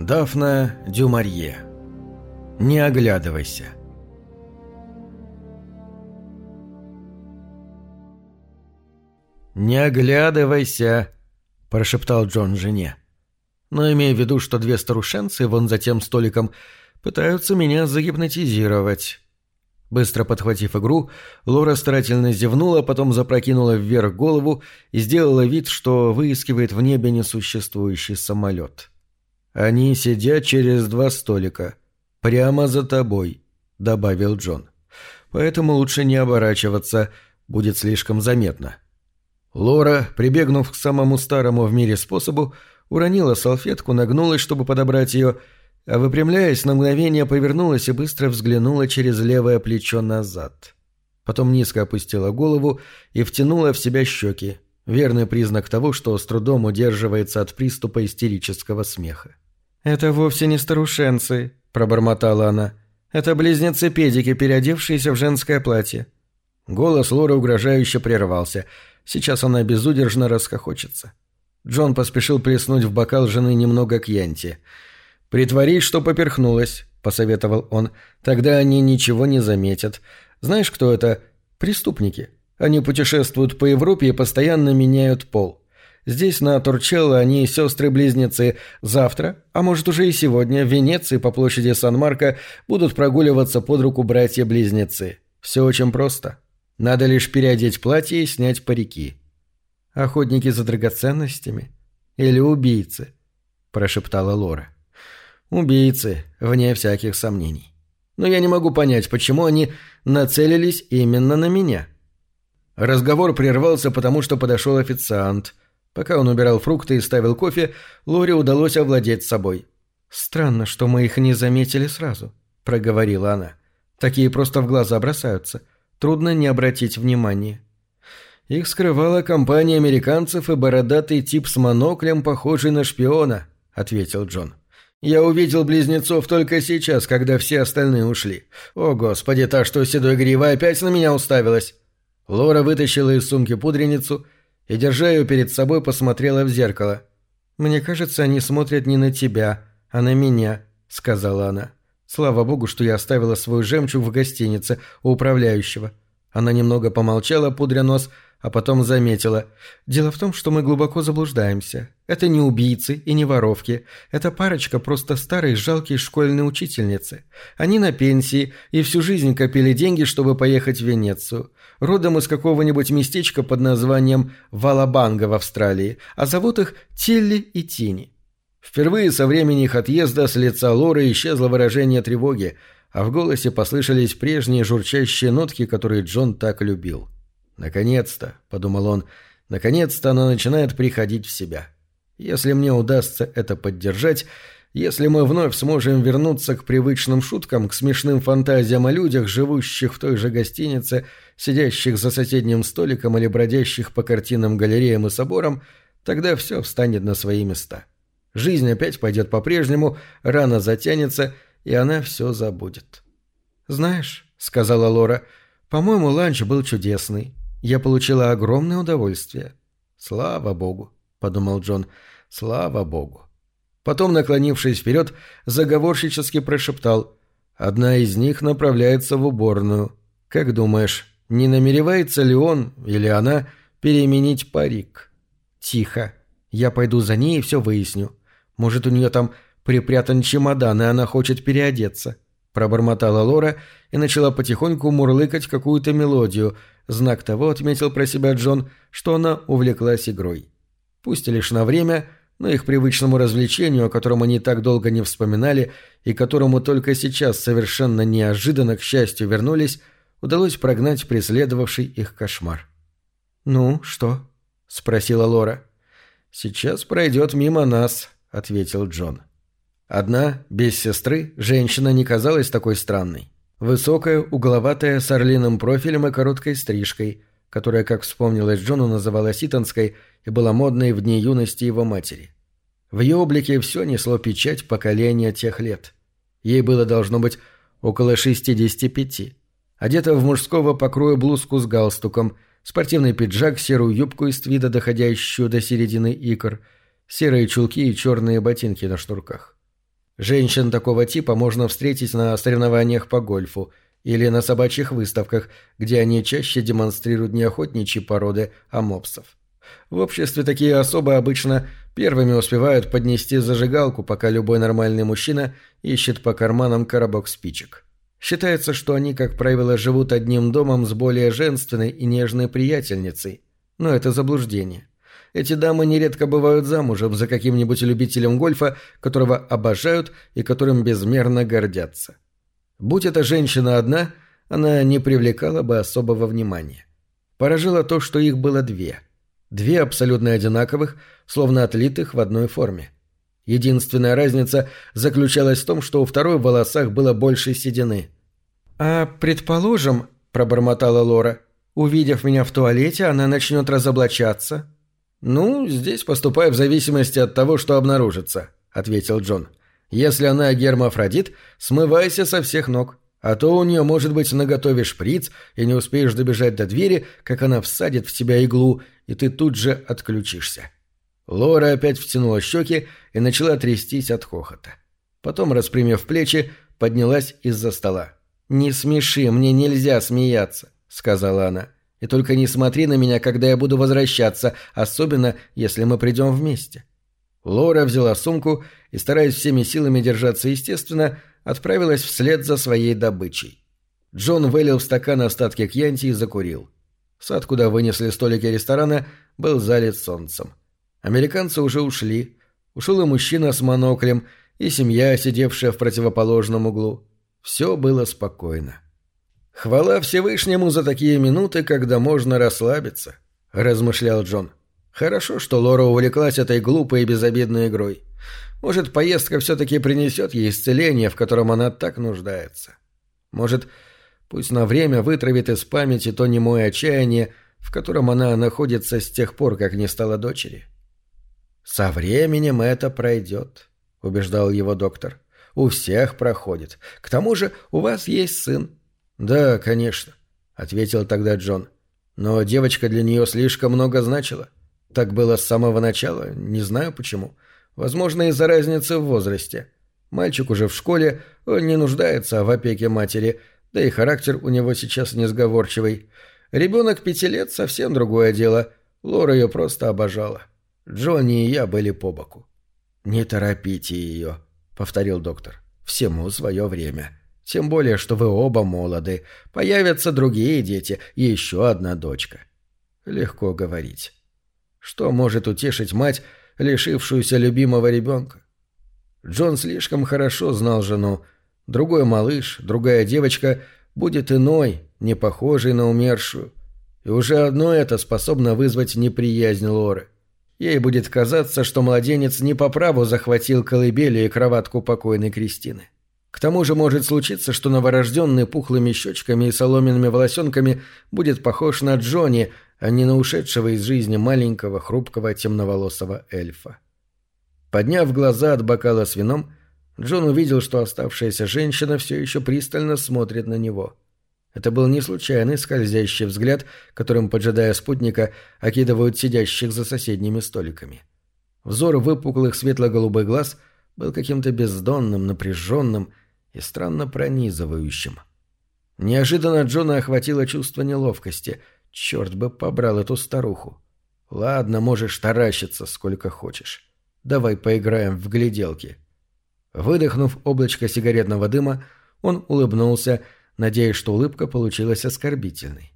Дафна Дюмарье. Не оглядывайся. «Не оглядывайся», — прошептал Джон жене. «Но имея в виду, что две старушенцы вон за тем столиком пытаются меня загипнотизировать». Быстро подхватив игру, Лора старательно зевнула, потом запрокинула вверх голову и сделала вид, что выискивает в небе несуществующий самолет. «Они сидят через два столика. Прямо за тобой», — добавил Джон. «Поэтому лучше не оборачиваться, будет слишком заметно». Лора, прибегнув к самому старому в мире способу, уронила салфетку, нагнулась, чтобы подобрать ее, а выпрямляясь, на мгновение повернулась и быстро взглянула через левое плечо назад. Потом низко опустила голову и втянула в себя щеки, верный признак того, что с трудом удерживается от приступа истерического смеха. «Это вовсе не старушенцы», — пробормотала она. «Это близнецы-педики, переодевшиеся в женское платье». Голос Лоры угрожающе прервался. Сейчас она безудержно расхохочется. Джон поспешил плеснуть в бокал жены немного кьянти. «Притворись, что поперхнулась», — посоветовал он. «Тогда они ничего не заметят. Знаешь, кто это? Преступники. Они путешествуют по Европе и постоянно меняют пол. Здесь, на Турчелло, они сестры-близнецы. Завтра, а может уже и сегодня, в Венеции по площади Сан-Марко будут прогуливаться под руку братья-близнецы. Все очень просто. Надо лишь переодеть платье и снять парики. «Охотники за драгоценностями? Или убийцы?» – прошептала Лора. «Убийцы, вне всяких сомнений. Но я не могу понять, почему они нацелились именно на меня». Разговор прервался, потому что подошел официант – Пока он убирал фрукты и ставил кофе, Лоре удалось овладеть собой. «Странно, что мы их не заметили сразу», — проговорила она. «Такие просто в глаза бросаются. Трудно не обратить внимания». Их скрывала компания американцев и бородатый тип с моноклем, похожий на шпиона, — ответил Джон. Я увидел близнецов только сейчас, когда все остальные ушли. О, господи, та что седой грива опять на меня уставилась. Лора вытащила из сумки пудреницу — и, держа ее перед собой, посмотрела в зеркало. «Мне кажется, они смотрят не на тебя, а на меня», — сказала она. «Слава богу, что я оставила свой жемчуг в гостинице у управляющего». Она немного помолчала, пудря нос, — а потом заметила. «Дело в том, что мы глубоко заблуждаемся. Это не убийцы и не воровки. Это парочка просто старые жалкие школьные учительницы. Они на пенсии и всю жизнь копили деньги, чтобы поехать в Венецию. Родом из какого-нибудь местечка под названием Валабанга в Австралии, а зовут их Тилли и Тини». Впервые со времени их отъезда с лица Лоры исчезло выражение тревоги, а в голосе послышались прежние журчащие нотки, которые Джон так любил. — «Наконец-то», — подумал он, — «наконец-то она начинает приходить в себя. Если мне удастся это поддержать, если мы вновь сможем вернуться к привычным шуткам, к смешным фантазиям о людях, живущих в той же гостинице, сидящих за соседним столиком или бродящих по картинам, галереям и соборам, тогда все встанет на свои места. Жизнь опять пойдет по-прежнему, рана затянется, и она все забудет. «Знаешь», — сказала Лора, — «по-моему, ланч был чудесный. Я получила огромное удовольствие. Слава богу, подумал Джон. Слава богу. Потом, наклонившись вперед, заговорщически прошептал. Одна из них направляется в уборную. Как думаешь, не намеревается ли он или она переменить парик? Тихо. Я пойду за ней и все выясню. Может, у нее там припрятан чемодан, и она хочет переодеться. Пробормотала Лора и начала потихоньку мурлыкать какую-то мелодию. Знак того, отметил про себя Джон, что она увлеклась игрой. Пусть лишь на время, но их привычному развлечению, о котором они так долго не вспоминали и которому только сейчас совершенно неожиданно, к счастью, вернулись, удалось прогнать преследовавший их кошмар. «Ну, что?» — спросила Лора. «Сейчас пройдет мимо нас», — ответил Джон. Одна, без сестры, женщина не казалась такой странной. Высокая, угловатая, с орлиным профилем и короткой стрижкой, которая, как вспомнилось Джону, называлась Итанской и была модной в дни юности его матери. В ее облике все несло печать поколения тех лет. Ей было, должно быть, около 65. Одета в мужского покроя блузку с галстуком, спортивный пиджак, серую юбку из твида, доходящую до середины икр, серые чулки и черные ботинки на шнурках. Женщин такого типа можно встретить на соревнованиях по гольфу или на собачьих выставках, где они чаще демонстрируют не охотничьи породы, а мопсов. В обществе такие особы обычно первыми успевают поднести зажигалку, пока любой нормальный мужчина ищет по карманам коробок спичек. Считается, что они, как правило, живут одним домом с более женственной и нежной приятельницей. Но это заблуждение. Эти дамы нередко бывают замужем за каким-нибудь любителем гольфа, которого обожают и которым безмерно гордятся. Будь эта женщина одна, она не привлекала бы особого внимания. Поражило то, что их было две. Две абсолютно одинаковых, словно отлитых в одной форме. Единственная разница заключалась в том, что у второй в волосах было больше седины. «А предположим, — пробормотала Лора, — увидев меня в туалете, она начнет разоблачаться». «Ну, здесь поступай в зависимости от того, что обнаружится», — ответил Джон. «Если она гермафродит, смывайся со всех ног. А то у нее может быть наготове шприц, и не успеешь добежать до двери, как она всадит в тебя иглу, и ты тут же отключишься». Лора опять втянула щеки и начала трястись от хохота. Потом, распрямив плечи, поднялась из-за стола. «Не смеши, мне нельзя смеяться», — сказала она. «И только не смотри на меня, когда я буду возвращаться, особенно если мы придем вместе». Лора взяла сумку и, стараясь всеми силами держаться естественно, отправилась вслед за своей добычей. Джон вылил в стакан остатки кьянти и закурил. Сад, куда вынесли столики ресторана, был залит солнцем. Американцы уже ушли. Ушел и мужчина с моноклем, и семья, сидевшая в противоположном углу. Все было спокойно. «Хвала Всевышнему за такие минуты, когда можно расслабиться», — размышлял Джон. «Хорошо, что Лора увлеклась этой глупой и безобидной игрой. Может, поездка все-таки принесет ей исцеление, в котором она так нуждается. Может, пусть на время вытравит из памяти то немое отчаяние, в котором она находится с тех пор, как не стала дочери. «Со временем это пройдет», — убеждал его доктор. «У всех проходит. К тому же у вас есть сын». «Да, конечно», — ответил тогда Джон. «Но девочка для нее слишком много значила. Так было с самого начала, не знаю почему. Возможно, из-за разницы в возрасте. Мальчик уже в школе, он не нуждается в опеке матери, да и характер у него сейчас несговорчивый. Ребенок пяти лет — совсем другое дело. Лора ее просто обожала. Джонни и я были по боку. «Не торопите ее», — повторил доктор. «Всему свое время. Тем более, что вы оба молоды. Появятся другие дети, и еще одна дочка». Легко говорить. Что может утешить мать, лишившуюся любимого ребенка? Джон слишком хорошо знал жену. Другой малыш, другая девочка будет иной, не похожей на умершую. И уже одно это способно вызвать неприязнь Лоры. Ей будет казаться, что младенец не по праву захватил колыбели и кроватку покойной Кристины. К тому же может случиться, что новорожденный пухлыми щечками и соломенными волосенками будет похож на Джонни, а не на ушедшего из жизни маленького, хрупкого, темноволосого эльфа. Подняв глаза от бокала с вином, Джон увидел, что оставшаяся женщина все еще пристально смотрит на него. Это был не случайный скользящий взгляд, которым, поджидая спутника, окидывают сидящих за соседними столиками. Взор выпуклых светло-голубых глаз был каким-то бездонным, напряженным и странно пронизывающим. Неожиданно Джона охватило чувство неловкости. Черт бы побрал эту старуху. Ладно, можешь таращиться сколько хочешь. Давай поиграем в гляделки. Выдохнув облачко сигаретного дыма, он улыбнулся надеясь, что улыбка получилась оскорбительной.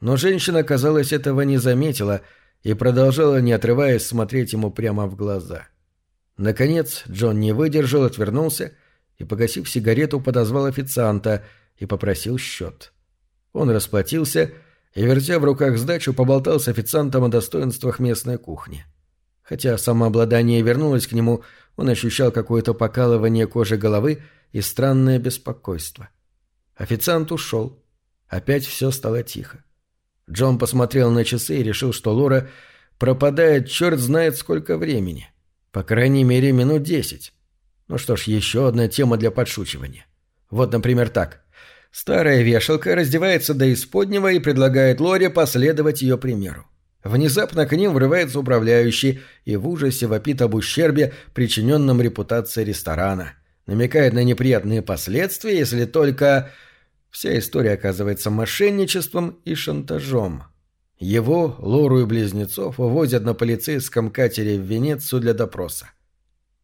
Но женщина, казалось, этого не заметила и продолжала, не отрываясь, смотреть ему прямо в глаза. Наконец Джон не выдержал, отвернулся и, погасив сигарету, подозвал официанта и попросил счет. Он расплатился и, вертя в руках сдачу, поболтал с официантом о достоинствах местной кухни. Хотя самообладание вернулось к нему, он ощущал какое-то покалывание кожи головы и странное беспокойство. Официант ушел. Опять все стало тихо. Джон посмотрел на часы и решил, что Лора пропадает черт знает сколько времени. По крайней мере, минут десять. Ну что ж, еще одна тема для подшучивания. Вот, например, так. Старая вешалка раздевается до исподнего и предлагает Лоре последовать ее примеру. Внезапно к ним врывается управляющий и в ужасе вопит об ущербе, причиненном репутации ресторана – намекает на неприятные последствия, если только... Вся история оказывается мошенничеством и шантажом. Его, Лору и близнецов увозят на полицейском катере в Венецию для допроса.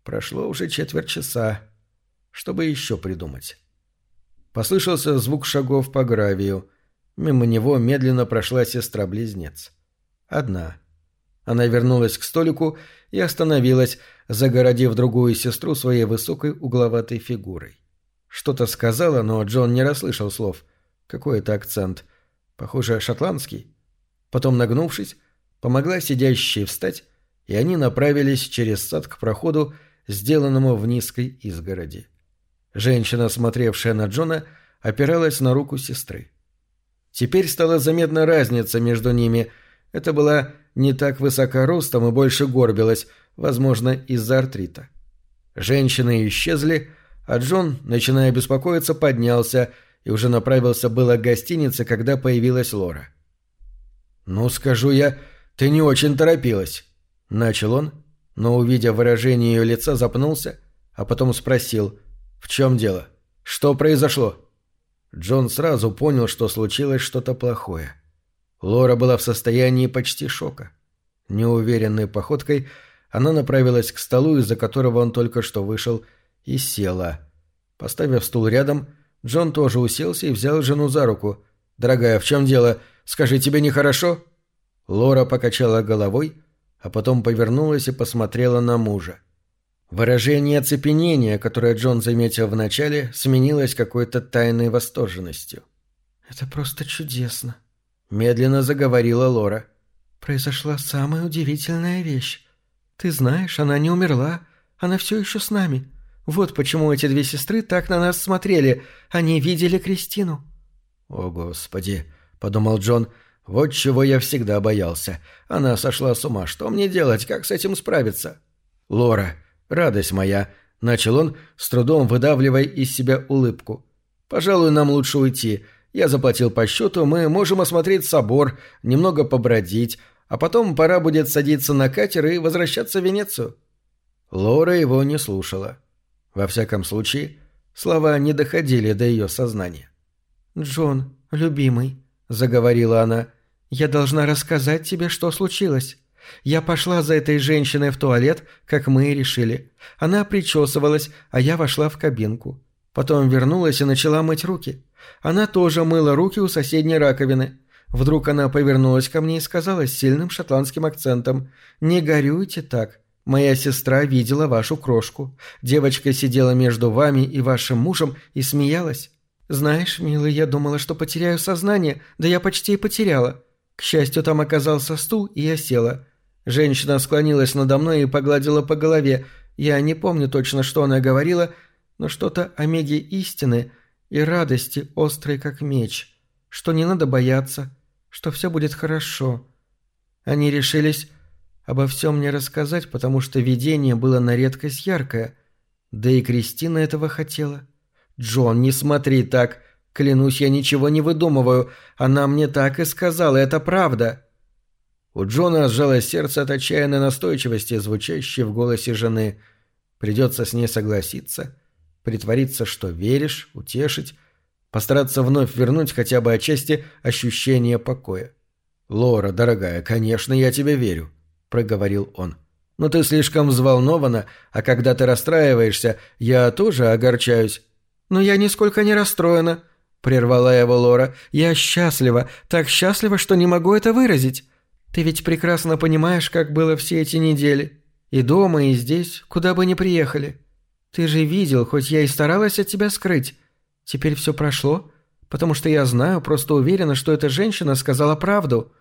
Прошло уже четверть часа. Чтобы еще придумать. Послышался звук шагов по гравию. Мимо него медленно прошла сестра-близнец. Одна. Она вернулась к столику и остановилась, загородив другую сестру своей высокой угловатой фигурой. Что-то сказала, но Джон не расслышал слов. Какой это акцент? Похоже, шотландский. Потом, нагнувшись, помогла сидящей встать, и они направились через сад к проходу, сделанному в низкой изгороди. Женщина, смотревшая на Джона, опиралась на руку сестры. Теперь стала заметна разница между ними. Это была не так высока ростом и больше горбилась, возможно, из-за артрита. Женщины исчезли, а Джон, начиная беспокоиться, поднялся и уже направился было к гостинице, когда появилась Лора. «Ну, скажу я, ты не очень торопилась», — начал он, но, увидя выражение ее лица, запнулся, а потом спросил, «В чем дело? Что произошло?» Джон сразу понял, что случилось что-то плохое. Лора была в состоянии почти шока. Неуверенной походкой она направилась к столу, из-за которого он только что вышел, и села. Поставив стул рядом, Джон тоже уселся и взял жену за руку. «Дорогая, в чем дело? Скажи, тебе нехорошо?» Лора покачала головой, а потом повернулась и посмотрела на мужа. Выражение оцепенения, которое Джон заметил вначале, сменилось какой-то тайной восторженностью. «Это просто чудесно», — медленно заговорила Лора. «Произошла самая удивительная вещь. Ты знаешь, она не умерла, она все еще с нами. Вот почему эти две сестры так на нас смотрели. Они видели Кристину». «О, Господи!» — подумал Джон. «Вот чего я всегда боялся. Она сошла с ума. Что мне делать? Как с этим справиться?» «Лора, радость моя!» — начал он, с трудом выдавливая из себя улыбку. «Пожалуй, нам лучше уйти. Я заплатил по счету, мы можем осмотреть собор, немного побродить, а потом пора будет садиться на катер и возвращаться в Венецию». Лора его не слушала. Во всяком случае, слова не доходили до ее сознания. «Джон, любимый», — заговорила она, — «я должна рассказать тебе, что случилось. Я пошла за этой женщиной в туалет, как мы и решили. Она причесывалась, а я вошла в кабинку. Потом вернулась и начала мыть руки. Она тоже мыла руки у соседней раковины. Вдруг она повернулась ко мне и сказала с сильным шотландским акцентом «Не горюйте так. Моя сестра видела вашу крошку. Девочка сидела между вами и вашим мужем и смеялась. Знаешь, милый, я думала, что потеряю сознание, да я почти и потеряла. К счастью, там оказался стул, и я села. Женщина склонилась надо мной и погладила по голове. Я не помню точно, что она говорила, но что-то о меге истины и радости, острой как меч. Что не надо бояться, что все будет хорошо. Они решились обо всем мне рассказать, потому что видение было на редкость яркое. Да и Кристина этого хотела. «Джон, не смотри так. Клянусь, я ничего не выдумываю. Она мне так и сказала, это правда». У Джона сжалось сердце от отчаянной настойчивости, звучащей в голосе жены. Придется с ней согласиться, притвориться, что веришь, утешить, постараться вновь вернуть хотя бы отчасти ощущение покоя. «Лора, дорогая, конечно, я тебе верю», — проговорил он. «Но ты слишком взволнована, а когда ты расстраиваешься, я тоже огорчаюсь». «Но я нисколько не расстроена», — прервала его Лора. «Я счастлива, так счастлива, что не могу это выразить. Ты ведь прекрасно понимаешь, как было все эти недели. И дома, и здесь, куда бы ни приехали. Ты же видел, хоть я и старалась от тебя скрыть. Теперь все прошло, потому что я знаю, просто уверена, что эта женщина сказала правду.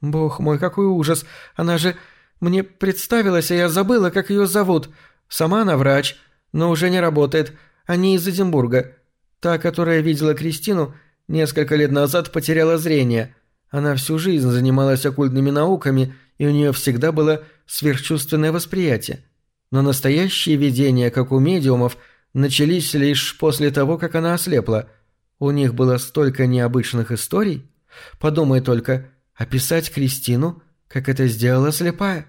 Бог мой, какой ужас. Она же... Мне представилась, а я забыла, как ее зовут. Сама она врач, но уже не работает. Они из Эдинбурга. Та, которая видела Кристину, несколько лет назад потеряла зрение. Она всю жизнь занималась оккультными науками, и у нее всегда было сверхчувственное восприятие. Но настоящие видения, как у медиумов, начались лишь после того, как она ослепла. У них было столько необычных историй. Подумай только, описать Кристину, как это сделала слепая.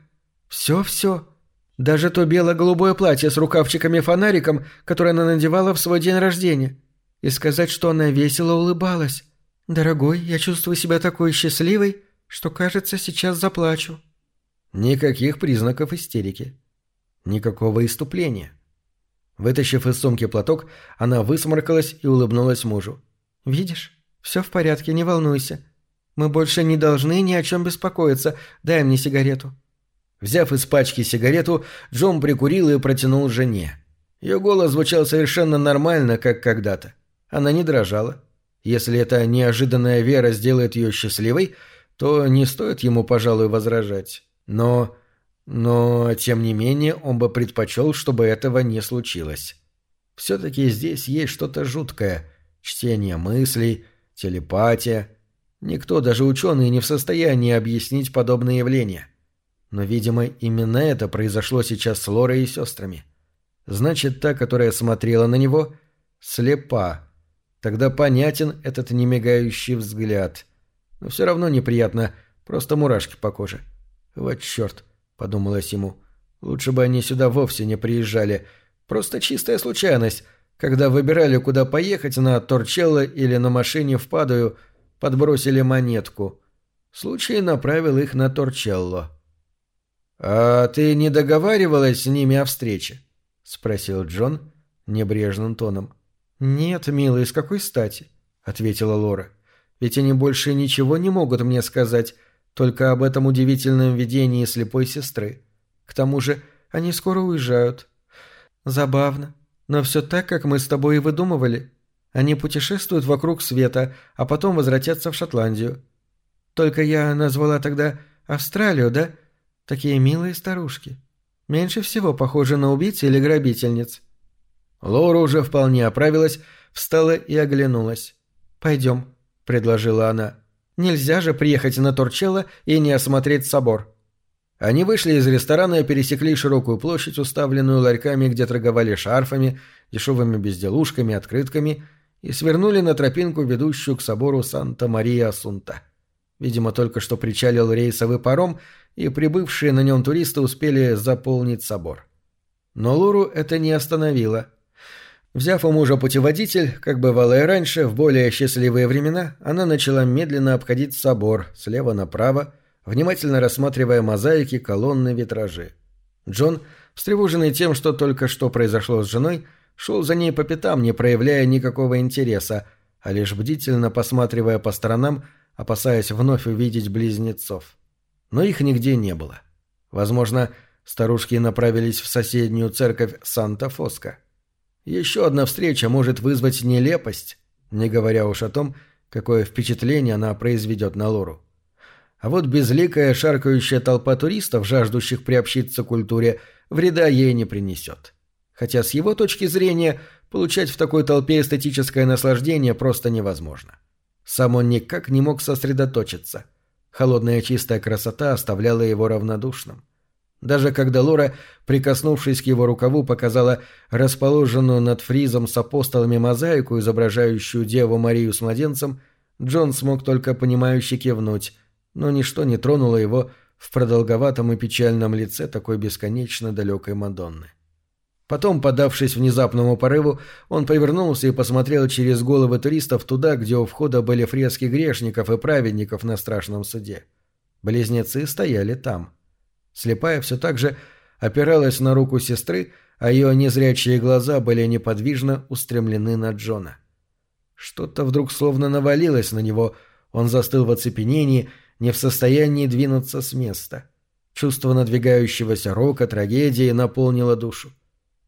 Все-все. Даже то бело-голубое платье с рукавчиками-фонариком, которое она надевала в свой день рождения. И сказать, что она весело улыбалась. Дорогой, я чувствую себя такой счастливой, что, кажется, сейчас заплачу. Никаких признаков истерики. Никакого иступления. Вытащив из сумки платок, она высморкалась и улыбнулась мужу. «Видишь, все в порядке, не волнуйся. Мы больше не должны ни о чем беспокоиться. Дай мне сигарету». Взяв из пачки сигарету, Джон прикурил и протянул жене. Ее голос звучал совершенно нормально, как когда-то. Она не дрожала. Если эта неожиданная вера сделает ее счастливой, то не стоит ему, пожалуй, возражать. Но... но, тем не менее, он бы предпочел, чтобы этого не случилось. Все-таки здесь есть что-то жуткое. Чтение мыслей, телепатия. Никто, даже ученые, не в состоянии объяснить подобные явления. Но, видимо, именно это произошло сейчас с Лорой и сестрами. Значит, та, которая смотрела на него, слепа. Тогда понятен этот немигающий взгляд. Но все равно неприятно, просто мурашки по коже. «Вот черт», — подумалось ему, — «лучше бы они сюда вовсе не приезжали. Просто чистая случайность. Когда выбирали, куда поехать, на Торчелло или на машине в Падую, подбросили монетку. Случай направил их на Торчелло». «А ты не договаривалась с ними о встрече?» — спросил Джон небрежным тоном. «Нет, милый, с какой стати?» — ответила Лора. «Ведь они больше ничего не могут мне сказать, только об этом удивительном видении слепой сестры. К тому же они скоро уезжают. Забавно, но все так, как мы с тобой и выдумывали. Они путешествуют вокруг света, а потом возвратятся в Шотландию. Только я назвала тогда Австралию, да?» Такие милые старушки. Меньше всего похожи на убийц или грабительниц. Лора уже вполне оправилась, встала и оглянулась. «Пойдем», — предложила она. «Нельзя же приехать на Торчелло и не осмотреть собор». Они вышли из ресторана и пересекли широкую площадь, уставленную ларьками, где торговали шарфами, дешевыми безделушками, открытками, и свернули на тропинку, ведущую к собору Санта-Мария-Асунта. Видимо, только что причалил рейсовый паром, и прибывшие на нем туристы успели заполнить собор. Но Луру это не остановило. Взяв у мужа путеводитель, как бывало и раньше, в более счастливые времена, она начала медленно обходить собор, слева направо, внимательно рассматривая мозаики, колонны, витражи. Джон, встревоженный тем, что только что произошло с женой, шел за ней по пятам, не проявляя никакого интереса, а лишь бдительно посматривая по сторонам, опасаясь вновь увидеть близнецов. Но их нигде не было. Возможно, старушки направились в соседнюю церковь Санта-Фоско. Еще одна встреча может вызвать нелепость, не говоря уж о том, какое впечатление она произведет на Лору. А вот безликая шаркающая толпа туристов, жаждущих приобщиться к культуре, вреда ей не принесет. Хотя с его точки зрения получать в такой толпе эстетическое наслаждение просто невозможно. Сам он никак не мог сосредоточиться. Холодная чистая красота оставляла его равнодушным. Даже когда Лора, прикоснувшись к его рукаву, показала расположенную над фризом с апостолами мозаику, изображающую Деву Марию с младенцем, Джон смог только понимающе кивнуть, но ничто не тронуло его в продолговатом и печальном лице такой бесконечно далекой Мадонны. Потом, подавшись внезапному порыву, он повернулся и посмотрел через головы туристов туда, где у входа были фрески грешников и праведников на страшном суде. Близнецы стояли там. Слепая все так же опиралась на руку сестры, а ее незрячие глаза были неподвижно устремлены на Джона. Что-то вдруг словно навалилось на него, он застыл в оцепенении, не в состоянии двинуться с места. Чувство надвигающегося рока, трагедии наполнило душу.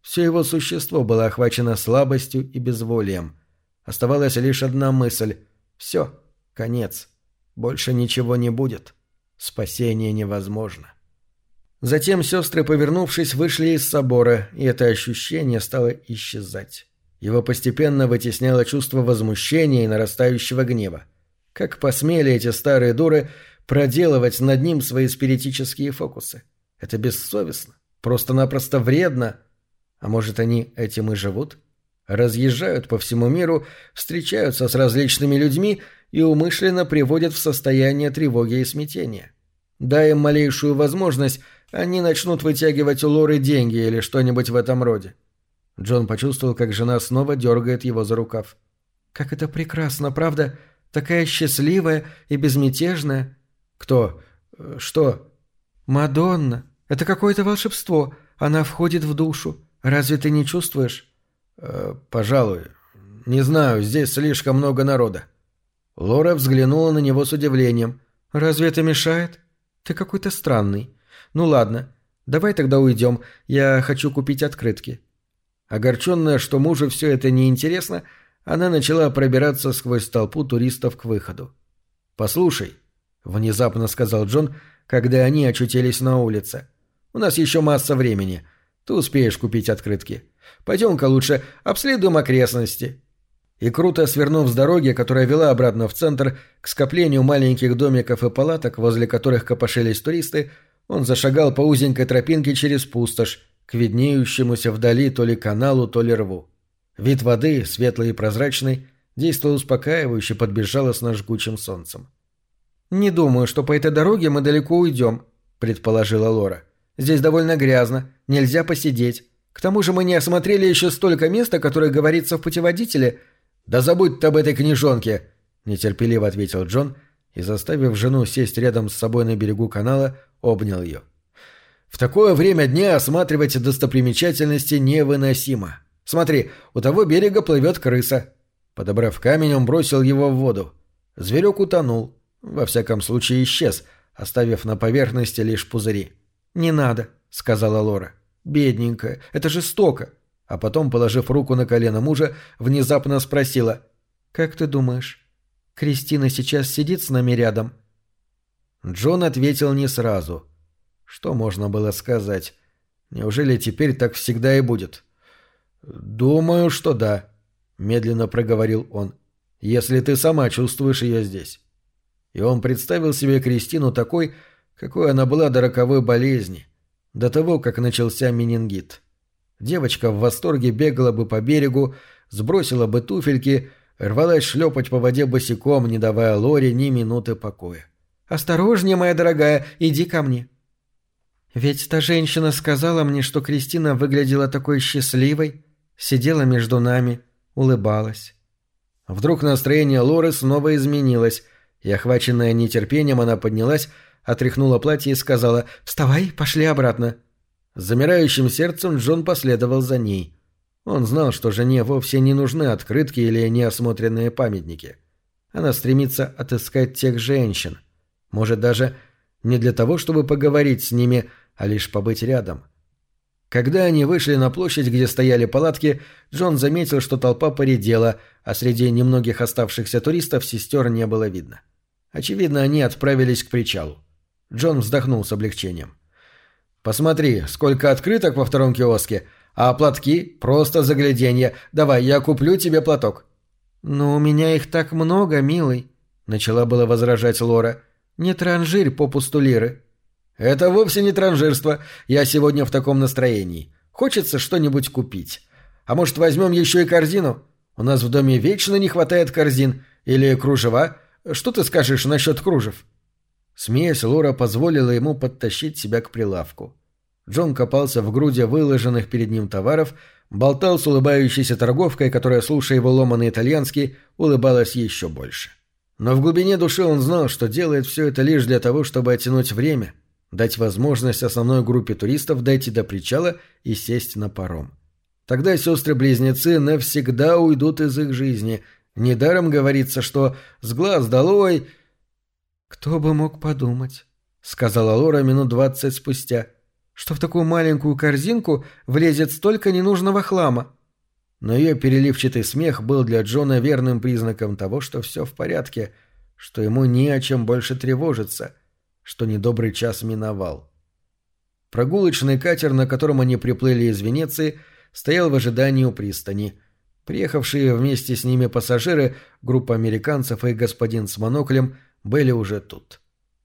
Все его существо было охвачено слабостью и безволием. Оставалась лишь одна мысль. Все, конец. Больше ничего не будет. Спасение невозможно. Затем сестры, повернувшись, вышли из собора, и это ощущение стало исчезать. Его постепенно вытесняло чувство возмущения и нарастающего гнева. Как посмели эти старые дуры проделывать над ним свои спиритические фокусы? Это бессовестно, просто-напросто вредно, а может, они этим и живут? Разъезжают по всему миру, встречаются с различными людьми и умышленно приводят в состояние тревоги и смятения. Дай им малейшую возможность, они начнут вытягивать у Лоры деньги или что-нибудь в этом роде. Джон почувствовал, как жена снова дергает его за рукав. «Как это прекрасно, правда? Такая счастливая и безмятежная». «Кто? Что?» «Мадонна. Это какое-то волшебство. Она входит в душу. Разве ты не чувствуешь?» э, «Пожалуй. Не знаю, здесь слишком много народа». Лора взглянула на него с удивлением. «Разве это мешает? Ты какой-то странный. Ну ладно, давай тогда уйдем. Я хочу купить открытки». Огорченная, что мужу все это неинтересно, она начала пробираться сквозь толпу туристов к выходу. «Послушай», — внезапно сказал Джон, когда они очутились на улице. «У нас еще масса времени. Ты успеешь купить открытки. Пойдем-ка лучше обследуем окрестности». И круто свернув с дороги, которая вела обратно в центр, к скоплению маленьких домиков и палаток, возле которых копошились туристы, он зашагал по узенькой тропинке через пустошь, к виднеющемуся вдали то ли каналу, то ли рву. Вид воды, светлый и прозрачный, действовал успокаивающе под безжалостно жгучим солнцем. «Не думаю, что по этой дороге мы далеко уйдем», — предположила Лора. «Здесь довольно грязно, нельзя посидеть. К тому же мы не осмотрели еще столько места, которое говорится в путеводителе». «Да забудь ты об этой книжонке», — нетерпеливо ответил Джон и, заставив жену сесть рядом с собой на берегу канала, обнял ее. «В такое время дня осматривать достопримечательности невыносимо. Смотри, у того берега плывет крыса». Подобрав камень, он бросил его в воду. Зверек утонул. Во всяком случае исчез, оставив на поверхности лишь пузыри. «Не надо», — сказала Лора. «Бедненькая, это жестоко». А потом, положив руку на колено мужа, внезапно спросила. «Как ты думаешь, Кристина сейчас сидит с нами рядом?» Джон ответил не сразу. Что можно было сказать? Неужели теперь так всегда и будет? «Думаю, что да», — медленно проговорил он, — «если ты сама чувствуешь ее здесь» и он представил себе Кристину такой, какой она была до роковой болезни, до того, как начался менингит. Девочка в восторге бегала бы по берегу, сбросила бы туфельки, рвалась шлепать по воде босиком, не давая Лоре ни минуты покоя. «Осторожнее, моя дорогая, иди ко мне». Ведь та женщина сказала мне, что Кристина выглядела такой счастливой, сидела между нами, улыбалась. Вдруг настроение Лоры снова изменилось, и, охваченная нетерпением, она поднялась, отряхнула платье и сказала «Вставай, пошли обратно». С замирающим сердцем Джон последовал за ней. Он знал, что жене вовсе не нужны открытки или неосмотренные памятники. Она стремится отыскать тех женщин. Может, даже не для того, чтобы поговорить с ними, а лишь побыть рядом. Когда они вышли на площадь, где стояли палатки, Джон заметил, что толпа поредела, а среди немногих оставшихся туристов сестер не было видно. — Очевидно, они отправились к причалу. Джон вздохнул с облегчением. «Посмотри, сколько открыток во втором киоске, а платки — просто загляденье. Давай, я куплю тебе платок». «Но у меня их так много, милый», — начала было возражать Лора. «Не транжирь попусту лиры». «Это вовсе не транжирство. Я сегодня в таком настроении. Хочется что-нибудь купить. А может, возьмем еще и корзину? У нас в доме вечно не хватает корзин. Или кружева. Что ты скажешь насчет кружев?» Смеясь, Лора позволила ему подтащить себя к прилавку. Джон копался в груди выложенных перед ним товаров, болтал с улыбающейся торговкой, которая, слушая его ломанный итальянский, улыбалась еще больше. Но в глубине души он знал, что делает все это лишь для того, чтобы оттянуть время, дать возможность основной группе туристов дойти до причала и сесть на паром. Тогда сестры-близнецы навсегда уйдут из их жизни, Недаром говорится, что «с глаз долой...» «Кто бы мог подумать», — сказала Лора минут двадцать спустя, «что в такую маленькую корзинку влезет столько ненужного хлама». Но ее переливчатый смех был для Джона верным признаком того, что все в порядке, что ему не о чем больше тревожиться, что недобрый час миновал. Прогулочный катер, на котором они приплыли из Венеции, стоял в ожидании у пристани — Приехавшие вместе с ними пассажиры, группа американцев и господин с моноклем, были уже тут.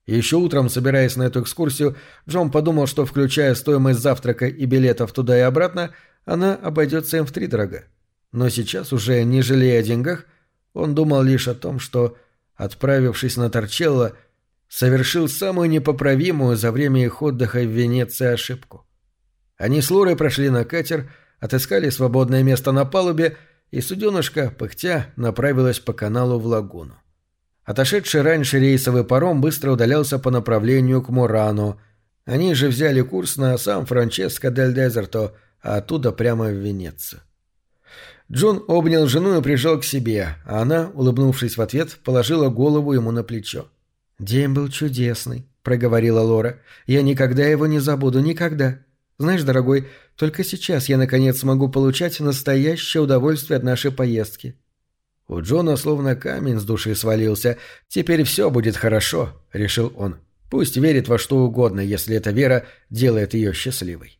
Еще утром, собираясь на эту экскурсию, Джон подумал, что, включая стоимость завтрака и билетов туда и обратно, она обойдется им втридорога. Но сейчас, уже не жалея о деньгах, он думал лишь о том, что, отправившись на Торчелло, совершил самую непоправимую за время их отдыха в Венеции ошибку. Они с Лорой прошли на катер, отыскали свободное место на палубе, и суденышко, пыхтя, направилось по каналу в лагуну. Отошедший раньше рейсовый паром быстро удалялся по направлению к Мурану. Они же взяли курс на сам Франческо дель Дезерто, а оттуда прямо в Венецию. Джон обнял жену и прижал к себе, а она, улыбнувшись в ответ, положила голову ему на плечо. «День был чудесный», — проговорила Лора. «Я никогда его не забуду, никогда. Знаешь, дорогой, только сейчас я наконец смогу получать настоящее удовольствие от нашей поездки». У Джона словно камень с души свалился. «Теперь все будет хорошо», — решил он. «Пусть верит во что угодно, если эта вера делает ее счастливой».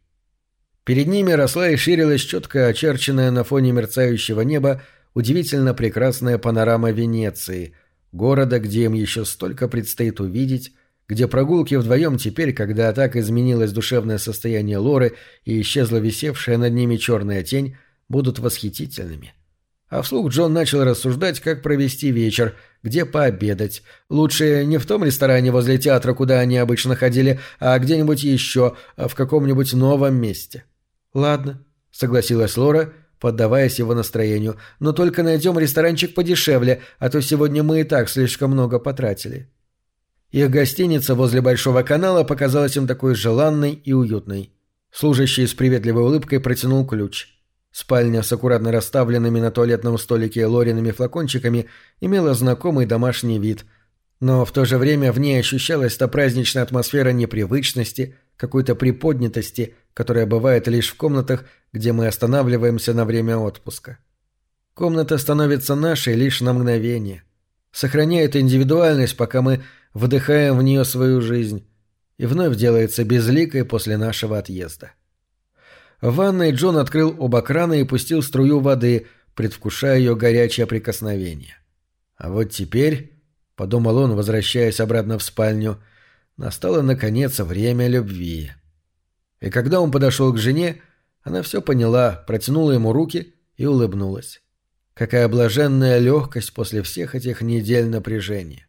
Перед ними росла и ширилась четко очерченная на фоне мерцающего неба удивительно прекрасная панорама Венеции, города, где им еще столько предстоит увидеть, где прогулки вдвоем теперь, когда так изменилось душевное состояние Лоры и исчезла висевшая над ними черная тень, будут восхитительными. А вслух Джон начал рассуждать, как провести вечер, где пообедать. Лучше не в том ресторане возле театра, куда они обычно ходили, а где-нибудь еще, в каком-нибудь новом месте. «Ладно», — согласилась Лора, поддаваясь его настроению, «но только найдем ресторанчик подешевле, а то сегодня мы и так слишком много потратили». Их гостиница возле Большого канала показалась им такой желанной и уютной. Служащий с приветливой улыбкой протянул ключ. Спальня с аккуратно расставленными на туалетном столике лориными флакончиками имела знакомый домашний вид, но в то же время в ней ощущалась та праздничная атмосфера непривычности, какой-то приподнятости, которая бывает лишь в комнатах, где мы останавливаемся на время отпуска. Комната становится нашей лишь на мгновение. Сохраняет индивидуальность, пока мы вдыхаем в нее свою жизнь, и вновь делается безликой после нашего отъезда. В ванной Джон открыл оба крана и пустил струю воды, предвкушая ее горячее прикосновение. А вот теперь, — подумал он, возвращаясь обратно в спальню, — настало, наконец, время любви. И когда он подошел к жене, она все поняла, протянула ему руки и улыбнулась. Какая блаженная легкость после всех этих недель напряжения.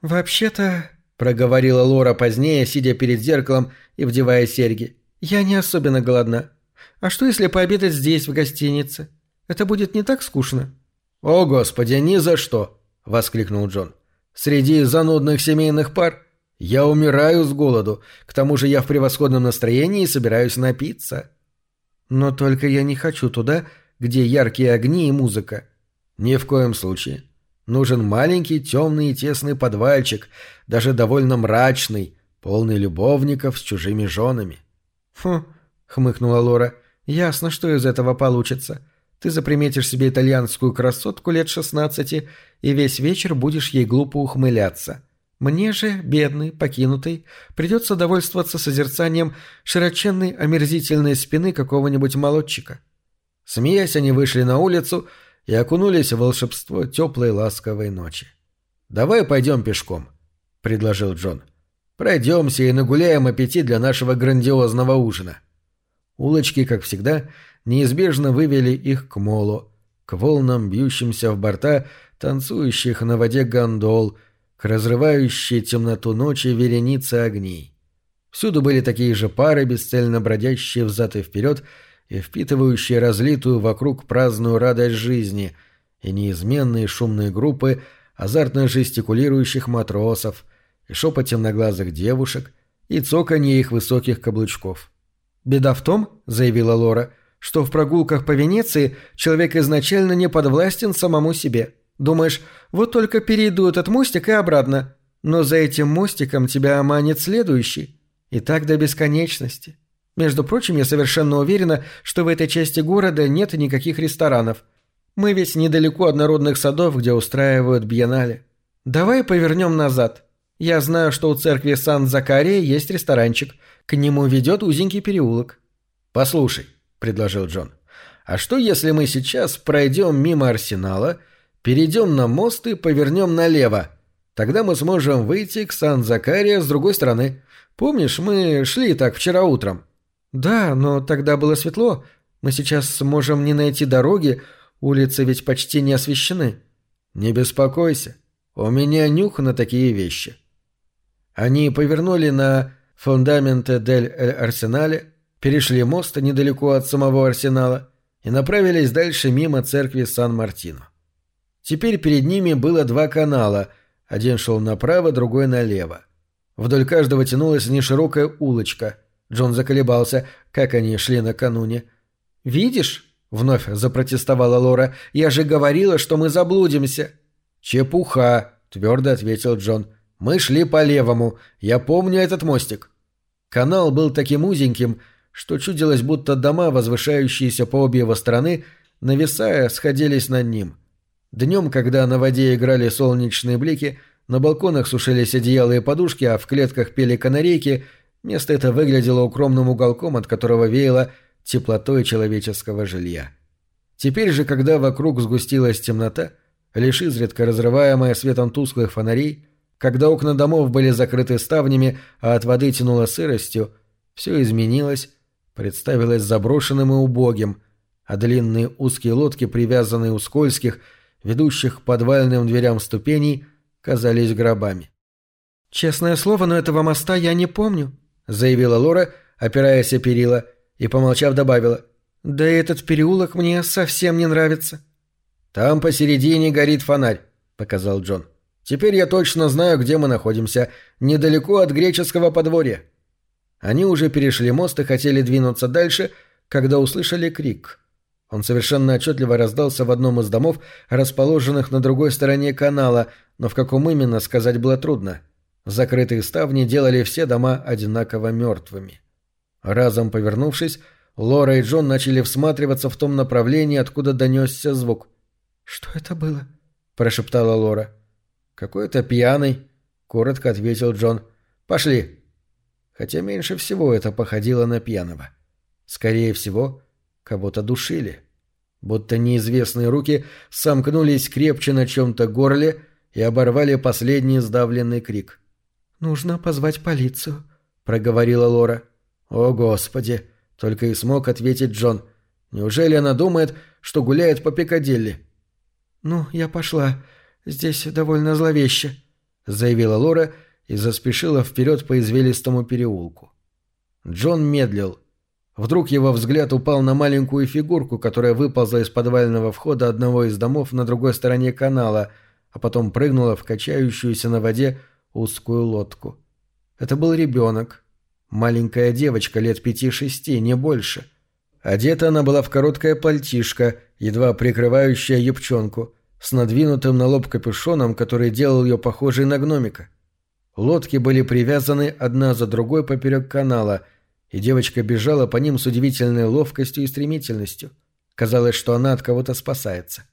«Вообще-то», — проговорила Лора позднее, сидя перед зеркалом и вдевая серьги, — «я не особенно голодна. А что, если пообедать здесь, в гостинице? Это будет не так скучно?» «О, Господи, ни за что!» — воскликнул Джон. «Среди занудных семейных пар я умираю с голоду. К тому же я в превосходном настроении и собираюсь напиться». «Но только я не хочу туда, где яркие огни и музыка». «Ни в коем случае. Нужен маленький, темный и тесный подвальчик, даже довольно мрачный, полный любовников с чужими женами. «Хм», — хмыкнула Лора, — «ясно, что из этого получится. Ты заприметишь себе итальянскую красотку лет шестнадцати и весь вечер будешь ей глупо ухмыляться. Мне же, бедный, покинутый, придется довольствоваться созерцанием широченной омерзительной спины какого-нибудь молодчика». Смеясь, они вышли на улицу — и окунулись в волшебство теплой ласковой ночи. «Давай пойдем пешком», — предложил Джон. «Пройдемся и нагуляем аппетит для нашего грандиозного ужина». Улочки, как всегда, неизбежно вывели их к молу, к волнам, бьющимся в борта, танцующих на воде гондол, к разрывающей темноту ночи веренице огней. Всюду были такие же пары, бесцельно бродящие взад и вперед, и впитывающие разлитую вокруг праздную радость жизни, и неизменные шумные группы азартно жестикулирующих матросов, и шепот темноглазых девушек, и цоканье их высоких каблучков. «Беда в том, — заявила Лора, — что в прогулках по Венеции человек изначально не подвластен самому себе. Думаешь, вот только перейду этот мостик и обратно, но за этим мостиком тебя манит следующий, и так до бесконечности. Между прочим, я совершенно уверена, что в этой части города нет никаких ресторанов. Мы ведь недалеко от народных садов, где устраивают бьеннале. Давай повернем назад. Я знаю, что у церкви Сан-Закария есть ресторанчик. К нему ведет узенький переулок. «Послушай», — предложил Джон, — «а что, если мы сейчас пройдем мимо арсенала, перейдем на мост и повернем налево? Тогда мы сможем выйти к Сан-Закария с другой стороны. Помнишь, мы шли так вчера утром?» «Да, но тогда было светло. Мы сейчас можем не найти дороги, улицы ведь почти не освещены». «Не беспокойся. У меня нюх на такие вещи», Они повернули на фундаменте дель Арсенале, перешли мост недалеко от самого арсенала и направились дальше мимо церкви Сан-Мартино. Теперь перед ними было два канала, один шел направо, другой налево. Вдоль каждого тянулась неширокая улочка. Джон заколебался, как они шли накануне. «Видишь?» — вновь запротестовала Лора. «Я же говорила, что мы заблудимся». «Чепуха», — твердо ответил Джон. «Мы шли по левому. Я помню этот мостик». Канал был таким узеньким, что чудилось, будто дома, возвышающиеся по обе его стороны, нависая, сходились над ним. Днем, когда на воде играли солнечные блики, на балконах сушились одеяла и подушки, а в клетках пели канарейки, место это выглядело укромным уголком, от которого веяло теплотой человеческого жилья. Теперь же, когда вокруг сгустилась темнота, лишь изредка разрываемая светом тусклых фонарей, когда окна домов были закрыты ставнями, а от воды тянуло сыростью, все изменилось, представилось заброшенным и убогим, а длинные узкие лодки, привязанные у скользких, ведущих к подвальным дверям ступеней, казались гробами. «Честное слово, но этого моста я не помню», — заявила Лора, опираясь о перила, и, помолчав, добавила. «Да этот переулок мне совсем не нравится». «Там посередине горит фонарь», — показал Джон. «Теперь я точно знаю, где мы находимся. Недалеко от греческого подворья». Они уже перешли мост и хотели двинуться дальше, когда услышали крик. Он совершенно отчетливо раздался в одном из домов, расположенных на другой стороне канала, но в каком именно сказать было трудно. Закрытые ставни делали все дома одинаково мертвыми. Разом повернувшись, Лора и Джон начали всматриваться в том направлении, откуда донесся звук. «Что это было?» – прошептала Лора. «Какой-то пьяный», – коротко ответил Джон. «Пошли» хотя меньше всего это походило на пьяного. Скорее всего, кого-то душили. Будто неизвестные руки сомкнулись крепче на чем-то горле и оборвали последний сдавленный крик. «Нужно позвать полицию», — проговорила Лора. «О, Господи!» — только и смог ответить Джон. «Неужели она думает, что гуляет по Пикадилли?» «Ну, я пошла. Здесь довольно зловеще», — заявила Лора и заспешила вперед по извилистому переулку. Джон медлил. Вдруг его взгляд упал на маленькую фигурку, которая выползла из подвального входа одного из домов на другой стороне канала, а потом прыгнула в качающуюся на воде узкую лодку. Это был ребенок. Маленькая девочка лет пяти-шести, не больше. Одета она была в короткое пальтишко, едва прикрывающее юбчонку, с надвинутым на лоб капюшоном, который делал ее похожей на гномика. Лодки были привязаны одна за другой поперек канала, и девочка бежала по ним с удивительной ловкостью и стремительностью. Казалось, что она от кого-то спасается.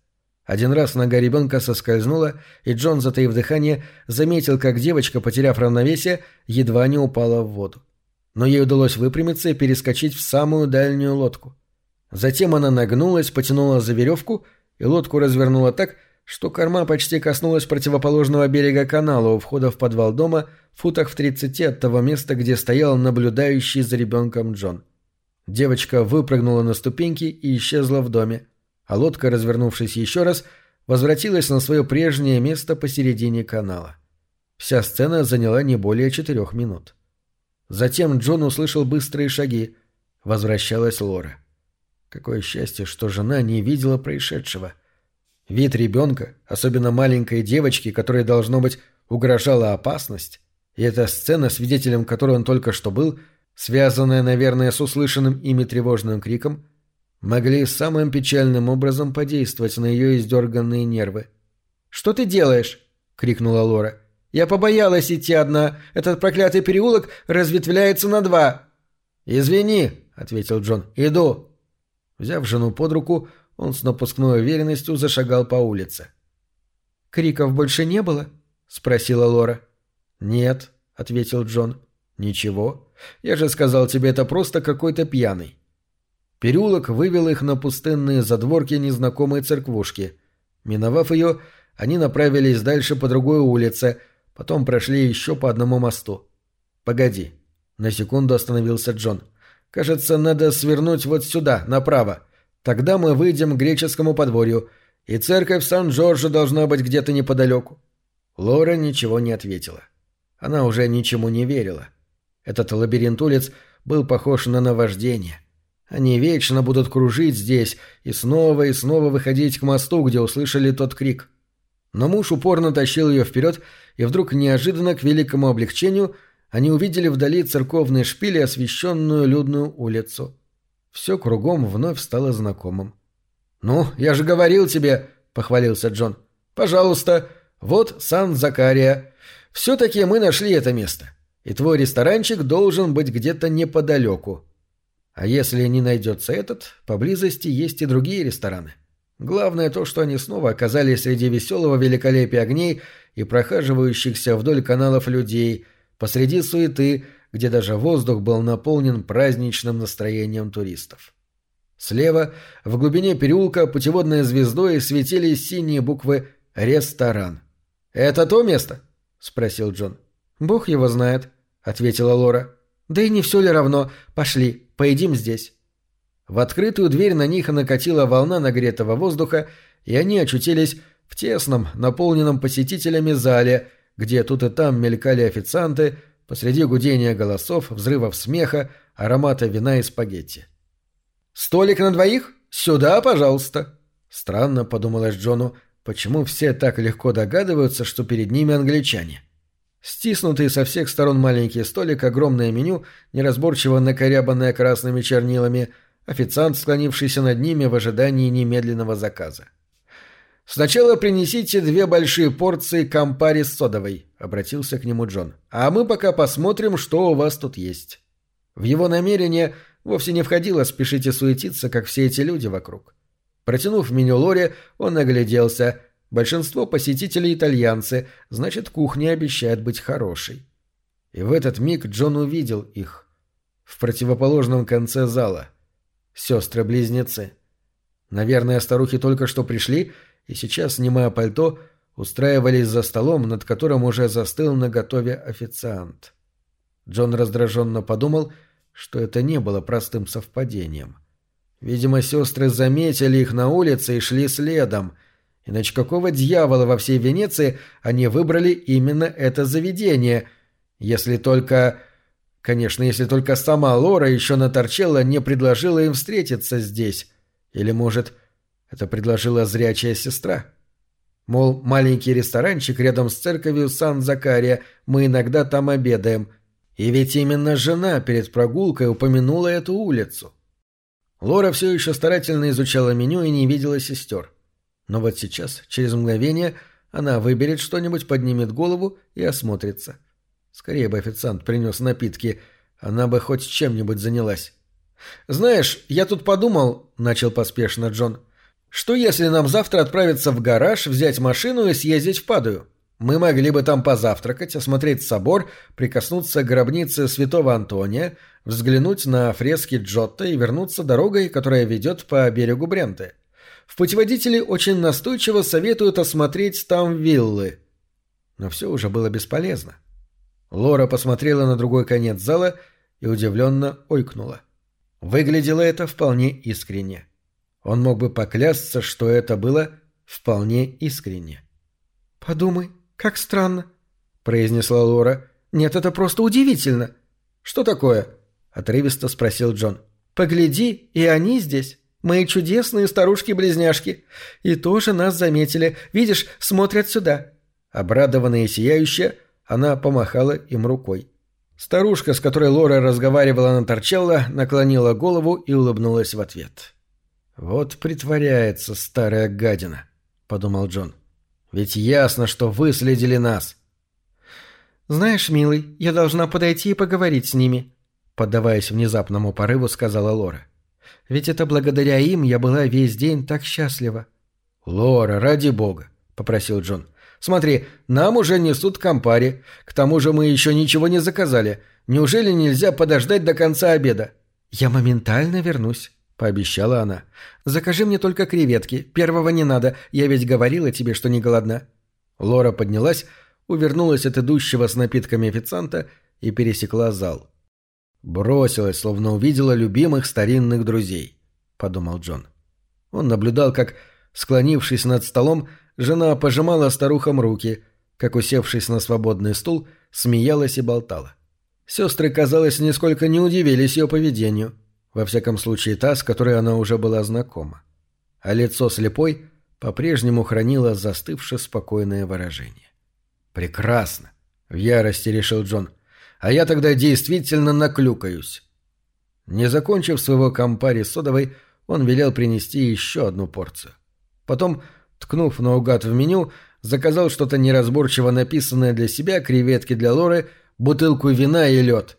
Один раз нога ребенка соскользнула, и Джон, затаив дыхание, заметил, как девочка, потеряв равновесие, едва не упала в воду. Но ей удалось выпрямиться и перескочить в самую дальнюю лодку. Затем она нагнулась, потянула за веревку, и лодку развернула так, что корма почти коснулась противоположного берега канала у входа в подвал дома в футах в тридцати от того места, где стоял наблюдающий за ребенком Джон. Девочка выпрыгнула на ступеньки и исчезла в доме, а лодка, развернувшись еще раз, возвратилась на свое прежнее место посередине канала. Вся сцена заняла не более четырех минут. Затем Джон услышал быстрые шаги. Возвращалась Лора. Какое счастье, что жена не видела происшедшего. Вид ребенка, особенно маленькой девочки, которой, должно быть, угрожала опасность, и эта сцена, свидетелем которой он только что был, связанная, наверное, с услышанным ими тревожным криком, могли самым печальным образом подействовать на ее издерганные нервы. «Что ты делаешь?» — крикнула Лора. «Я побоялась идти одна. Этот проклятый переулок разветвляется на два». «Извини», — ответил Джон. «Иду». Взяв жену под руку, он с напускной уверенностью зашагал по улице. «Криков больше не было?» — спросила Лора. «Нет», — ответил Джон. «Ничего. Я же сказал тебе, это просто какой-то пьяный». Переулок вывел их на пустынные задворки незнакомой церквушки. Миновав ее, они направились дальше по другой улице, потом прошли еще по одному мосту. «Погоди». На секунду остановился Джон. «Кажется, надо свернуть вот сюда, направо. Тогда мы выйдем к греческому подворью, и церковь Сан-Джорджо должна быть где-то неподалеку». Лора ничего не ответила. Она уже ничему не верила. Этот лабиринт улиц был похож на наваждение. Они вечно будут кружить здесь и снова и снова выходить к мосту, где услышали тот крик. Но муж упорно тащил ее вперед, и вдруг неожиданно к великому облегчению они увидели вдали церковные шпили, освещенную людную улицу. Все кругом вновь стало знакомым. «Ну, я же говорил тебе», — похвалился Джон. «Пожалуйста, вот Сан-Закария. Все-таки мы нашли это место, и твой ресторанчик должен быть где-то неподалеку. А если не найдется этот, поблизости есть и другие рестораны. Главное то, что они снова оказались среди веселого великолепия огней и прохаживающихся вдоль каналов людей, посреди суеты, где даже воздух был наполнен праздничным настроением туристов. Слева, в глубине переулка, путеводной звездой светились синие буквы «Ресторан». «Это то место?» — спросил Джон. «Бог его знает», — ответила Лора. «Да и не все ли равно. Пошли, поедим здесь». В открытую дверь на них накатила волна нагретого воздуха, и они очутились в тесном, наполненном посетителями зале, где тут и там мелькали официанты, посреди гудения голосов, взрывов смеха, аромата вина и спагетти. «Столик на двоих? Сюда, пожалуйста!» Странно, подумалось Джону, почему все так легко догадываются, что перед ними англичане. Стиснутый со всех сторон маленький столик, огромное меню, неразборчиво накорябанное красными чернилами, официант, склонившийся над ними в ожидании немедленного заказа. «Сначала принесите две большие порции кампари с содовой», — обратился к нему Джон. «А мы пока посмотрим, что у вас тут есть». В его намерение Вовсе не входило спешить и суетиться, как все эти люди вокруг. Протянув меню Лоре, он огляделся. Большинство посетителей итальянцы, значит, кухня обещает быть хорошей. И в этот миг Джон увидел их. В противоположном конце зала. Сестры-близнецы. Наверное, старухи только что пришли и сейчас, снимая пальто, устраивались за столом, над которым уже застыл на готове официант. Джон раздраженно подумал — что это не было простым совпадением. Видимо, сестры заметили их на улице и шли следом. Иначе какого дьявола во всей Венеции они выбрали именно это заведение? Если только... Конечно, если только сама Лора еще на Торчелло не предложила им встретиться здесь. Или, может, это предложила зрячая сестра? Мол, маленький ресторанчик рядом с церковью Сан-Закария, мы иногда там обедаем – и ведь именно жена перед прогулкой упомянула эту улицу. Лора все еще старательно изучала меню и не видела сестер. Но вот сейчас, через мгновение, она выберет что-нибудь, поднимет голову и осмотрится. Скорее бы официант принес напитки, она бы хоть чем-нибудь занялась. «Знаешь, я тут подумал», — начал поспешно Джон, — «что если нам завтра отправиться в гараж, взять машину и съездить в Падую? Мы могли бы там позавтракать, осмотреть собор, прикоснуться к гробнице святого Антония, взглянуть на фрески Джотто и вернуться дорогой, которая ведет по берегу Бренты. В путеводителе очень настойчиво советуют осмотреть там виллы. Но все уже было бесполезно. Лора посмотрела на другой конец зала и удивленно ойкнула. Выглядело это вполне искренне. Он мог бы поклясться, что это было вполне искренне. «Подумай», «Как странно», — произнесла Лора. «Нет, это просто удивительно». «Что такое?» — отрывисто спросил Джон. «Погляди, и они здесь. Мои чудесные старушки-близняшки. И тоже нас заметили. Видишь, смотрят сюда». Обрадованная и сияющая, она помахала им рукой. Старушка, с которой Лора разговаривала на Торчелло, наклонила голову и улыбнулась в ответ. «Вот притворяется старая гадина», — подумал Джон. Ведь ясно, что выследили нас. Знаешь, милый, я должна подойти и поговорить с ними, поддаваясь внезапному порыву, сказала Лора. Ведь это благодаря им я была весь день так счастлива. Лора, ради бога, попросил Джон. Смотри, нам уже несут компари. К тому же мы еще ничего не заказали. Неужели нельзя подождать до конца обеда? Я моментально вернусь пообещала она. «Закажи мне только креветки. Первого не надо. Я ведь говорила тебе, что не голодна». Лора поднялась, увернулась от идущего с напитками официанта и пересекла зал. «Бросилась, словно увидела любимых старинных друзей», — подумал Джон. Он наблюдал, как, склонившись над столом, жена пожимала старухам руки, как, усевшись на свободный стул, смеялась и болтала. Сестры, казалось, нисколько не удивились ее поведению, во всяком случае та, с которой она уже была знакома. А лицо слепой по-прежнему хранило застывшее спокойное выражение. «Прекрасно!» — в ярости решил Джон. «А я тогда действительно наклюкаюсь». Не закончив своего компари содовой, он велел принести еще одну порцию. Потом, ткнув наугад в меню, заказал что-то неразборчиво написанное для себя, креветки для Лоры, бутылку вина и лед.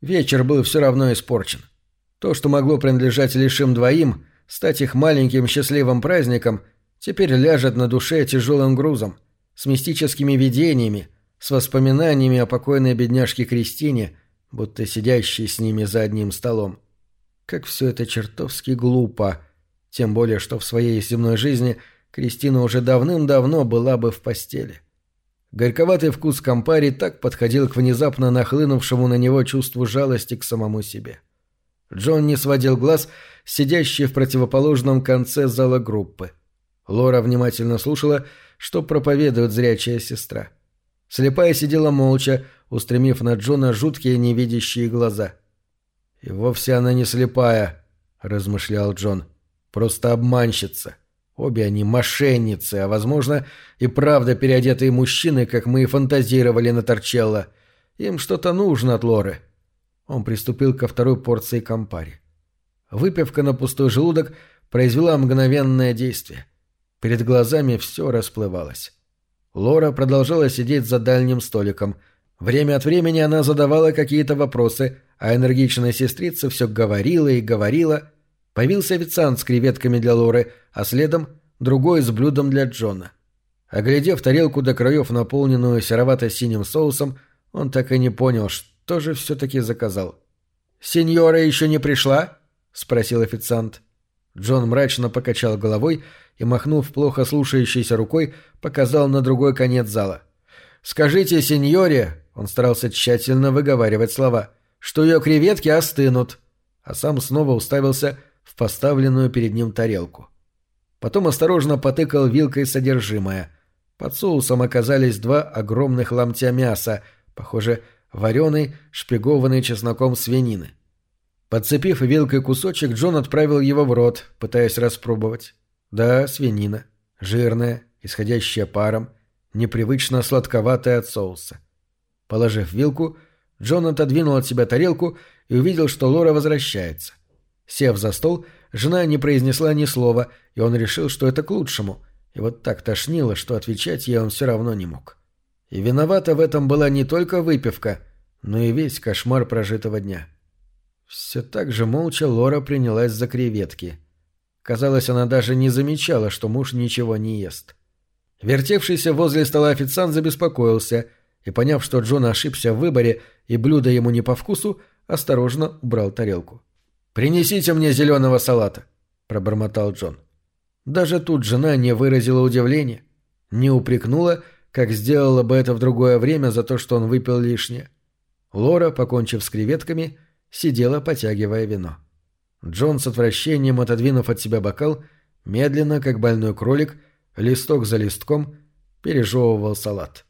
Вечер был все равно испорчен. То, что могло принадлежать лишь им двоим, стать их маленьким счастливым праздником, теперь ляжет на душе тяжелым грузом, с мистическими видениями, с воспоминаниями о покойной бедняжке Кристине, будто сидящей с ними за одним столом. Как все это чертовски глупо, тем более, что в своей земной жизни Кристина уже давным-давно была бы в постели. Горьковатый вкус компари так подходил к внезапно нахлынувшему на него чувству жалости к самому себе. Джон не сводил глаз, сидящий в противоположном конце зала группы. Лора внимательно слушала, что проповедует зрячая сестра. Слепая сидела молча, устремив на Джона жуткие невидящие глаза. «И вовсе она не слепая», — размышлял Джон. «Просто обманщица. Обе они мошенницы, а, возможно, и правда переодетые мужчины, как мы и фантазировали на Торчелло. Им что-то нужно от Лоры». Он приступил ко второй порции компари. Выпивка на пустой желудок произвела мгновенное действие. Перед глазами все расплывалось. Лора продолжала сидеть за дальним столиком. Время от времени она задавала какие-то вопросы, а энергичная сестрица все говорила и говорила. Появился официант с креветками для Лоры, а следом другой с блюдом для Джона. Оглядев тарелку до краев, наполненную серовато-синим соусом, он так и не понял, что же все-таки заказал. «Сеньора еще не пришла?» — спросил официант. Джон мрачно покачал головой и, махнув плохо слушающейся рукой, показал на другой конец зала. «Скажите сеньоре», — он старался тщательно выговаривать слова, — «что ее креветки остынут», а сам снова уставился в поставленную перед ним тарелку. Потом осторожно потыкал вилкой содержимое. Под соусом оказались два огромных ломтя мяса, похоже, вареной, шпигованной чесноком свинины. Подцепив вилкой кусочек, Джон отправил его в рот, пытаясь распробовать. Да, свинина. Жирная, исходящая паром, непривычно сладковатая от соуса. Положив вилку, Джон отодвинул от себя тарелку и увидел, что Лора возвращается. Сев за стол, жена не произнесла ни слова, и он решил, что это к лучшему, и вот так тошнило, что отвечать ей он все равно не мог. И виновата в этом была не только выпивка, но и весь кошмар прожитого дня. Все так же молча Лора принялась за креветки. Казалось, она даже не замечала, что муж ничего не ест. Вертевшийся возле стола официант забеспокоился и, поняв, что Джон ошибся в выборе и блюдо ему не по вкусу, осторожно убрал тарелку. «Принесите мне зеленого салата», — пробормотал Джон. Даже тут жена не выразила удивления, не упрекнула, как сделала бы это в другое время за то, что он выпил лишнее. Лора, покончив с креветками, сидела, потягивая вино. Джон с отвращением отодвинув от себя бокал, медленно, как больной кролик, листок за листком, пережевывал салат.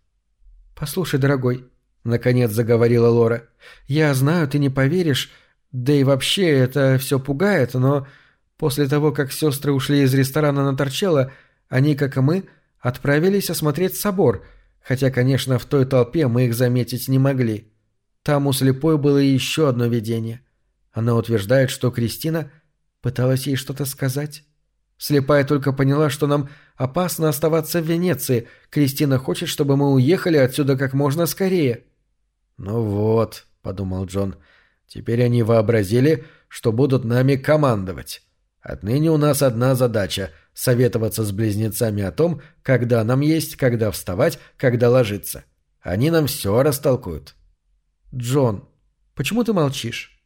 «Послушай, дорогой», — наконец заговорила Лора, — «я знаю, ты не поверишь, да и вообще это все пугает, но после того, как сестры ушли из ресторана на Торчелло, они, как и мы, отправились осмотреть собор, хотя, конечно, в той толпе мы их заметить не могли. Там у слепой было еще одно видение — она утверждает, что Кристина пыталась ей что-то сказать. Слепая только поняла, что нам опасно оставаться в Венеции. Кристина хочет, чтобы мы уехали отсюда как можно скорее. «Ну вот», — подумал Джон, — «теперь они вообразили, что будут нами командовать. Отныне у нас одна задача — советоваться с близнецами о том, когда нам есть, когда вставать, когда ложиться. Они нам все растолкуют». «Джон, почему ты молчишь?»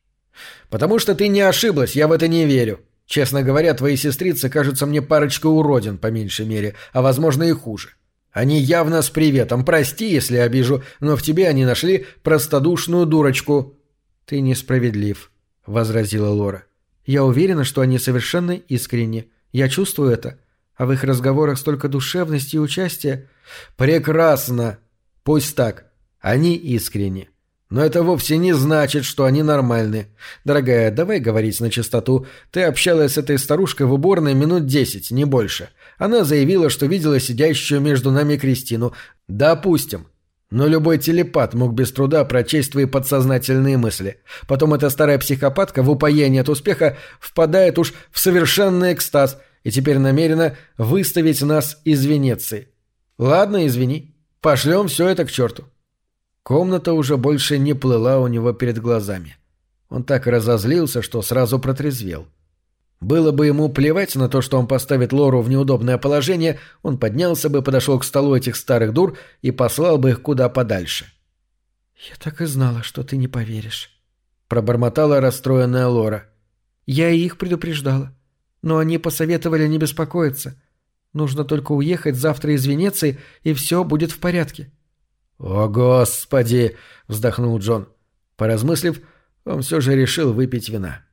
«Потому что ты не ошиблась, я в это не верю. Честно говоря, твои сестрицы кажутся мне парочкой уродин, по меньшей мере, а возможно и хуже. Они явно с приветом. Прости, если обижу, но в тебе они нашли простодушную дурочку». «Ты несправедлив», — возразила Лора. «Я уверена, что они совершенно искренни. Я чувствую это. А в их разговорах столько душевности и участия. Прекрасно. Пусть так. Они искренни. Но это вовсе не значит, что они нормальны. Дорогая, давай говорить на чистоту. Ты общалась с этой старушкой в уборной минут десять, не больше. Она заявила, что видела сидящую между нами Кристину. Допустим. Но любой телепат мог без труда прочесть твои подсознательные мысли. Потом эта старая психопатка в упоении от успеха впадает уж в совершенный экстаз и теперь намерена выставить нас из Венеции. Ладно, извини. Пошлем все это к черту. Комната уже больше не плыла у него перед глазами. Он так разозлился, что сразу протрезвел. Было бы ему плевать на то, что он поставит Лору в неудобное положение, он поднялся бы, подошел к столу этих старых дур и послал бы их куда подальше. «Я так и знала, что ты не поверишь», — пробормотала расстроенная Лора. «Я и их предупреждала. Но они посоветовали не беспокоиться. Нужно только уехать завтра из Венеции, и все будет в порядке. «О, Господи!» — вздохнул Джон. Поразмыслив, он все же решил выпить вина.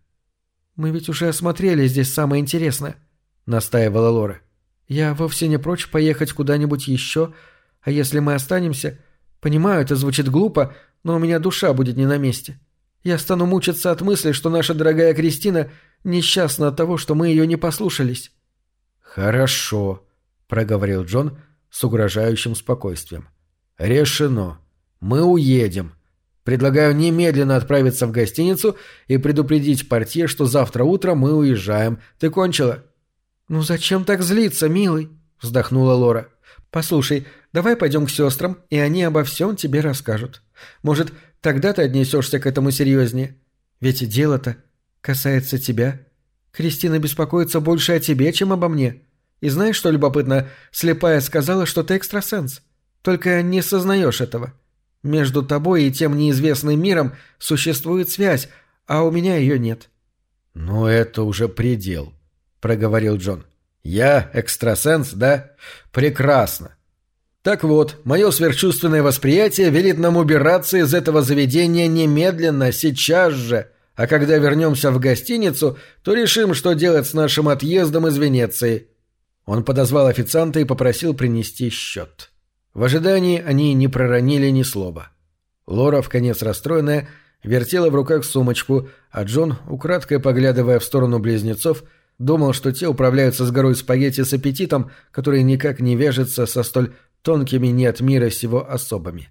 «Мы ведь уже осмотрели здесь самое интересное», — настаивала Лора. «Я вовсе не прочь поехать куда-нибудь еще, а если мы останемся... Понимаю, это звучит глупо, но у меня душа будет не на месте. Я стану мучиться от мысли, что наша дорогая Кристина несчастна от того, что мы ее не послушались». «Хорошо», — проговорил Джон с угрожающим спокойствием. «Решено. Мы уедем. Предлагаю немедленно отправиться в гостиницу и предупредить портье, что завтра утром мы уезжаем. Ты кончила?» «Ну зачем так злиться, милый?» — вздохнула Лора. «Послушай, давай пойдем к сестрам, и они обо всем тебе расскажут. Может, тогда ты отнесешься к этому серьезнее? Ведь дело-то касается тебя. Кристина беспокоится больше о тебе, чем обо мне. И знаешь, что любопытно? Слепая сказала, что ты экстрасенс. Только не сознаешь этого. Между тобой и тем неизвестным миром существует связь, а у меня ее нет». «Ну, это уже предел», — проговорил Джон. «Я экстрасенс, да? Прекрасно. Так вот, мое сверхчувственное восприятие велит нам убираться из этого заведения немедленно, сейчас же, а когда вернемся в гостиницу, то решим, что делать с нашим отъездом из Венеции». Он подозвал официанта и попросил принести счет. В ожидании они не проронили ни слова. Лора, в конец расстроенная, вертела в руках сумочку, а Джон, украдкой поглядывая в сторону близнецов, думал, что те управляются с горой спагетти с аппетитом, который никак не вяжется со столь тонкими не от мира сего особами.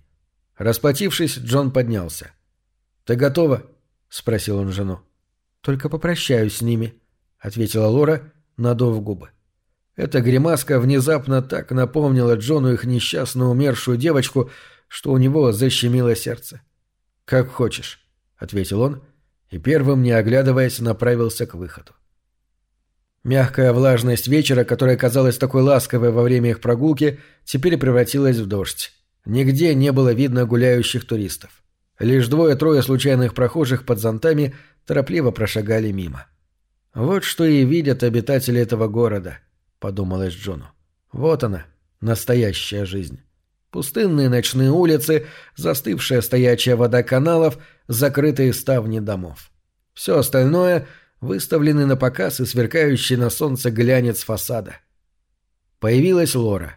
Расплатившись, Джон поднялся. «Ты готова?» — спросил он жену. «Только попрощаюсь с ними», — ответила Лора, надув губы. Эта гримаска внезапно так напомнила Джону их несчастную умершую девочку, что у него защемило сердце. «Как хочешь», — ответил он, и первым, не оглядываясь, направился к выходу. Мягкая влажность вечера, которая казалась такой ласковой во время их прогулки, теперь превратилась в дождь. Нигде не было видно гуляющих туристов. Лишь двое-трое случайных прохожих под зонтами торопливо прошагали мимо. Вот что и видят обитатели этого города — подумалось Джону. Вот она, настоящая жизнь. Пустынные ночные улицы, застывшая стоячая вода каналов, закрытые ставни домов. Все остальное — выставленный на показ и сверкающий на солнце глянец фасада. Появилась Лора.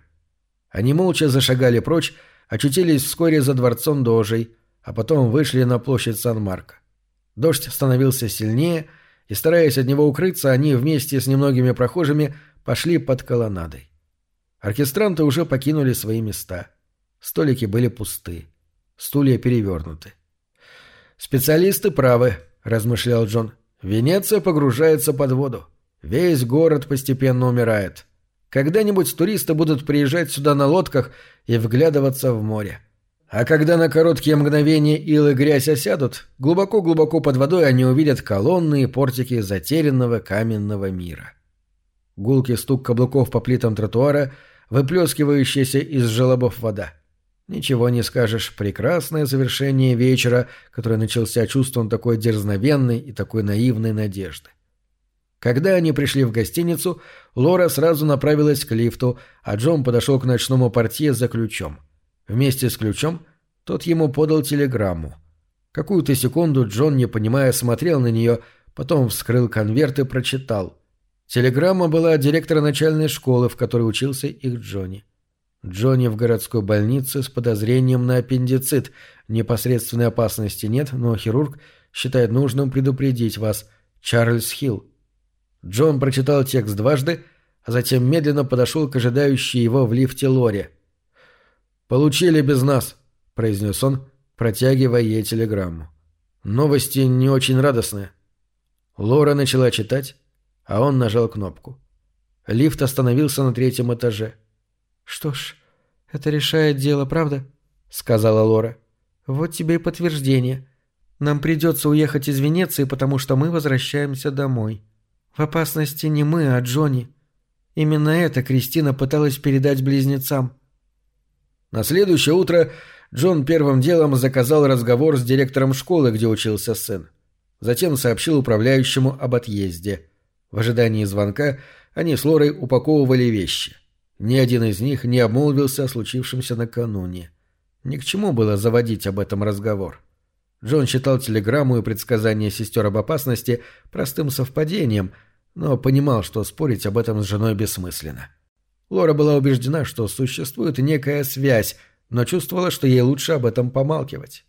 Они молча зашагали прочь, очутились вскоре за дворцом Дожей, а потом вышли на площадь Сан-Марко. Дождь становился сильнее, и, стараясь от него укрыться, они вместе с немногими прохожими пошли под колоннадой. Оркестранты уже покинули свои места. Столики были пусты. Стулья перевернуты. «Специалисты правы», — размышлял Джон. «Венеция погружается под воду. Весь город постепенно умирает. Когда-нибудь туристы будут приезжать сюда на лодках и вглядываться в море. А когда на короткие мгновения ил и грязь осядут, глубоко-глубоко под водой они увидят колонны и портики затерянного каменного мира. Гулкий стук каблуков по плитам тротуара, выплескивающаяся из желобов вода. Ничего не скажешь, прекрасное завершение вечера, который начался чувством такой дерзновенной и такой наивной надежды. Когда они пришли в гостиницу, Лора сразу направилась к лифту, а Джон подошел к ночному портье за ключом. Вместе с ключом тот ему подал телеграмму. Какую-то секунду Джон, не понимая, смотрел на нее, потом вскрыл конверт и прочитал — Телеграмма была от директора начальной школы, в которой учился их Джонни. Джонни в городской больнице с подозрением на аппендицит. Непосредственной опасности нет, но хирург считает нужным предупредить вас. Чарльз Хилл. Джон прочитал текст дважды, а затем медленно подошел к ожидающей его в лифте Лоре. «Получили без нас», — произнес он, протягивая ей телеграмму. «Новости не очень радостные». Лора начала читать, а он нажал кнопку. Лифт остановился на третьем этаже. «Что ж, это решает дело, правда?» — сказала Лора. «Вот тебе и подтверждение. Нам придется уехать из Венеции, потому что мы возвращаемся домой. В опасности не мы, а Джонни. Именно это Кристина пыталась передать близнецам». На следующее утро Джон первым делом заказал разговор с директором школы, где учился сын. Затем сообщил управляющему об отъезде. В ожидании звонка они с Лорой упаковывали вещи. Ни один из них не обмолвился о случившемся накануне. Ни к чему было заводить об этом разговор. Джон считал телеграмму и предсказание сестер об опасности простым совпадением, но понимал, что спорить об этом с женой бессмысленно. Лора была убеждена, что существует некая связь, но чувствовала, что ей лучше об этом помалкивать.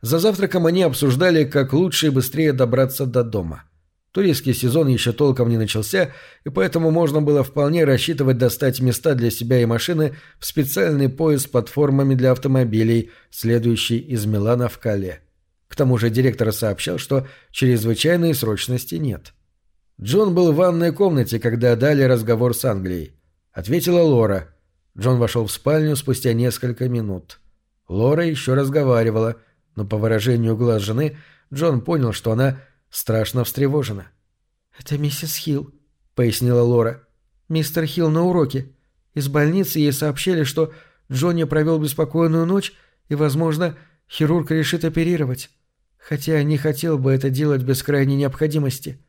За завтраком они обсуждали, как лучше и быстрее добраться до дома – Туристский сезон еще толком не начался, и поэтому можно было вполне рассчитывать достать места для себя и машины в специальный поезд с платформами для автомобилей, следующий из Милана в Кале. К тому же директор сообщал, что чрезвычайной срочности нет. Джон был в ванной комнате, когда дали разговор с Англией. Ответила Лора. Джон вошел в спальню спустя несколько минут. Лора еще разговаривала, но по выражению глаз жены Джон понял, что она страшно встревожена. «Это миссис Хилл», — пояснила Лора. «Мистер Хилл на уроке. Из больницы ей сообщили, что Джонни провел беспокойную ночь, и, возможно, хирург решит оперировать. Хотя не хотел бы это делать без крайней необходимости.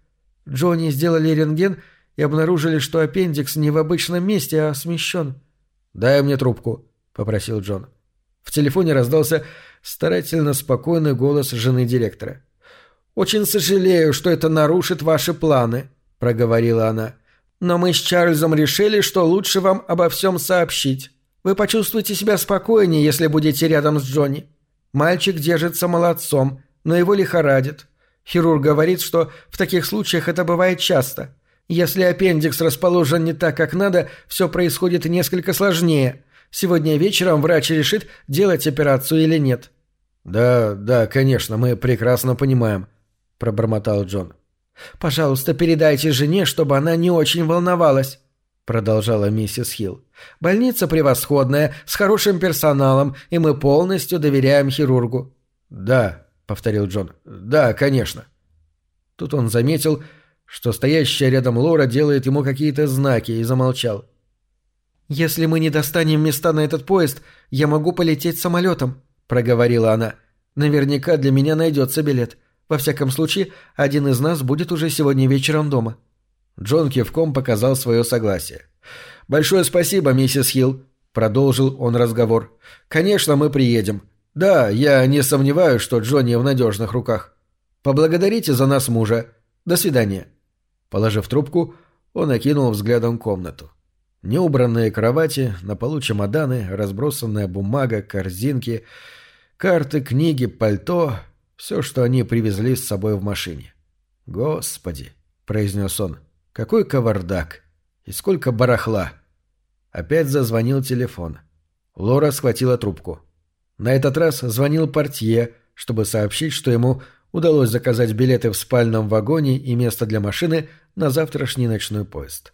Джонни сделали рентген и обнаружили, что аппендикс не в обычном месте, а смещен». «Дай мне трубку», — попросил Джон. В телефоне раздался старательно спокойный голос жены директора. «Очень сожалею, что это нарушит ваши планы», — проговорила она. «Но мы с Чарльзом решили, что лучше вам обо всем сообщить. Вы почувствуете себя спокойнее, если будете рядом с Джонни. Мальчик держится молодцом, но его лихорадит. Хирург говорит, что в таких случаях это бывает часто. Если аппендикс расположен не так, как надо, все происходит несколько сложнее. Сегодня вечером врач решит, делать операцию или нет». «Да, да, конечно, мы прекрасно понимаем», — пробормотал Джон. «Пожалуйста, передайте жене, чтобы она не очень волновалась», — продолжала миссис Хилл. «Больница превосходная, с хорошим персоналом, и мы полностью доверяем хирургу». «Да», — повторил Джон. «Да, конечно». Тут он заметил, что стоящая рядом Лора делает ему какие-то знаки, и замолчал. «Если мы не достанем места на этот поезд, я могу полететь самолетом», — проговорила она. «Наверняка для меня найдется билет. Во всяком случае, один из нас будет уже сегодня вечером дома». Джон кивком показал свое согласие. «Большое спасибо, миссис Хилл», — продолжил он разговор. «Конечно, мы приедем. Да, я не сомневаюсь, что Джонни в надежных руках. Поблагодарите за нас мужа. До свидания». Положив трубку, он окинул взглядом комнату. Неубранные кровати, на полу чемоданы, разбросанная бумага, корзинки, карты, книги, пальто все, что они привезли с собой в машине. «Господи!» — произнес он. «Какой кавардак! И сколько барахла!» Опять зазвонил телефон. Лора схватила трубку. На этот раз звонил портье, чтобы сообщить, что ему удалось заказать билеты в спальном вагоне и место для машины на завтрашний ночной поезд.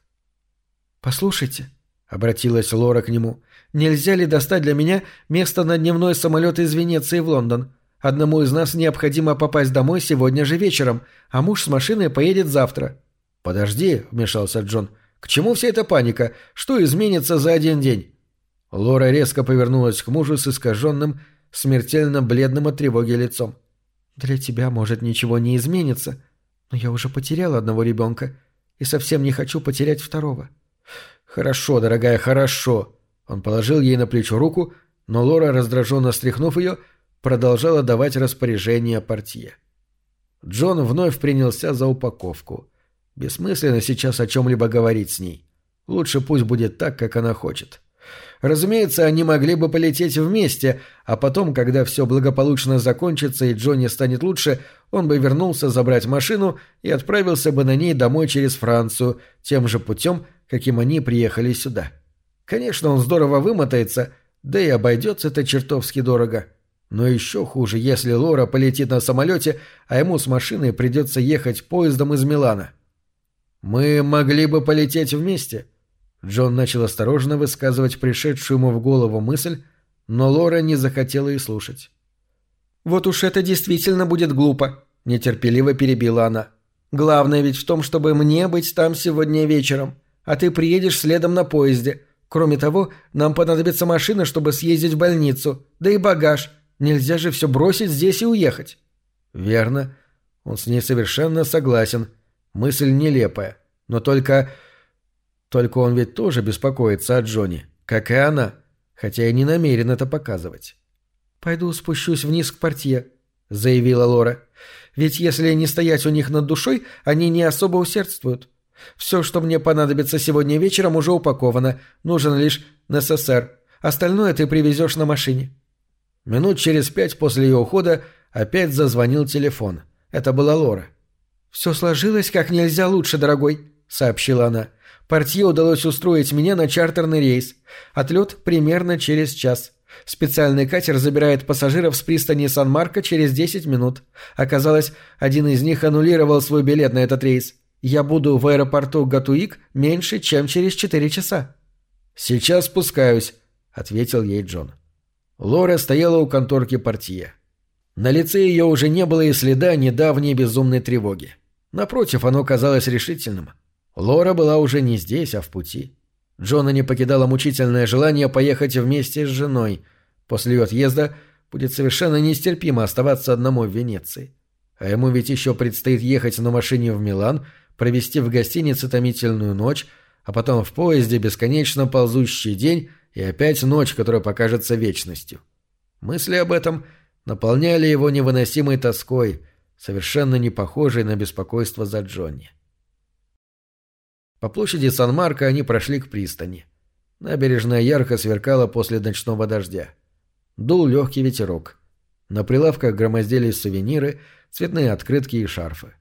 «Послушайте», — обратилась Лора к нему, — «нельзя ли достать для меня место на дневной самолет из Венеции в Лондон? Одному из нас необходимо попасть домой сегодня же вечером, а муж с машиной поедет завтра». «Подожди», — вмешался Джон. «К чему вся эта паника? Что изменится за один день?» Лора резко повернулась к мужу с искаженным, смертельно бледным от тревоги лицом. «Для тебя, может, ничего не изменится, но я уже потерял одного ребенка и совсем не хочу потерять второго». «Хорошо, дорогая, хорошо». Он положил ей на плечо руку, но Лора, раздраженно стряхнув ее, — продолжала давать распоряжения портье. Джон вновь принялся за упаковку. Бессмысленно сейчас о чем-либо говорить с ней. Лучше пусть будет так, как она хочет. Разумеется, они могли бы полететь вместе, а потом, когда все благополучно закончится и Джонни станет лучше, он бы вернулся забрать машину и отправился бы на ней домой через Францию, тем же путем, каким они приехали сюда. Конечно, он здорово вымотается, да и обойдется это чертовски дорого. Но еще хуже, если Лора полетит на самолете, а ему с машиной придется ехать поездом из Милана. «Мы могли бы полететь вместе», Джон начал осторожно высказывать пришедшую ему в голову мысль, но Лора не захотела и слушать. «Вот уж это действительно будет глупо», — нетерпеливо перебила она. «Главное ведь в том, чтобы мне быть там сегодня вечером, а ты приедешь следом на поезде. Кроме того, нам понадобится машина, чтобы съездить в больницу, да и багаж. Нельзя же все бросить здесь и уехать». «Верно. Он с ней совершенно согласен. Мысль нелепая. Но только только он ведь тоже беспокоится о Джонни, как и она, хотя и не намерен это показывать. «Пойду спущусь вниз к портье», — заявила Лора. «Ведь если не стоять у них над душой, они не особо усердствуют. Все, что мне понадобится сегодня вечером, уже упаковано. Нужен лишь НССР. Остальное ты привезешь на машине». Минут через пять после ее ухода опять зазвонил телефон. Это была Лора. «Все сложилось как нельзя лучше, дорогой», — сообщила она. Портье удалось устроить меня на чартерный рейс. Отлет примерно через час. Специальный катер забирает пассажиров с пристани Сан-Марко через 10 минут. Оказалось, один из них аннулировал свой билет на этот рейс. Я буду в аэропорту Гатуик меньше, чем через 4 часа. «Сейчас спускаюсь», — ответил ей Джон. Лора стояла у конторки портье. На лице ее уже не было и следа недавней безумной тревоги. Напротив, оно казалось решительным — Лора была уже не здесь, а в пути. Джона не покидало мучительное желание поехать вместе с женой. После ее отъезда будет совершенно нестерпимо оставаться одному в Венеции. А ему ведь еще предстоит ехать на машине в Милан, провести в гостинице томительную ночь, а потом в поезде бесконечно ползущий день и опять ночь, которая покажется вечностью. Мысли об этом наполняли его невыносимой тоской, совершенно не похожей на беспокойство за Джонни. По площади Сан-Марко они прошли к пристани. Набережная ярко сверкала после ночного дождя. Дул легкий ветерок. На прилавках громоздились сувениры, цветные открытки и шарфы.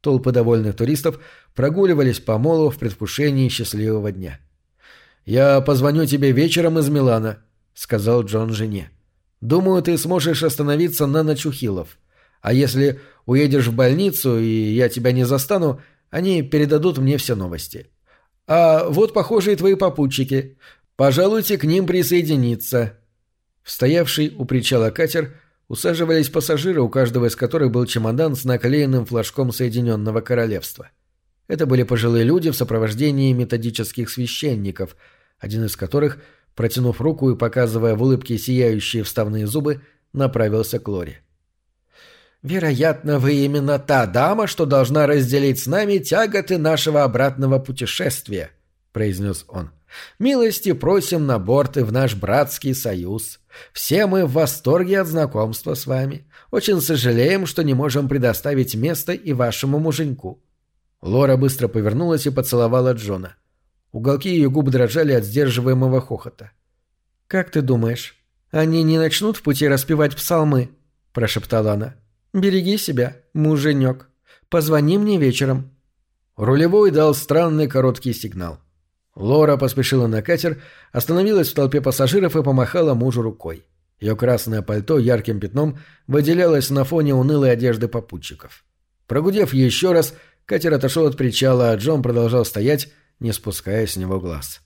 Толпы довольных туристов прогуливались по молу в предвкушении счастливого дня. «Я позвоню тебе вечером из Милана», — сказал Джон жене. «Думаю, ты сможешь остановиться на ночь у Хиллов. А если уедешь в больницу, и я тебя не застану, они передадут мне все новости. А вот, похожие твои попутчики. Пожалуйте к ним присоединиться». В стоявший у причала катер усаживались пассажиры, у каждого из которых был чемодан с наклеенным флажком Соединенного Королевства. Это были пожилые люди в сопровождении методических священников, один из которых, протянув руку и показывая в улыбке сияющие вставные зубы, направился к Лоре. «Вероятно, вы именно та дама, что должна разделить с нами тяготы нашего обратного путешествия», — произнес он. «Милости просим на борты в наш братский союз. Все мы в восторге от знакомства с вами. Очень сожалеем, что не можем предоставить место и вашему муженьку». Лора быстро повернулась и поцеловала Джона. Уголки ее губ дрожали от сдерживаемого хохота. «Как ты думаешь, они не начнут в пути распевать псалмы?» – прошептала она. «Береги себя, муженек. Позвони мне вечером». Рулевой дал странный короткий сигнал. Лора поспешила на катер, остановилась в толпе пассажиров и помахала мужу рукой. Ее красное пальто ярким пятном выделялось на фоне унылой одежды попутчиков. Прогудев еще раз, катер отошел от причала, а Джон продолжал стоять, не спуская с него глаз.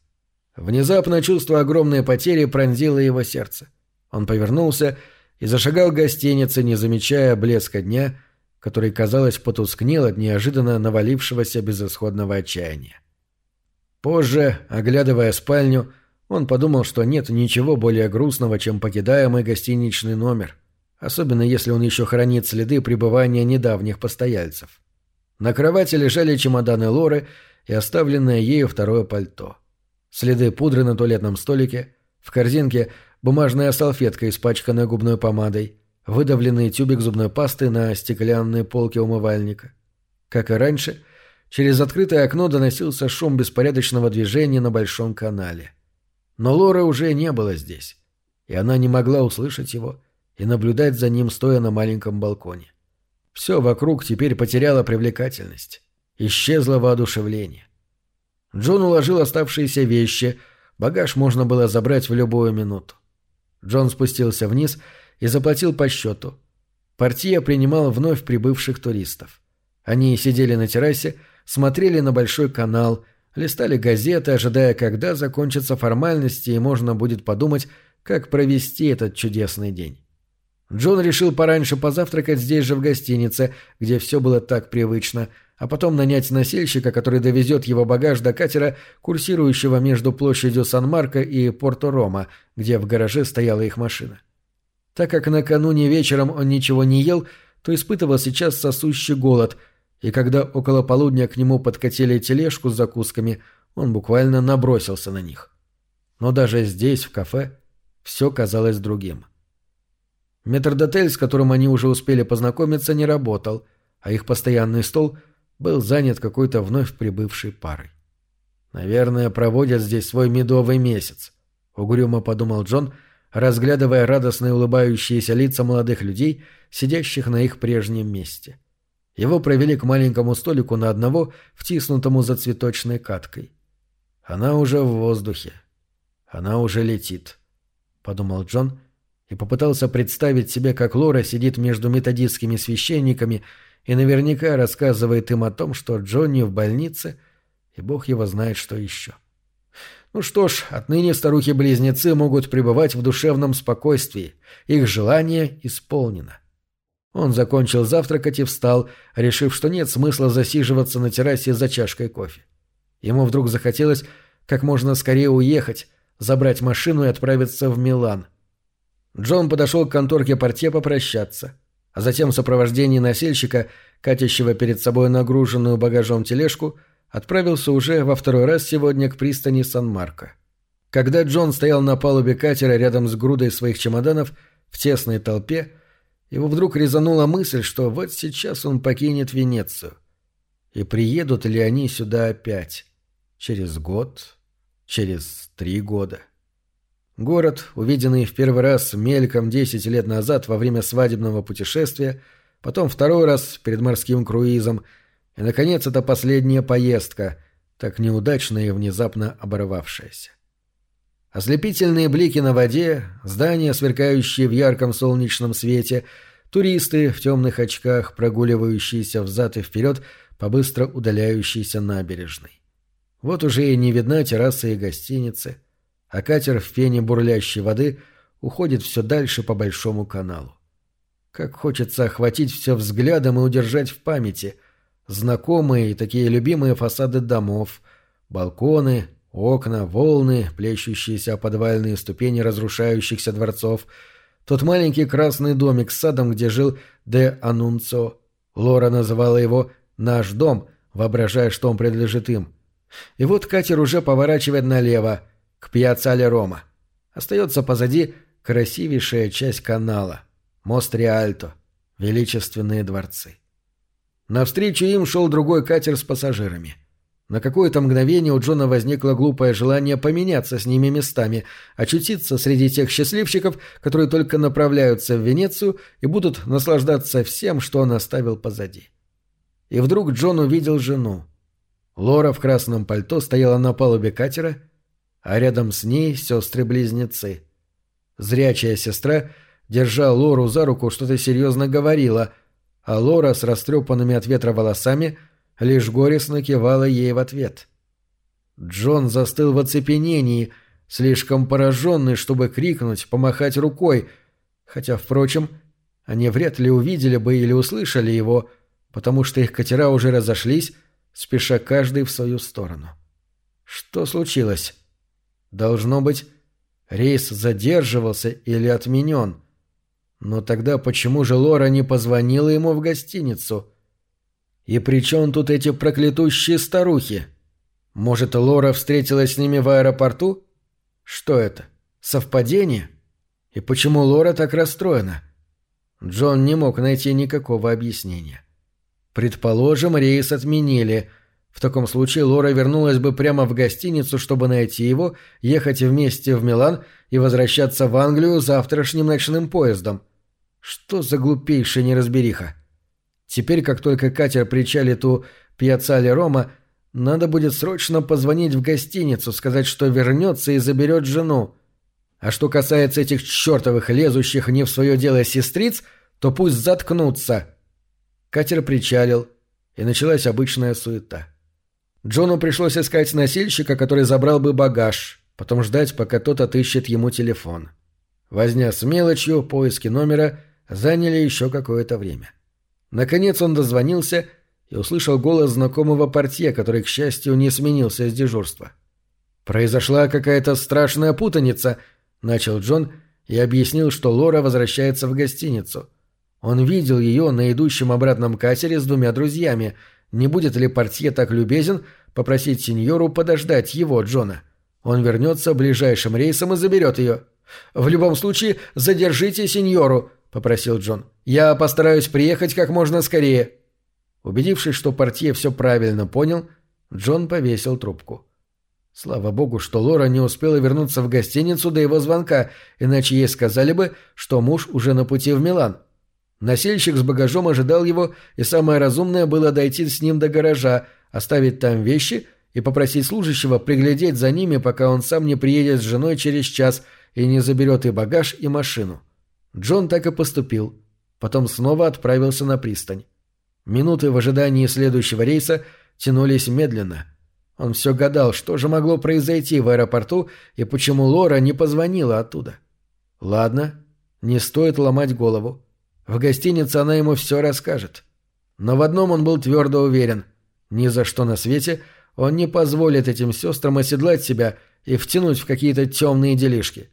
Внезапно чувство огромной потери пронзило его сердце. Он повернулся и зашагал к гостинице, не замечая блеска дня, который, казалось, потускнел от неожиданно навалившегося безысходного отчаяния. Позже, оглядывая спальню, он подумал, что нет ничего более грустного, чем покидаемый гостиничный номер, особенно если он еще хранит следы пребывания недавних постояльцев. На кровати лежали чемоданы Лоры и оставленное ею второе пальто. Следы пудры на туалетном столике, в корзинке бумажная салфетка, испачканная губной помадой, выдавленный тюбик зубной пасты на стеклянной полке умывальника. Как и раньше, Через открытое окно доносился шум беспорядочного движения на большом канале. Но Лора уже не было здесь, и она не могла услышать его и наблюдать за ним, стоя на маленьком балконе. Все вокруг теперь потеряло привлекательность. Исчезло воодушевление. Джон уложил оставшиеся вещи, багаж можно было забрать в любую минуту. Джон спустился вниз и заплатил по счету. Партия принимал вновь прибывших туристов. Они сидели на террасе, смотрели на большой канал, листали газеты, ожидая, когда закончатся формальности и можно будет подумать, как провести этот чудесный день. Джон решил пораньше позавтракать здесь же в гостинице, где все было так привычно, а потом нанять носильщика, который довезет его багаж до катера, курсирующего между площадью Сан-Марко и Порто-Рома, где в гараже стояла их машина. Так как накануне вечером он ничего не ел, то испытывал сейчас сосущий голод, и когда около полудня к нему подкатили тележку с закусками, он буквально набросился на них. Но даже здесь, в кафе, все казалось другим. — Метрдотель, с которым они уже успели познакомиться, не работал, а их постоянный стол был занят какой-то вновь прибывшей парой. «Наверное, проводят здесь свой медовый месяц», — угрюмо подумал Джон, разглядывая радостные улыбающиеся лица молодых людей, сидящих на их прежнем месте. Его провели к маленькому столику на одного, втиснутому за цветочной каткой. «Она уже в воздухе. Она уже летит», — подумал Джон, — и попытался представить себе, как Лора сидит между методистскими священниками и наверняка рассказывает им о том, что Джонни в больнице, и бог его знает, что еще. Ну что ж, отныне старухи-близнецы могут пребывать в душевном спокойствии, их желание исполнено. Он закончил завтракать и встал, решив, что нет смысла засиживаться на террасе за чашкой кофе. Ему вдруг захотелось как можно скорее уехать, забрать машину и отправиться в Милан – Джон подошел к конторке портье попрощаться, а затем в сопровождении носильщика, катящего перед собой нагруженную багажом тележку, отправился уже во второй раз сегодня к пристани Сан-Марко. Когда Джон стоял на палубе катера рядом с грудой своих чемоданов в тесной толпе, его вдруг резанула мысль, что вот сейчас он покинет Венецию. И приедут ли они сюда опять? Через год? Через три года? — Город, увиденный в первый раз мельком 10 лет назад во время свадебного путешествия, потом второй раз перед морским круизом, и, наконец, это последняя поездка, так неудачная и внезапно оборвавшаяся. Ослепительные блики на воде, здания, сверкающие в ярком солнечном свете, туристы в темных очках, прогуливающиеся взад и вперед по быстро удаляющейся набережной. Вот уже и не видна терраса и гостиницы — а катер в пене бурлящей воды уходит все дальше по большому каналу. Как хочется охватить все взглядом и удержать в памяти знакомые и такие любимые фасады домов, балконы, окна, волны, плещущиеся о подвальные ступени разрушающихся дворцов, тот маленький красный домик с садом, где жил Де Анунцо. Лора называла его «наш дом», воображая, что он принадлежит им. И вот катер уже поворачивает налево — к пьяцале Рома. Остается позади красивейшая часть канала — мост Риальто, величественные дворцы. Навстречу им шел другой катер с пассажирами. На какое-то мгновение у Джона возникло глупое желание поменяться с ними местами, очутиться среди тех счастливчиков, которые только направляются в Венецию и будут наслаждаться всем, что он оставил позади. И вдруг Джон увидел жену. Лора в красном пальто стояла на палубе катера а рядом с ней сестры-близнецы. Зрячая сестра, держа Лору за руку, что-то серьезно говорила, а Лора с растрепанными от ветра волосами лишь горестно кивала ей в ответ. Джон застыл в оцепенении, слишком пораженный, чтобы крикнуть, помахать рукой, хотя, впрочем, они вряд ли увидели бы или услышали его, потому что их катера уже разошлись, спеша каждый в свою сторону. Что случилось? Должно быть, рейс задерживался или отменен. Но тогда почему же Лора не позвонила ему в гостиницу? И при чем тут эти проклятущие старухи? Может, Лора встретилась с ними в аэропорту? Что это? Совпадение? И почему Лора так расстроена? Джон не мог найти никакого объяснения. Предположим, рейс отменили. В таком случае Лора вернулась бы прямо в гостиницу, чтобы найти его, ехать вместе в Милан и возвращаться в Англию завтрашним ночным поездом. Что за глупейшая неразбериха? Теперь, как только катер причалит у Пьяцали Рома, надо будет срочно позвонить в гостиницу, сказать, что вернется и заберет жену. А что касается этих чертовых лезущих не в свое дело сестриц, то пусть заткнутся. Катер причалил, и началась обычная суета. Джону пришлось искать носильщика, который забрал бы багаж, потом ждать, пока тот отыщет ему телефон. Возня с мелочью, поиски номера заняли еще какое-то время. Наконец он дозвонился и услышал голос знакомого портье, который, к счастью, не сменился с дежурства. «Произошла какая-то страшная путаница», — начал Джон и объяснил, что Лора возвращается в гостиницу. Он видел ее на идущем обратном катере с двумя друзьями — не будет ли портье так любезен попросить сеньору подождать его, Джона. Он вернется ближайшим рейсом и заберет ее. «В любом случае, задержите сеньору», — попросил Джон. «Я постараюсь приехать как можно скорее». Убедившись, что портье все правильно понял, Джон повесил трубку. Слава богу, что Лора не успела вернуться в гостиницу до его звонка, иначе ей сказали бы, что муж уже на пути в Милан. Носильщик с багажом ожидал его, и самое разумное было дойти с ним до гаража, оставить там вещи и попросить служащего приглядеть за ними, пока он сам не приедет с женой через час и не заберет и багаж, и машину. Джон так и поступил. Потом снова отправился на пристань. Минуты в ожидании следующего рейса тянулись медленно. Он все гадал, что же могло произойти в аэропорту и почему Лора не позвонила оттуда. Ладно, не стоит ломать голову. В гостинице она ему все расскажет. Но в одном он был твердо уверен. Ни за что на свете он не позволит этим сестрам оседлать себя и втянуть в какие-то темные делишки.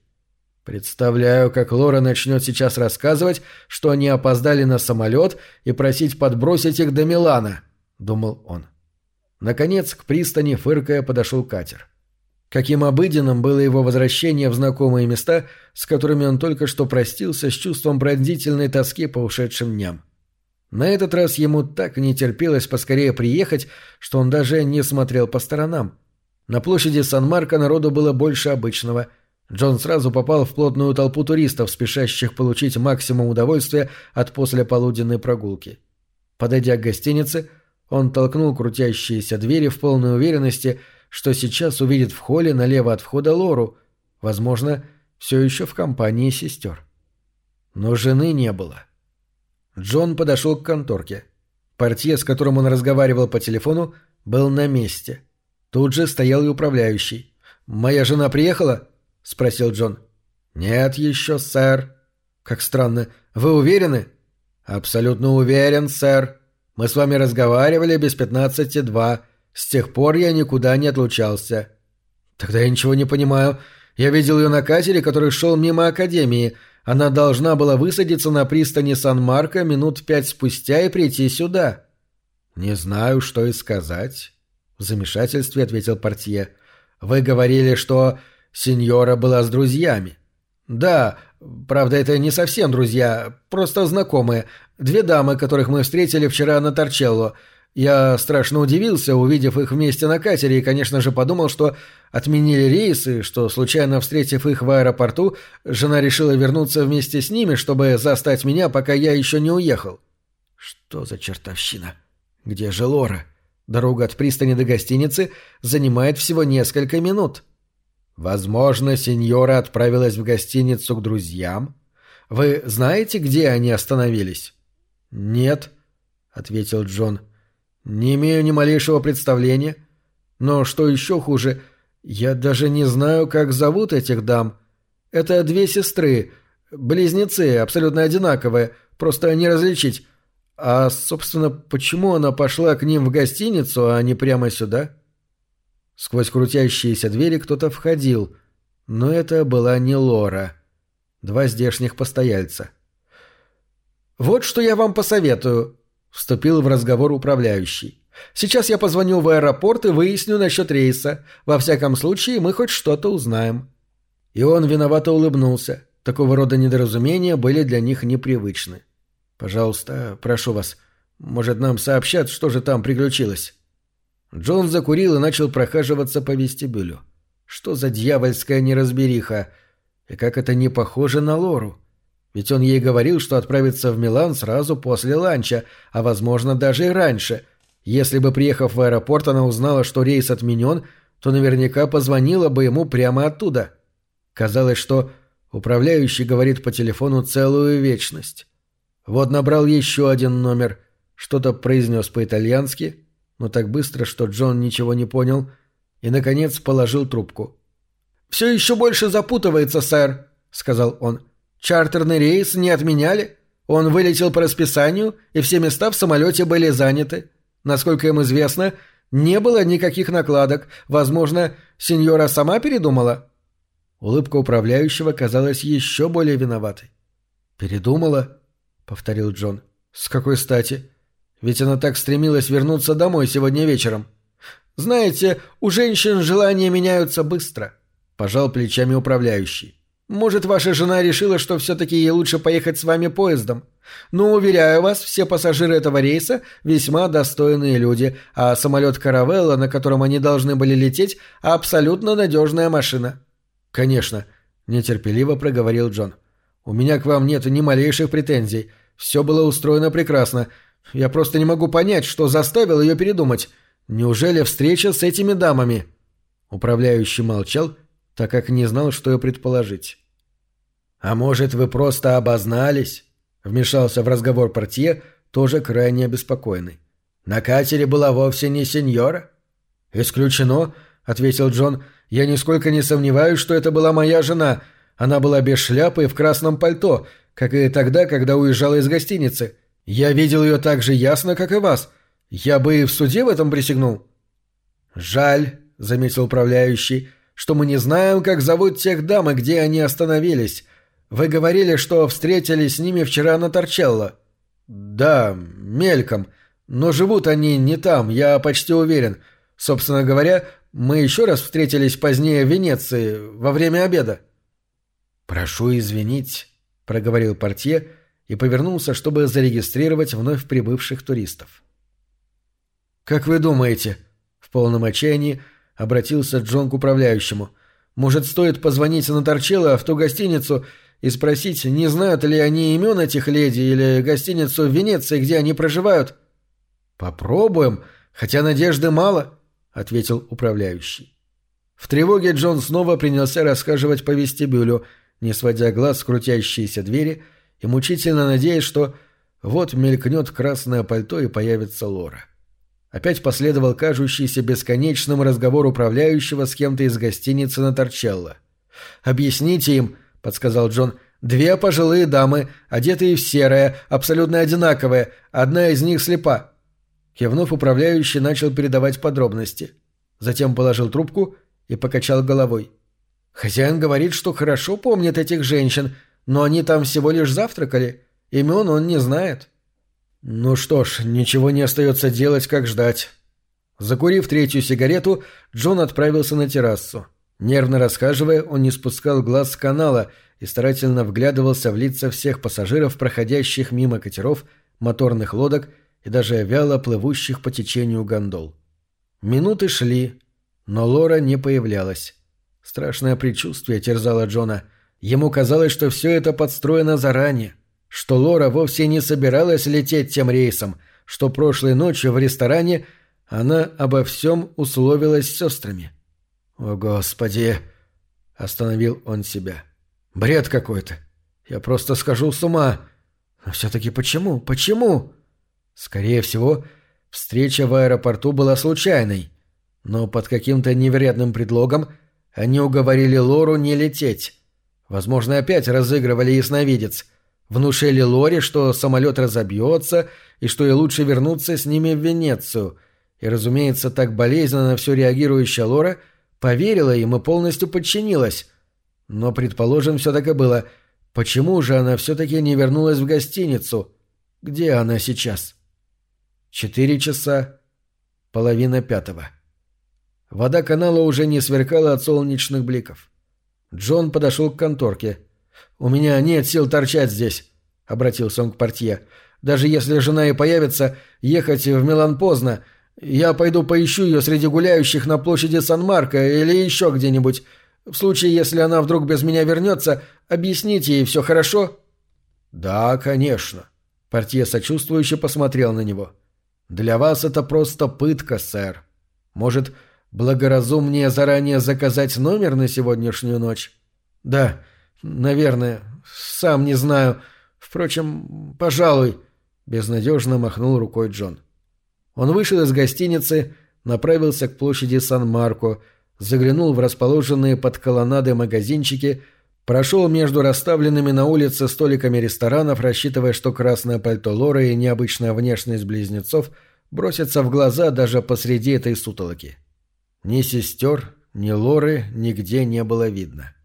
Представляю, как Лора начнет сейчас рассказывать, что они опоздали на самолет и просить подбросить их до Милана, — думал он. Наконец, к пристани, фыркая, подошел катер. Каким обыденным было его возвращение в знакомые места, с которыми он только что простился с чувством пронзительной тоски по ушедшим дням. На этот раз ему так не терпелось поскорее приехать, что он даже не смотрел по сторонам. На площади Сан-Марко народу было больше обычного. Джон сразу попал в плотную толпу туристов, спешащих получить максимум удовольствия от послеполуденной прогулки. Подойдя к гостинице, он толкнул крутящиеся двери в полной уверенности – что сейчас увидит в холле налево от входа Лору, возможно, все еще в компании сестер. Но жены не было. Джон подошел к конторке. Портье, с которым он разговаривал по телефону, был на месте. Тут же стоял и управляющий. «Моя жена приехала?» — спросил Джон. «Нет еще, сэр». «Как странно. Вы уверены?» «Абсолютно уверен, сэр. Мы с вами разговаривали без пятнадцати два. С тех пор я никуда не отлучался. Тогда я ничего не понимаю. Я видел ее на катере, который шел мимо Академии. Она должна была высадиться на пристани Сан-Марко минут пять спустя и прийти сюда. Не знаю, что и сказать. В замешательстве ответил портье. Вы говорили, что сеньора была с друзьями. Да, правда, это не совсем друзья, просто знакомые. Две дамы, которых мы встретили вчера на Торчелло — я страшно удивился, увидев их вместе на катере, и, конечно же, подумал, что отменили рейсы, что, случайно встретив их в аэропорту, жена решила вернуться вместе с ними, чтобы застать меня, пока я еще не уехал. Что за чертовщина? Где же Лора? Дорога от пристани до гостиницы занимает всего несколько минут. Возможно, сеньора отправилась в гостиницу к друзьям. Вы знаете, где они остановились? Нет, ответил Джон. — «Не имею ни малейшего представления. Но что еще хуже, я даже не знаю, как зовут этих дам. Это две сестры, близнецы, абсолютно одинаковые, просто не различить. А, собственно, почему она пошла к ним в гостиницу, а не прямо сюда?» Сквозь крутящиеся двери кто-то входил, но это была не Лора. Два здешних постояльца. «Вот что я вам посоветую», Вступил в разговор управляющий. «Сейчас я позвоню в аэропорт и выясню насчет рейса. Во всяком случае, мы хоть что-то узнаем». И он виновато улыбнулся. Такого рода недоразумения были для них непривычны. «Пожалуйста, прошу вас, может, нам сообщат, что же там приключилось?» Джон закурил и начал прохаживаться по вестибюлю. Что за дьявольская неразбериха? И как это не похоже на Лору? Ведь он ей говорил, что отправится в Милан сразу после ланча, а, возможно, даже и раньше. Если бы, приехав в аэропорт, она узнала, что рейс отменен, то наверняка позвонила бы ему прямо оттуда. Казалось, что управляющий говорит по телефону целую вечность. Вот набрал еще один номер, что-то произнес по-итальянски, но так быстро, что Джон ничего не понял, и, наконец, положил трубку. «Все еще больше запутывается, сэр», — сказал он. «Чартерный рейс не отменяли. Он вылетел по расписанию, и все места в самолете были заняты. Насколько им известно, не было никаких накладок. Возможно, сеньора сама передумала?» Улыбка управляющего казалась еще более виноватой. «Передумала?» — повторил Джон. «С какой стати? Ведь она так стремилась вернуться домой сегодня вечером». «Знаете, у женщин желания меняются быстро», — пожал плечами управляющий. «Может, ваша жена решила, что все-таки ей лучше поехать с вами поездом? Но, уверяю вас, все пассажиры этого рейса весьма достойные люди, а самолет «Каравелла», на котором они должны были лететь, абсолютно надежная машина». «Конечно», — нетерпеливо проговорил Джон. «У меня к вам нет ни малейших претензий. Все было устроено прекрасно. Я просто не могу понять, что заставил ее передумать. Неужели встреча с этими дамами?» Управляющий молчал, так как не знал, что и предположить. «А может, вы просто обознались?» — вмешался в разговор портье, тоже крайне обеспокоенный. «На катере была вовсе не сеньора?» «Исключено», — ответил Джон. «Я нисколько не сомневаюсь, что это была моя жена. Она была без шляпы и в красном пальто, как и тогда, когда уезжала из гостиницы. Я видел ее так же ясно, как и вас. Я бы и в суде в этом присягнул». «Жаль», — заметил управляющий, — «что мы не знаем, как зовут тех дам и где они остановились. Вы говорили, что встретились с ними вчера на Торчелло». «Да, мельком. Но живут они не там, я почти уверен. Собственно говоря, мы еще раз встретились позднее в Венеции, во время обеда». «Прошу извинить», — проговорил портье и повернулся, чтобы зарегистрировать вновь прибывших туристов. «Как вы думаете?» — в полном отчаянии обратился Джон к управляющему. «Может, стоит позвонить на Торчелло в ту гостиницу и спросить, не знают ли они имен этих леди или гостиницу в Венеции, где они проживают?» «Попробуем, хотя надежды мало», — ответил управляющий. В тревоге Джон снова принялся рассказывать по вестибюлю, не сводя глаз с крутящейся двери и мучительно надеясь, что вот мелькнет красное пальто и появится Лора. Опять последовал кажущийся бесконечным разговор управляющего с кем-то из гостиницы на Торчелло. «Объясните им», — подсказал Джон, — «две пожилые дамы, одетые в серое, абсолютно одинаковые, одна из них слепа». Кивнув, управляющий начал передавать подробности. Затем положил трубку и покачал головой. «Хозяин говорит, что хорошо помнит этих женщин, но они там всего лишь завтракали. Имен он не знает». Ну что ж, ничего не остается делать, как ждать. Закурив третью сигарету, Джон отправился на террасу. Нервно расхаживая, он не спускал глаз с канала и старательно вглядывался в лица всех пассажиров, проходящих мимо катеров, моторных лодок и даже вяло плывущих по течению гондол. Минуты шли, но Лора не появлялась. Страшное предчувствие терзало Джона. Ему казалось, что все это подстроено заранее что Лора вовсе не собиралась лететь тем рейсом, что прошлой ночью в ресторане она обо всем условилась с сестрами. «О, Господи!» — остановил он себя. «Бред какой-то! Я просто схожу с ума! Но все-таки почему? Почему?» Скорее всего, встреча в аэропорту была случайной, но под каким-то невероятным предлогом они уговорили Лору не лететь. Возможно, опять разыгрывали ясновидец — Внушили Лоре, что самолет разобьется и что ей лучше вернуться с ними в Венецию. И, разумеется, так болезненно на все реагирующая Лора поверила им и полностью подчинилась. Но, предположим, все так и было. Почему же она все-таки не вернулась в гостиницу? Где она сейчас? Четыре часа, половина пятого. Вода канала уже не сверкала от солнечных бликов. Джон подошел к конторке — «У меня нет сил торчать здесь», — обратился он к портье. «Даже если жена и появится, ехать в Милан поздно. Я пойду поищу ее среди гуляющих на площади Сан-Марко или еще где-нибудь. В случае, если она вдруг без меня вернется, объясните ей все хорошо?» «Да, конечно». Портье сочувствующе посмотрел на него. «Для вас это просто пытка, сэр. Может, благоразумнее заранее заказать номер на сегодняшнюю ночь?» «Да, наверное. Сам не знаю. Впрочем, пожалуй», — безнадежно махнул рукой Джон. Он вышел из гостиницы, направился к площади Сан-Марко, заглянул в расположенные под колоннадой магазинчики, прошел между расставленными на улице столиками ресторанов, рассчитывая, что красное пальто Лоры и необычная внешность близнецов бросятся в глаза даже посреди этой сутолоки. Ни сестер, ни Лоры нигде не было видно.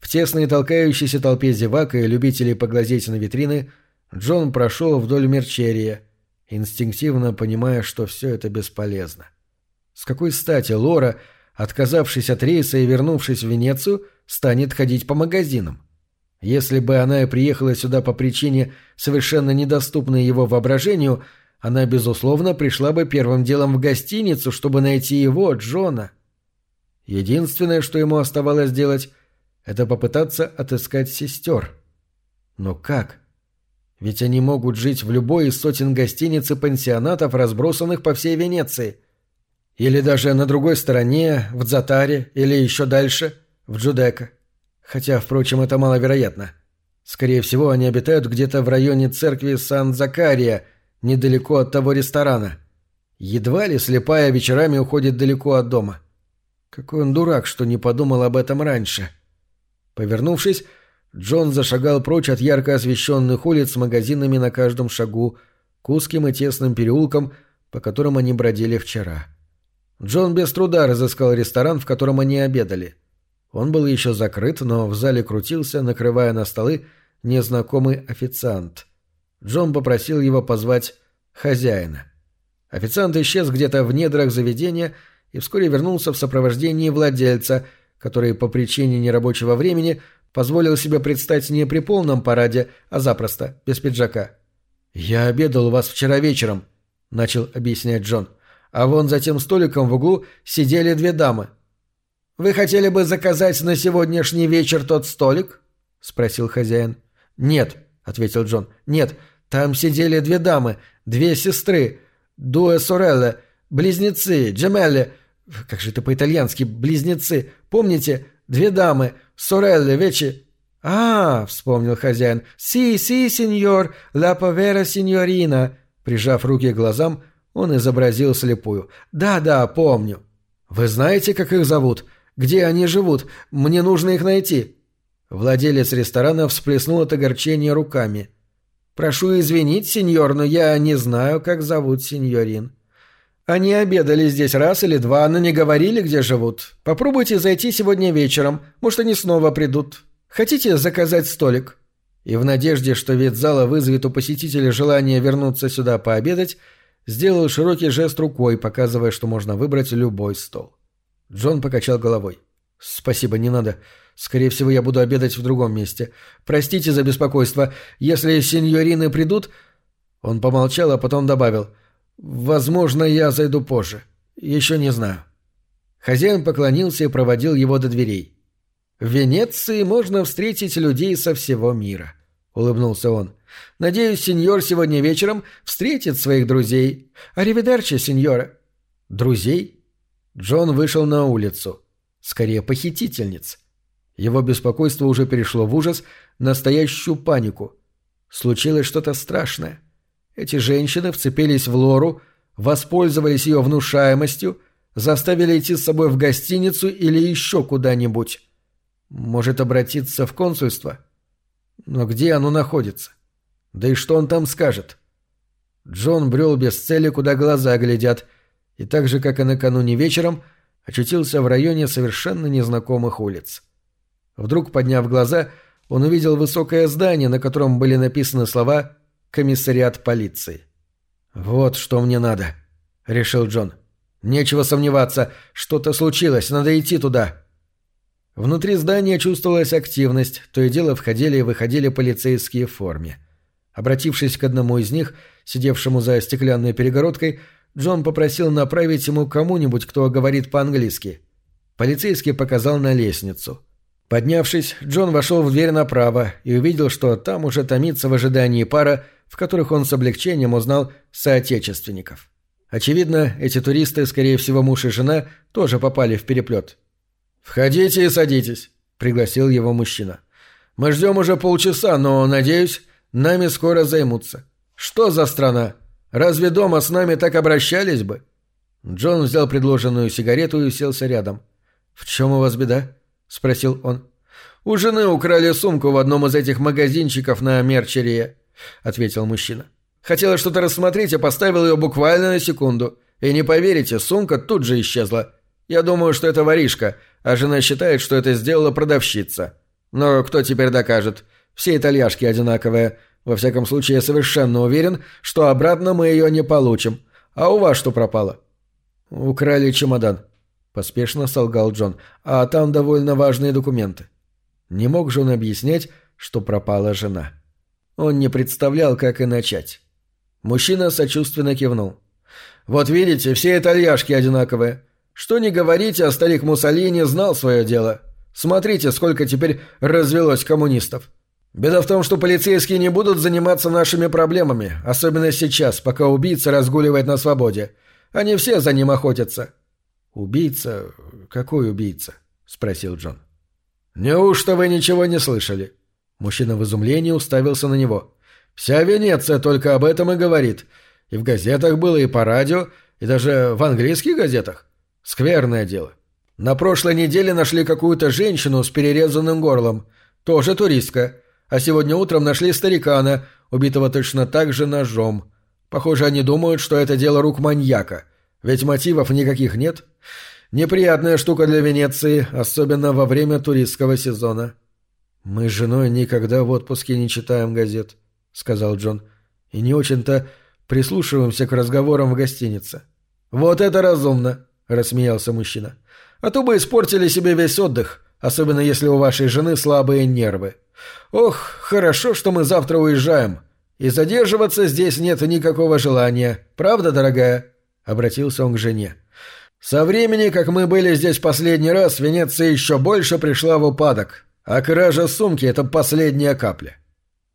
В тесной толкающейся толпе зевак и любителей поглазеть на витрины Джон прошел вдоль Мерчерия – инстинктивно понимая, что все это бесполезно. С какой стати Лора, отказавшись от рейса и вернувшись в Венецию, станет ходить по магазинам? Если бы она и приехала сюда по причине, совершенно недоступной его воображению, она, безусловно, пришла бы первым делом в гостиницу, чтобы найти его, Джона. Единственное, что ему оставалось делать, это попытаться отыскать сестер. Но как? Ведь они могут жить в любой из сотен гостиниц и пансионатов, разбросанных по всей Венеции. Или даже на другой стороне, в Дзатаре, или еще дальше, в Джудека. Хотя, впрочем, это маловероятно. Скорее всего, они обитают где-то в районе церкви Сан-Закария, недалеко от того ресторана. Едва ли слепая вечерами уходит далеко от дома. Какой он дурак, что не подумал об этом раньше. Повернувшись, Джон зашагал прочь от ярко освещенных улиц с магазинами на каждом шагу, к узким и тесным переулкам, по которым они бродили вчера. Джон без труда разыскал ресторан, в котором они обедали. Он был еще закрыт, но в зале крутился, накрывая на столы, незнакомый официант. Джон попросил его позвать хозяина. Официант исчез где-то в недрах заведения и вскоре вернулся в сопровождении владельца, который по причине нерабочего времени Позволил себе предстать не при полном параде, а запросто, без пиджака. «Я обедал у вас вчера вечером», — начал объяснять Джон. «А вон за тем столиком в углу сидели две дамы». «Вы хотели бы заказать на сегодняшний вечер тот столик?» — спросил хозяин. «Нет», — ответил Джон. «Нет, там сидели две дамы, две сестры, дуэ Сорелле, близнецы, Джемелли. Как же это по-итальянски, близнецы. Помните, две дамы, Сорелли, вечи...» «А, — вспомнил хозяин, — си, си, сеньор, ла повера сеньорина». Прижав руки к глазам, он изобразил слепую. «Да, да, помню». «Вы знаете, как их зовут? Где они живут? Мне нужно их найти». Владелец ресторана всплеснул от огорчения руками. «Прошу извинить, сеньор, но я не знаю, как зовут сеньорин». Они обедали здесь раз или два, но не говорили, где живут. Попробуйте зайти сегодня вечером, может, они снова придут. Хотите заказать столик?» И в надежде, что вид зала вызовет у посетителя желание вернуться сюда пообедать, сделал широкий жест рукой, показывая, что можно выбрать любой стол. Джон покачал головой. «Спасибо, не надо. Скорее всего, я буду обедать в другом месте. Простите за беспокойство. Если сеньорины придут...» Он помолчал, а потом добавил – «Возможно, я зайду позже. Еще не знаю». Хозяин поклонился и проводил его до дверей. «В Венеции можно встретить людей со всего мира», — улыбнулся он. «Надеюсь, сеньор сегодня вечером встретит своих друзей. Аривидерчи, сеньора». «Друзей?» Джон вышел на улицу. Скорее, похитительниц. Его беспокойство уже перешло в ужас, настоящую панику. Случилось что-то страшное. Эти женщины вцепились в Лору, воспользовались ее внушаемостью, заставили идти с собой в гостиницу или еще куда-нибудь. Может обратиться в консульство? Но где оно находится? Да и что он там скажет? Джон брел без цели, куда глаза глядят, и так же, как и накануне вечером, очутился в районе совершенно незнакомых улиц. Вдруг, подняв глаза, он увидел высокое здание, на котором были написаны слова комиссариат полиции. «Вот что мне надо», — решил Джон. «Нечего сомневаться, что-то случилось, надо идти туда». Внутри здания чувствовалась активность, то и дело входили и выходили полицейские в форме. Обратившись к одному из них, сидевшему за стеклянной перегородкой, Джон попросил направить ему кому-нибудь, кто говорит по-английски. Полицейский показал на лестницу. Поднявшись, Джон вошел в дверь направо и увидел, что там уже томится в ожидании пара, в которых он с облегчением узнал соотечественников. Очевидно, эти туристы, скорее всего, муж и жена, тоже попали в переплет. «Входите и садитесь», — пригласил его мужчина. «Мы ждем уже полчаса, но, надеюсь, нами скоро займутся. Что за страна? Разве дома с нами так обращались бы?» Джон взял предложенную сигарету и уселся рядом. «В чем у вас беда?» — спросил он. «У жены украли сумку в одном из этих магазинчиков на Мерчерие», — ответил мужчина. «Хотела что-то рассмотреть, а поставил ее буквально на секунду. И не поверите, сумка тут же исчезла. Я думаю, что это воришка, а жена считает, что это сделала продавщица. Но кто теперь докажет? Все итальяшки одинаковые. Во всяком случае, я совершенно уверен, что обратно мы ее не получим. А у вас что пропало?» «Украли чемодан», — поспешно солгал Джон. «А там довольно важные документы». Не мог же он объяснять, что пропала жена. Он не представлял, как и начать. Мужчина сочувственно кивнул. «Вот видите, все итальяшки одинаковые. Что не говорите, а старик Муссолини знал свое дело. Смотрите, сколько теперь развелось коммунистов. Беда в том, что полицейские не будут заниматься нашими проблемами, особенно сейчас, пока убийца разгуливает на свободе. Они все за ним охотятся». «Убийца? Какой убийца?» — спросил Джон. «Неужто вы ничего не слышали?» Мужчина в изумлении уставился на него. «Вся Венеция только об этом и говорит. И в газетах было, и по радио, и даже в английских газетах. Скверное дело. На прошлой неделе нашли какую-то женщину с перерезанным горлом. Тоже туристка. А сегодня утром нашли старикана, убитого точно так же ножом. Похоже, они думают, что это дело рук маньяка. Ведь мотивов никаких нет. Неприятная штука для Венеции, особенно во время туристского сезона. «Мы с женой никогда в отпуске не читаем газет», — сказал Джон. «И не очень-то прислушиваемся к разговорам в гостинице». «Вот это разумно», — рассмеялся мужчина. «А то бы испортили себе весь отдых, особенно если у вашей жены слабые нервы. Ох, хорошо, что мы завтра уезжаем. И задерживаться здесь нет никакого желания. Правда, дорогая?» — обратился он к жене. «Со времени, как мы были здесь последний раз, Венеция еще больше пришла в упадок. А кража сумки — это последняя капля.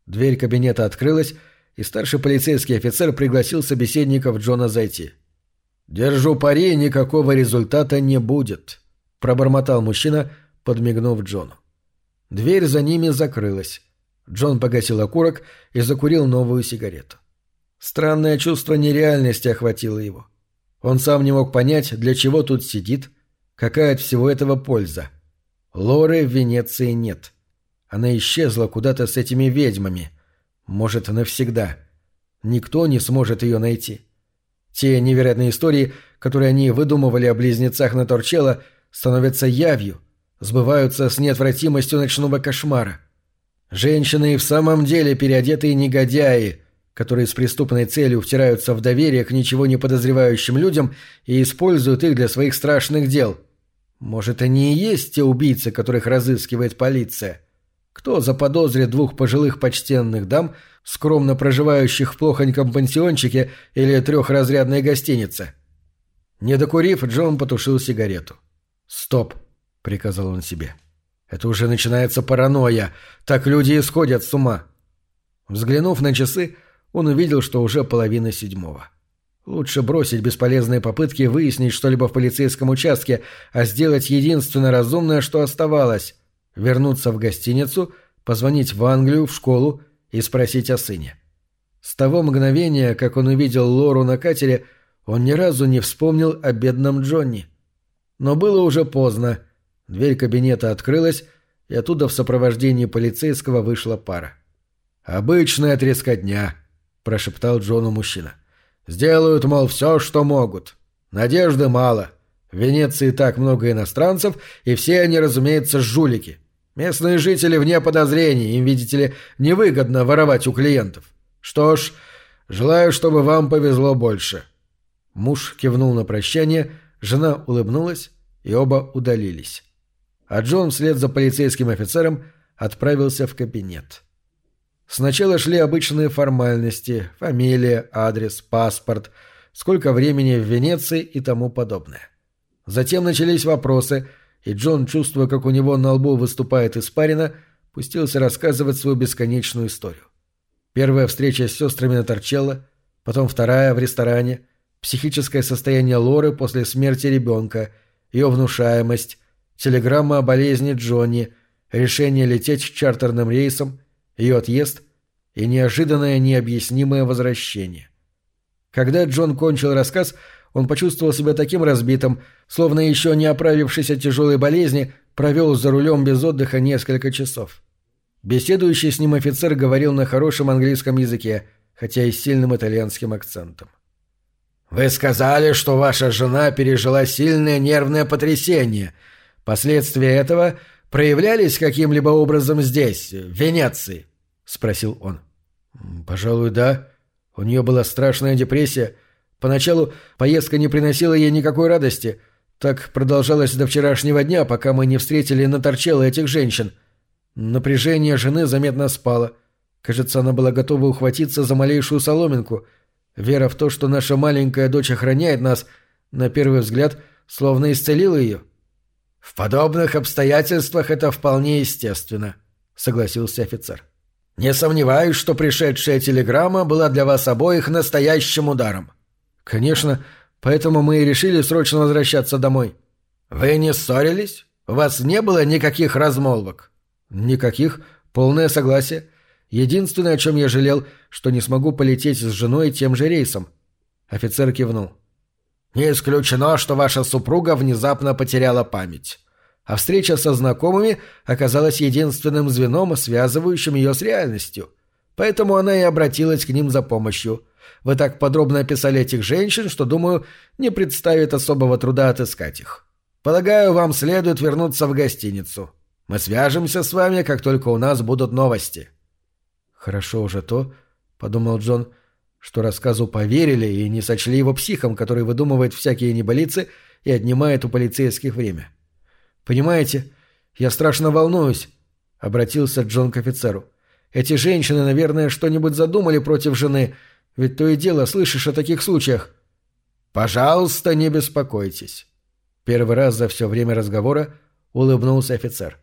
Дверь кабинета открылась, и старший полицейский офицер пригласил собеседников Джона зайти. «Держу пари, никакого результата не будет», — пробормотал мужчина, подмигнув Джону. Дверь за ними закрылась. Джон погасил окурок и закурил новую сигарету. Странное чувство нереальности охватило его. Он сам не мог понять, для чего тут сидит, какая от всего этого польза — Лоры в Венеции нет. Она исчезла куда-то с этими ведьмами. Может, навсегда. Никто не сможет ее найти. Те невероятные истории, которые они выдумывали о близнецах на Торчелло, становятся явью, сбываются с неотвратимостью ночного кошмара. Женщины в самом деле переодетые негодяи, которые с преступной целью втираются в доверие к ничего не подозревающим людям и используют их для своих страшных дел – может, они и есть те убийцы, которых разыскивает полиция? Кто заподозрит двух пожилых почтенных дам, скромно проживающих в плохоньком пансиончике или трехразрядной гостинице? Не докурив, Джон потушил сигарету. «Стоп!» — приказал он себе. «Это уже начинается паранойя. Так люди исходят с ума». Взглянув на часы, он увидел, что уже половина седьмого. Лучше бросить бесполезные попытки выяснить что-либо в полицейском участке, а сделать единственное разумное, что оставалось — вернуться в гостиницу, позвонить в Англию, в школу и спросить о сыне. С того мгновения, как он увидел Лору на катере, он ни разу не вспомнил о бедном Джонни. Но было уже поздно. Дверь кабинета открылась, и оттуда в сопровождении полицейского вышла пара. «Обычная трескотня», — прошептал Джону мужчина. — Сделают, мол, все, что могут. Надежды мало. В Венеции так много иностранцев, и все они, разумеется, жулики. Местные жители вне подозрений, им, видите ли, невыгодно воровать у клиентов. Что ж, желаю, чтобы вам повезло больше». Муж кивнул на прощание, жена улыбнулась, и оба удалились. А Джон вслед за полицейским офицером отправился в кабинет. Сначала шли обычные формальности – фамилия, адрес, паспорт. сколько времени в Венеции и тому подобное. Затем начались вопросы, и Джон, чувствуя, как у него на лбу выступает испарина, пустился рассказывать свою бесконечную историю. Первая встреча с сестрами на Торчелло, потом вторая в ресторане, психическое состояние Лоры после смерти ребенка, ее внушаемость, телеграмма о болезни Джонни, решение лететь чартерным рейсом, ее отъезд и неожиданное необъяснимое возвращение. Когда Джон кончил рассказ, он почувствовал себя таким разбитым, словно еще не оправившись от тяжелой болезни, провел за рулем без отдыха несколько часов. Беседующий с ним офицер говорил на хорошем английском языке, хотя и с сильным итальянским акцентом. «Вы сказали, что ваша жена пережила сильное нервное потрясение. Последствия этого проявлялись каким-либо образом здесь, в Венеции?» — спросил он. «Пожалуй, да. У нее была страшная депрессия. Поначалу поездка не приносила ей никакой радости. Так продолжалось до вчерашнего дня, пока мы не встретили на торчело этих женщин. Напряжение жены заметно спало. Кажется, она была готова ухватиться за малейшую соломинку. Вера в то, что наша маленькая дочь охраняет нас, на первый взгляд, словно исцелила ее. «В подобных обстоятельствах это вполне естественно», — согласился офицер. «Не сомневаюсь, что пришедшая телеграмма была для вас обоих настоящим ударом». «Конечно, поэтому мы и решили срочно возвращаться домой». «Вы не ссорились? У вас не было никаких размолвок?» «Никаких. Полное согласие. Единственное, о чем я жалел, что не смогу полететь с женой тем же рейсом». Офицер кивнул. «Не исключено, что ваша супруга внезапно потеряла память. А встреча со знакомыми оказалась единственным звеном, связывающим ее с реальностью. Поэтому она и обратилась к ним за помощью. Вы так подробно описали этих женщин, что, думаю, не представит особого труда отыскать их. Полагаю, вам следует вернуться в гостиницу. Мы свяжемся с вами, как только у нас будут новости». «Хорошо уже то», — подумал Джон, — «что рассказу поверили и не сочли его психом, который выдумывает всякие неболицы и отнимает у полицейских время». «Понимаете, я страшно волнуюсь», — обратился Джон к офицеру. «Эти женщины, наверное, что-нибудь задумали против жены, ведь то и дело слышишь о таких случаях». «Пожалуйста, не беспокойтесь». Первый раз за все время разговора улыбнулся офицер.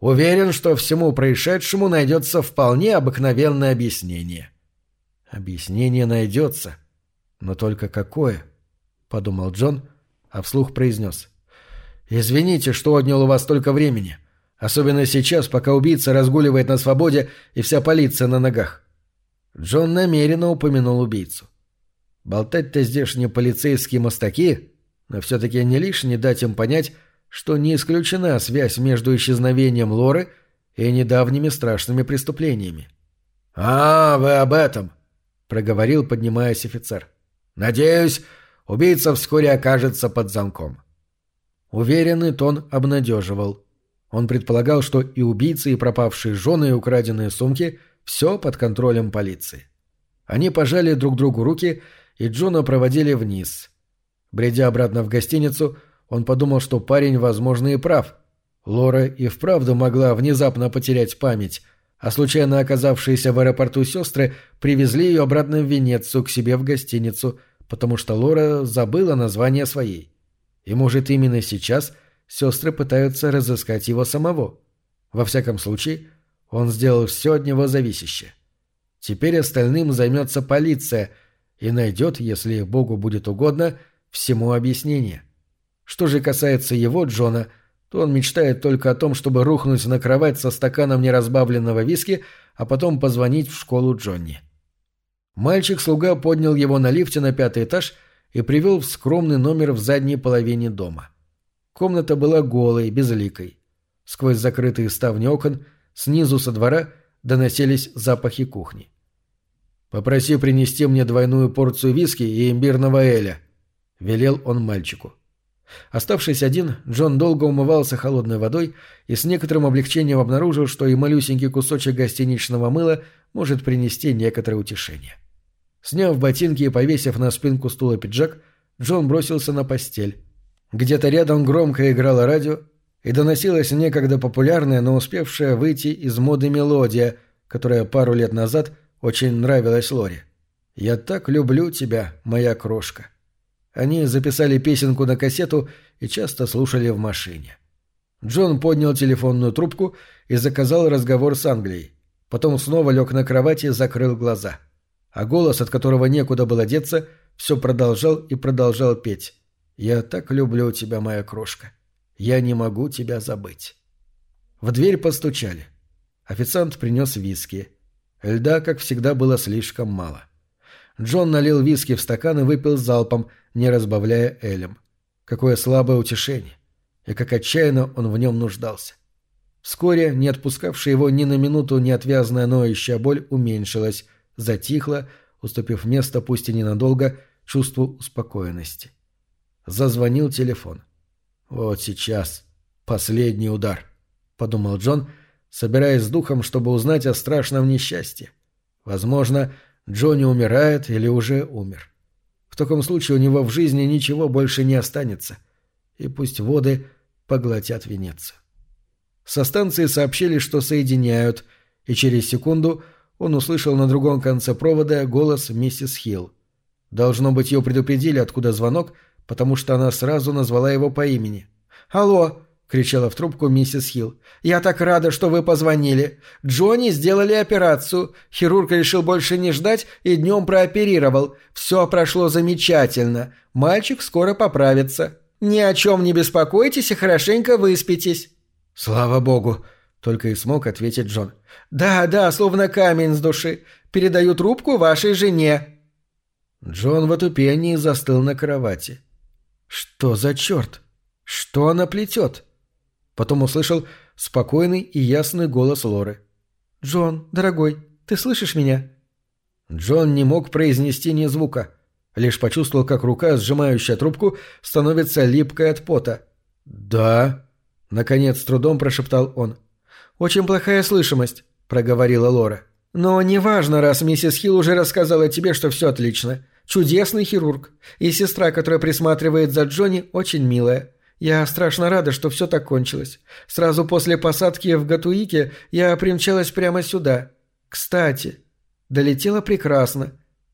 Уверен, что всему происшедшему найдется вполне обыкновенное объяснение. Объяснение найдется. Но только какое? Подумал Джон, а вслух произнес. Извините, что отнял у вас столько времени. Особенно сейчас, пока убийца разгуливает на свободе и вся полиция на ногах. Джон намеренно упомянул убийцу. Болтать-то здешние полицейские мостаки, но все-таки не лишне дать им понять, что не исключена связь между исчезновением Лоры и недавними страшными преступлениями. «А, вы об этом!» — проговорил, поднимаясь офицер. «Надеюсь, убийца вскоре окажется под замком». Уверенный тон обнадеживал. Он предполагал, что и убийцы, и пропавшие жены, и украденные сумки — все под контролем полиции. Они пожали друг другу руки, и Джона проводили вниз. Бредя обратно в гостиницу, он подумал, что парень, возможно, и прав. Лора и вправду могла внезапно потерять память, а случайно оказавшиеся в аэропорту сестры привезли ее обратно в Венецию к себе в гостиницу, потому что Лора забыла название своей. И, может, именно сейчас сестры пытаются разыскать его самого. Во всяком случае, он сделал все от него зависящее. Теперь остальным займется полиция и найдет, если Богу будет угодно, всему объяснение. — что же касается его, Джона, то он мечтает только о том, чтобы рухнуть на кровать со стаканом неразбавленного виски, а потом позвонить в школу Джонни. Мальчик-слуга поднял его на лифте на пятый этаж и привел в скромный номер в задней половине дома. Комната была голой, безликой. Сквозь закрытые ставни окон снизу со двора доносились запахи кухни. «Попроси принести мне двойную порцию виски и имбирного эля», — велел он мальчику. Оставшись один, Джон долго умывался холодной водой и с некоторым облегчением обнаружил, что и малюсенький кусочек гостиничного мыла может принести некоторое утешение. Сняв ботинки и повесив на спинку стула пиджак, Джон бросился на постель. Где-то рядом громко играло радио, и доносилась некогда популярная, но успевшая выйти из моды мелодия, которая пару лет назад очень нравилась Лоре. «Я так люблю тебя, моя крошка». Они записали песенку на кассету и часто слушали в машине. Джон поднял телефонную трубку и заказал разговор с Англией. Потом снова лег на кровати и закрыл глаза. А голос, от которого некуда было деться, все продолжал и продолжал петь. «Я так люблю тебя, моя крошка. Я не могу тебя забыть». В дверь постучали. Официант принес виски. Льда, как всегда, было слишком мало. Джон налил виски в стакан и выпил залпом, не разбавляя элем. Какое слабое утешение. И как отчаянно он в нем нуждался. Вскоре, не отпускавшая его ни на минуту неотвязная ноющая боль, уменьшилась, затихла, уступив место, пусть и ненадолго, чувству успокоенности. Зазвонил телефон. «Вот сейчас. Последний удар», — подумал Джон, собираясь с духом, чтобы узнать о страшном несчастье. Возможно, Джонни умирает или уже умер. В таком случае у него в жизни ничего больше не останется. И пусть воды поглотят Венецию. Со станции сообщили, что соединяют, и через секунду он услышал на другом конце провода голос миссис Хилл. Должно быть, ее предупредили, откуда звонок, потому что она сразу назвала его по имени. «Алло!» — кричала в трубку миссис Хилл. «Я так рада, что вы позвонили. Джонни сделали операцию. Хирург решил больше не ждать и днем прооперировал. Все прошло замечательно. Мальчик скоро поправится. Ни о чем не беспокойтесь и хорошенько выспитесь». «Слава богу!» — только и смог ответить Джон. «Да, да, словно камень с души. Передаю трубку вашей жене». Джон в отупении застыл на кровати. «Что за черт? Что она плетет?» Потом услышал спокойный и ясный голос Лоры. «Джон, дорогой, ты слышишь меня?» Джон не мог произнести ни звука. Лишь почувствовал, как рука, сжимающая трубку, становится липкой от пота. «Да», — наконец с трудом прошептал он. «Очень плохая слышимость», — проговорила Лора. «Но неважно, раз миссис Хилл уже рассказала тебе, что все отлично. Чудесный хирург. И сестра, которая присматривает за Джонни, очень милая. Я страшно рада, что все так кончилось. Сразу после посадки в Гатуике я примчалась прямо сюда. Кстати, долетела прекрасно.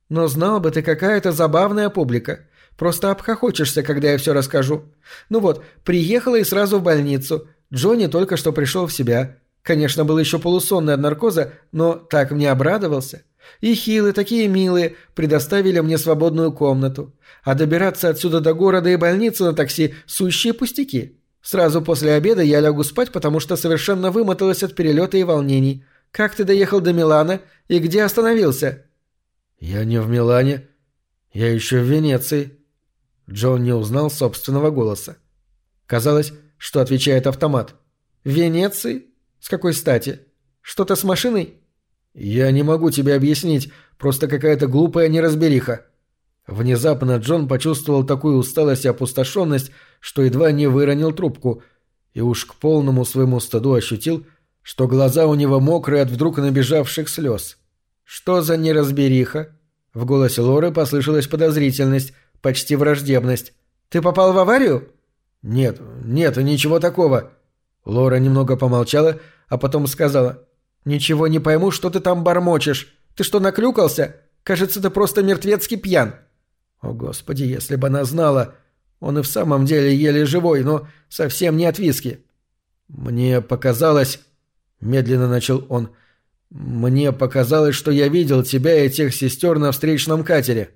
Но знал бы ты, какая это забавная публика. Просто обхохочешься, когда я все расскажу. Ну вот, приехала и сразу в больницу. Джонни только что пришел в себя. Конечно, был еще полусонный от наркоза, но так мне обрадовался. И хилы, такие милые, предоставили мне свободную комнату. А добираться отсюда до города и больницы на такси – сущие пустяки. Сразу после обеда я лягу спать, потому что совершенно вымоталась от перелета и волнений. Как ты доехал до Милана и где остановился?» «Я не в Милане. Я еще в Венеции». Джон не узнал собственного голоса. Казалось, что отвечает автомат. «В Венеции? С какой стати? Что-то с машиной?» «Я не могу тебе объяснить, просто какая-то глупая неразбериха». Внезапно Джон почувствовал такую усталость и опустошенность, что едва не выронил трубку, и уж к полному своему стыду ощутил, что глаза у него мокрые от вдруг набежавших слез. «Что за неразбериха?» В голосе Лоры послышалась подозрительность, почти враждебность. «Ты попал в аварию?» «Нет, нет, ничего такого». Лора немного помолчала, а потом сказала. «Ничего не пойму, что ты там бормочешь. Ты что, наклюкался? Кажется, ты просто мертвецкий пьян». О, Господи, если бы она знала. Он и в самом деле еле живой, но совсем не от виски. «Мне показалось...» — медленно начал он. «Мне показалось, что я видел тебя и тех сестер на встречном катере».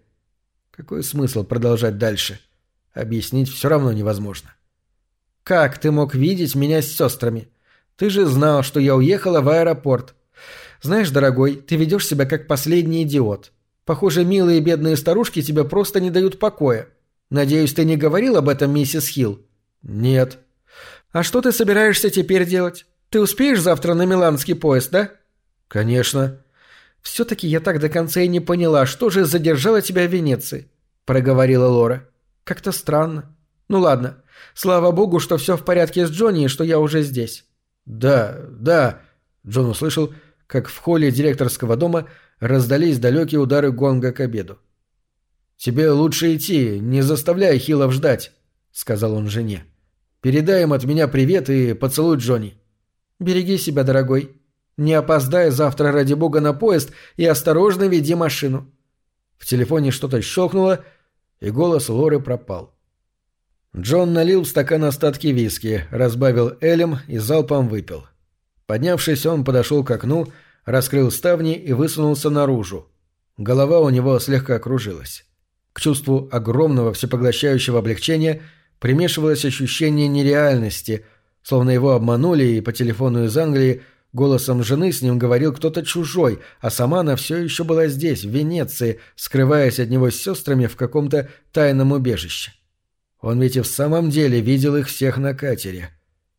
Какой смысл продолжать дальше? Объяснить все равно невозможно. «Как ты мог видеть меня с сестрами? Ты же знал, что я уехала в аэропорт. Знаешь, дорогой, ты ведешь себя как последний идиот. Похоже, милые бедные старушки тебе просто не дают покоя. Надеюсь, ты не говорил об этом миссис Хилл? Нет. А что ты собираешься теперь делать? Ты успеешь завтра на миланский поезд, да? Конечно. Все-таки я так до конца и не поняла, что же задержало тебя в Венеции, проговорила Лора. Как-то странно. Ну ладно. Слава богу, что все в порядке с Джонни и что я уже здесь. «Да, да», — Джон услышал, как в холле директорского дома раздались далекие удары гонга к обеду. «Тебе лучше идти, не заставляй Хилов ждать», — сказал он жене. «Передай им от меня привет и поцелуй Джонни». «Береги себя, дорогой. Не опоздай завтра ради бога на поезд и осторожно веди машину». В телефоне что-то щелкнуло, и голос Лоры пропал. Джон налил в стакан остатки виски, разбавил элем и залпом выпил. Поднявшись, он подошел к окну, раскрыл ставни и высунулся наружу. Голова у него слегка кружилась. К чувству огромного всепоглощающего облегчения примешивалось ощущение нереальности, словно его обманули и по телефону из Англии голосом жены с ним говорил кто-то чужой, а сама она все еще была здесь, в Венеции, скрываясь от него с сестрами в каком-то тайном убежище. Он ведь и в самом деле видел их всех на катере.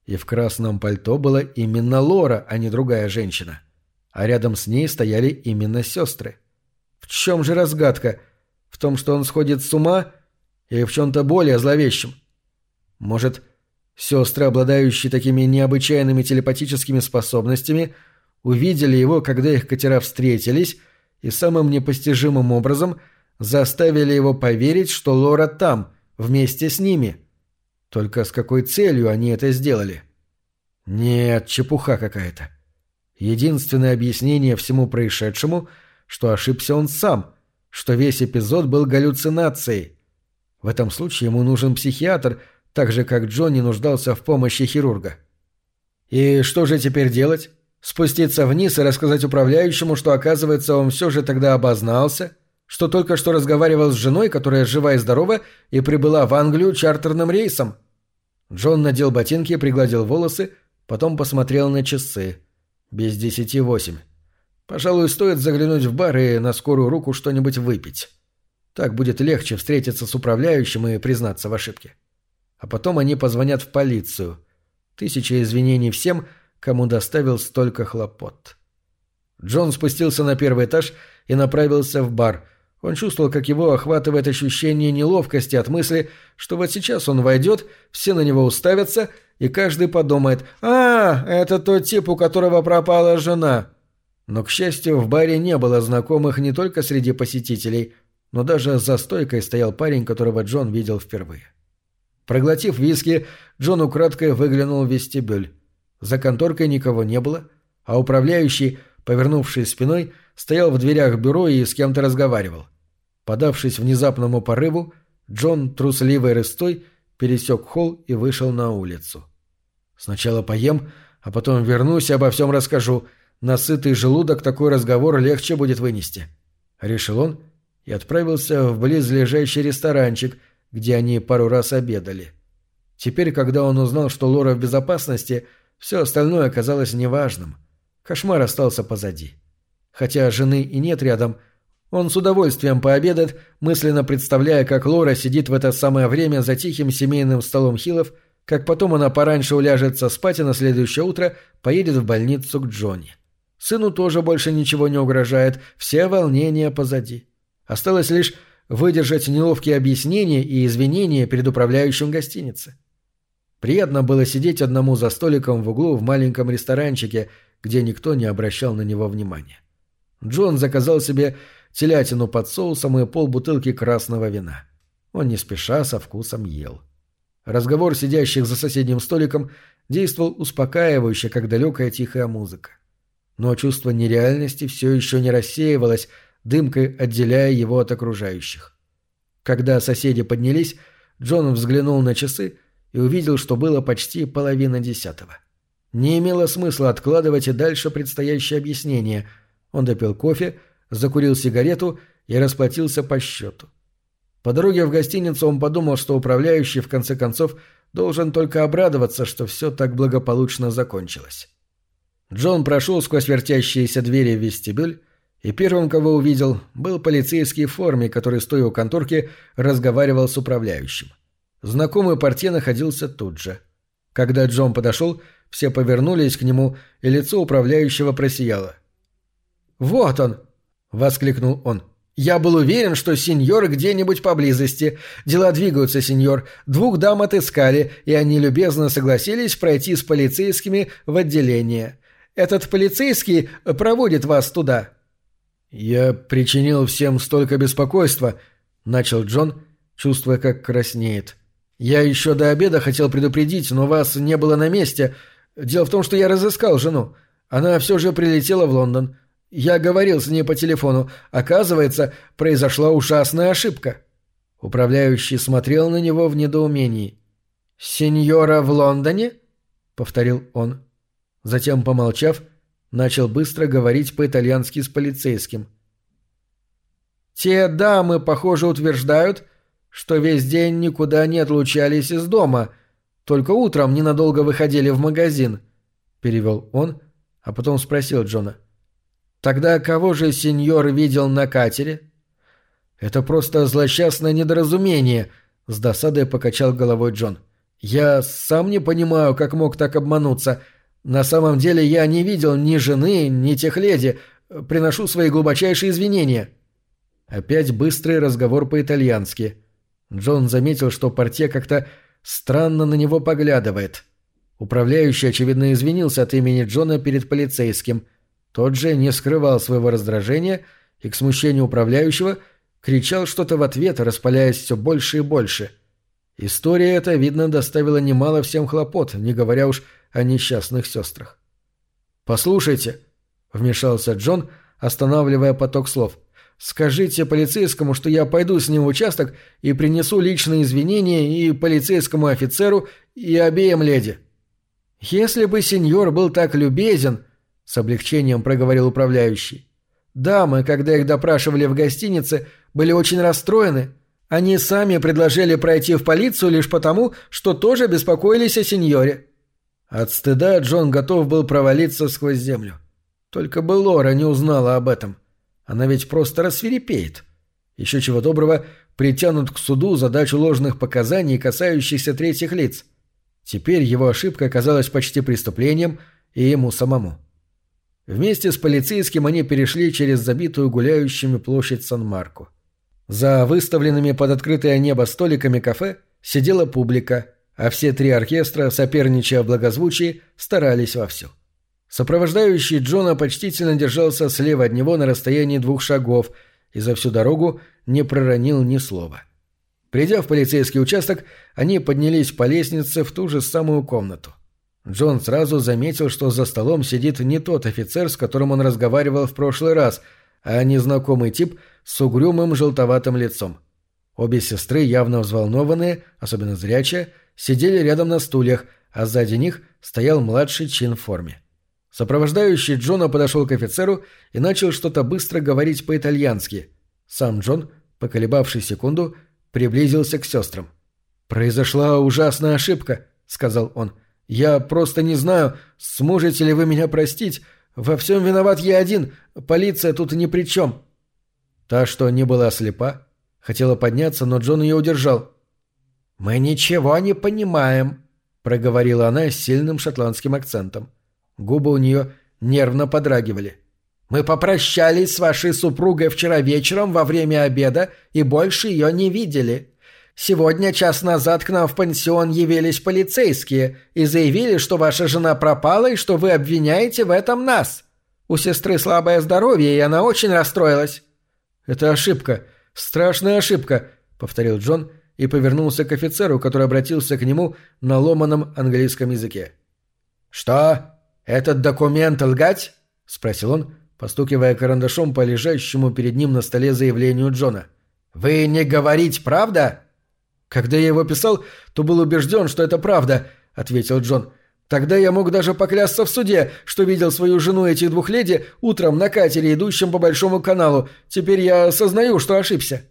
И в красном пальто была именно Лора, а не другая женщина. А рядом с ней стояли именно сестры. В чем же разгадка? В том, что он сходит с ума или в чем-то более зловещем? Может, сестры, обладающие такими необычайными телепатическими способностями, увидели его, когда их катера встретились, и самым непостижимым образом заставили его поверить, что Лора там, вместе с ними. Только с какой целью они это сделали? Нет, чепуха какая-то. Единственное объяснение всему происшедшему, что ошибся он сам, что весь эпизод был галлюцинацией. В этом случае ему нужен психиатр, так же, как Джонни нуждался в помощи хирурга. И что же теперь делать? Спуститься вниз и рассказать управляющему, что, оказывается, он все же тогда обознался – что только что разговаривал с женой, которая жива и здорова, и прибыла в Англию чартерным рейсом. Джон надел ботинки, пригладил волосы, потом посмотрел на часы. Без десяти восемь. Пожалуй, стоит заглянуть в бар и на скорую руку что-нибудь выпить. Так будет легче встретиться с управляющим и признаться в ошибке. А потом они позвонят в полицию. Тысяча извинений всем, кому доставил столько хлопот. Джон спустился на первый этаж и направился в бар – он чувствовал, как его охватывает ощущение неловкости от мысли, что вот сейчас он войдет, все на него уставятся, и каждый подумает «А, это тот тип, у которого пропала жена». Но, к счастью, в баре не было знакомых не только среди посетителей, но даже за стойкой стоял парень, которого Джон видел впервые. Проглотив виски, Джон украдкой выглянул в вестибюль. За конторкой никого не было, а управляющий, повернувший спиной, стоял в дверях бюро и с кем-то разговаривал. Подавшись внезапному порыву, Джон трусливой рыстой пересек холл и вышел на улицу. «Сначала поем, а потом вернусь и обо всем расскажу. На сытый желудок такой разговор легче будет вынести», — решил он и отправился в близлежащий ресторанчик, где они пару раз обедали. Теперь, когда он узнал, что Лора в безопасности, все остальное оказалось неважным. Кошмар остался позади. Хотя жены и нет рядом — он с удовольствием пообедает, мысленно представляя, как Лора сидит в это самое время за тихим семейным столом Хилов, как потом она пораньше уляжется спать и на следующее утро поедет в больницу к Джонни. Сыну тоже больше ничего не угрожает, все волнения позади. Осталось лишь выдержать неловкие объяснения и извинения перед управляющим гостиницы. Приятно было сидеть одному за столиком в углу в маленьком ресторанчике, где никто не обращал на него внимания. Джон заказал себе телятину под соусом и полбутылки красного вина. Он не спеша со вкусом ел. Разговор сидящих за соседним столиком действовал успокаивающе, как далекая тихая музыка. Но чувство нереальности все еще не рассеивалось, дымкой отделяя его от окружающих. Когда соседи поднялись, Джон взглянул на часы и увидел, что было почти половина десятого. Не имело смысла откладывать и дальше предстоящее объяснение. Он допил кофе, закурил сигарету и расплатился по счету. По дороге в гостиницу он подумал, что управляющий, в конце концов, должен только обрадоваться, что все так благополучно закончилось. Джон прошел сквозь вертящиеся двери в вестибюль, и первым, кого увидел, был полицейский в форме, который, стоя у конторки, разговаривал с управляющим. Знакомый портье находился тут же. Когда Джон подошел, все повернулись к нему, и лицо управляющего просияло. «Вот он!» Воскликнул он. «Я был уверен, что сеньор где-нибудь поблизости. Дела двигаются, сеньор. Двух дам отыскали, и они любезно согласились пройти с полицейскими в отделение. Этот полицейский проводит вас туда». «Я причинил всем столько беспокойства», — начал Джон, чувствуя, как краснеет. «Я еще до обеда хотел предупредить, но вас не было на месте. Дело в том, что я разыскал жену. Она все же прилетела в Лондон. Я говорил с ней по телефону. Оказывается, произошла ужасная ошибка». Управляющий смотрел на него в недоумении. «Сеньора в Лондоне?» — повторил он. Затем, помолчав, начал быстро говорить по-итальянски с полицейским. «Те дамы, похоже, утверждают, что весь день никуда не отлучались из дома, только утром ненадолго выходили в магазин», — перевел он, а потом спросил Джона. «Тогда кого же сеньор видел на катере?» «Это просто злосчастное недоразумение», — с досадой покачал головой Джон. «Я сам не понимаю, как мог так обмануться. На самом деле я не видел ни жены, ни тех леди. Приношу свои глубочайшие извинения». Опять быстрый разговор по-итальянски. Джон заметил, что портье как-то странно на него поглядывает. Управляющий, очевидно, извинился от имени Джона перед полицейским. Тот же не скрывал своего раздражения и, к смущению управляющего, кричал что-то в ответ, распаляясь все больше и больше. История эта, видно, доставила немало всем хлопот, не говоря уж о несчастных сестрах. «Послушайте», — вмешался Джон, останавливая поток слов, — «скажите полицейскому, что я пойду с ним в участок и принесу личные извинения и полицейскому офицеру, и обеим леди». «Если бы сеньор был так любезен», — с облегчением проговорил управляющий, Дамы, когда их допрашивали в гостинице, были очень расстроены. Они сами предложили пройти в полицию лишь потому, что тоже беспокоились о сеньоре. От стыда Джон готов был провалиться сквозь землю. Только бы Лора не узнала об этом. Она ведь просто рассверепеет. Еще чего доброго, притянут к суду за дачу ложных показаний, касающихся третьих лиц. Теперь его ошибка оказалась почти преступлением и ему самому. Вместе с полицейским они перешли через забитую гуляющими площадь Сан-Марко. За выставленными под открытое небо столиками кафе сидела публика, а все три оркестра, соперничая в благозвучии, старались вовсю. Сопровождающий Джона почтительно держался слева от него на расстоянии двух шагов и за всю дорогу не проронил ни слова. Придя в полицейский участок, они поднялись по лестнице в ту же самую комнату. Джон сразу заметил, что за столом сидит не тот офицер, с которым он разговаривал в прошлый раз, а незнакомый тип с угрюмым желтоватым лицом. Обе сестры, явно взволнованные, особенно зрячие, сидели рядом на стульях, а сзади них стоял младший чин в форме. Сопровождающий Джона подошел к офицеру и начал что-то быстро говорить по-итальянски. Сам Джон, поколебавший секунду, приблизился к сестрам. «Произошла ужасная ошибка», — сказал он. — я просто не знаю, сможете ли вы меня простить. Во всем виноват я один. Полиция тут ни при чем». Та, что не была слепа, хотела подняться, но Джон ее удержал. «Мы ничего не понимаем», — проговорила она с сильным шотландским акцентом. Губы у нее нервно подрагивали. «Мы попрощались с вашей супругой вчера вечером во время обеда и больше ее не видели. Сегодня час назад к нам в пансион явились полицейские и заявили, что ваша жена пропала и что вы обвиняете в этом нас. У сестры слабое здоровье, и она очень расстроилась». «Это ошибка. Страшная ошибка», — повторил Джон и повернулся к офицеру, который обратился к нему на ломаном английском языке. «Что? Этот документ лгать?» — спросил он, постукивая карандашом по лежащему перед ним на столе заявлению Джона. «Вы не говорить правда?» «Когда я его писал, то был убежден, что это правда», — ответил Джон. «Тогда я мог даже поклясться в суде, что видел свою жену этих двух леди утром на катере, идущем по Большому каналу. Теперь я осознаю, что ошибся».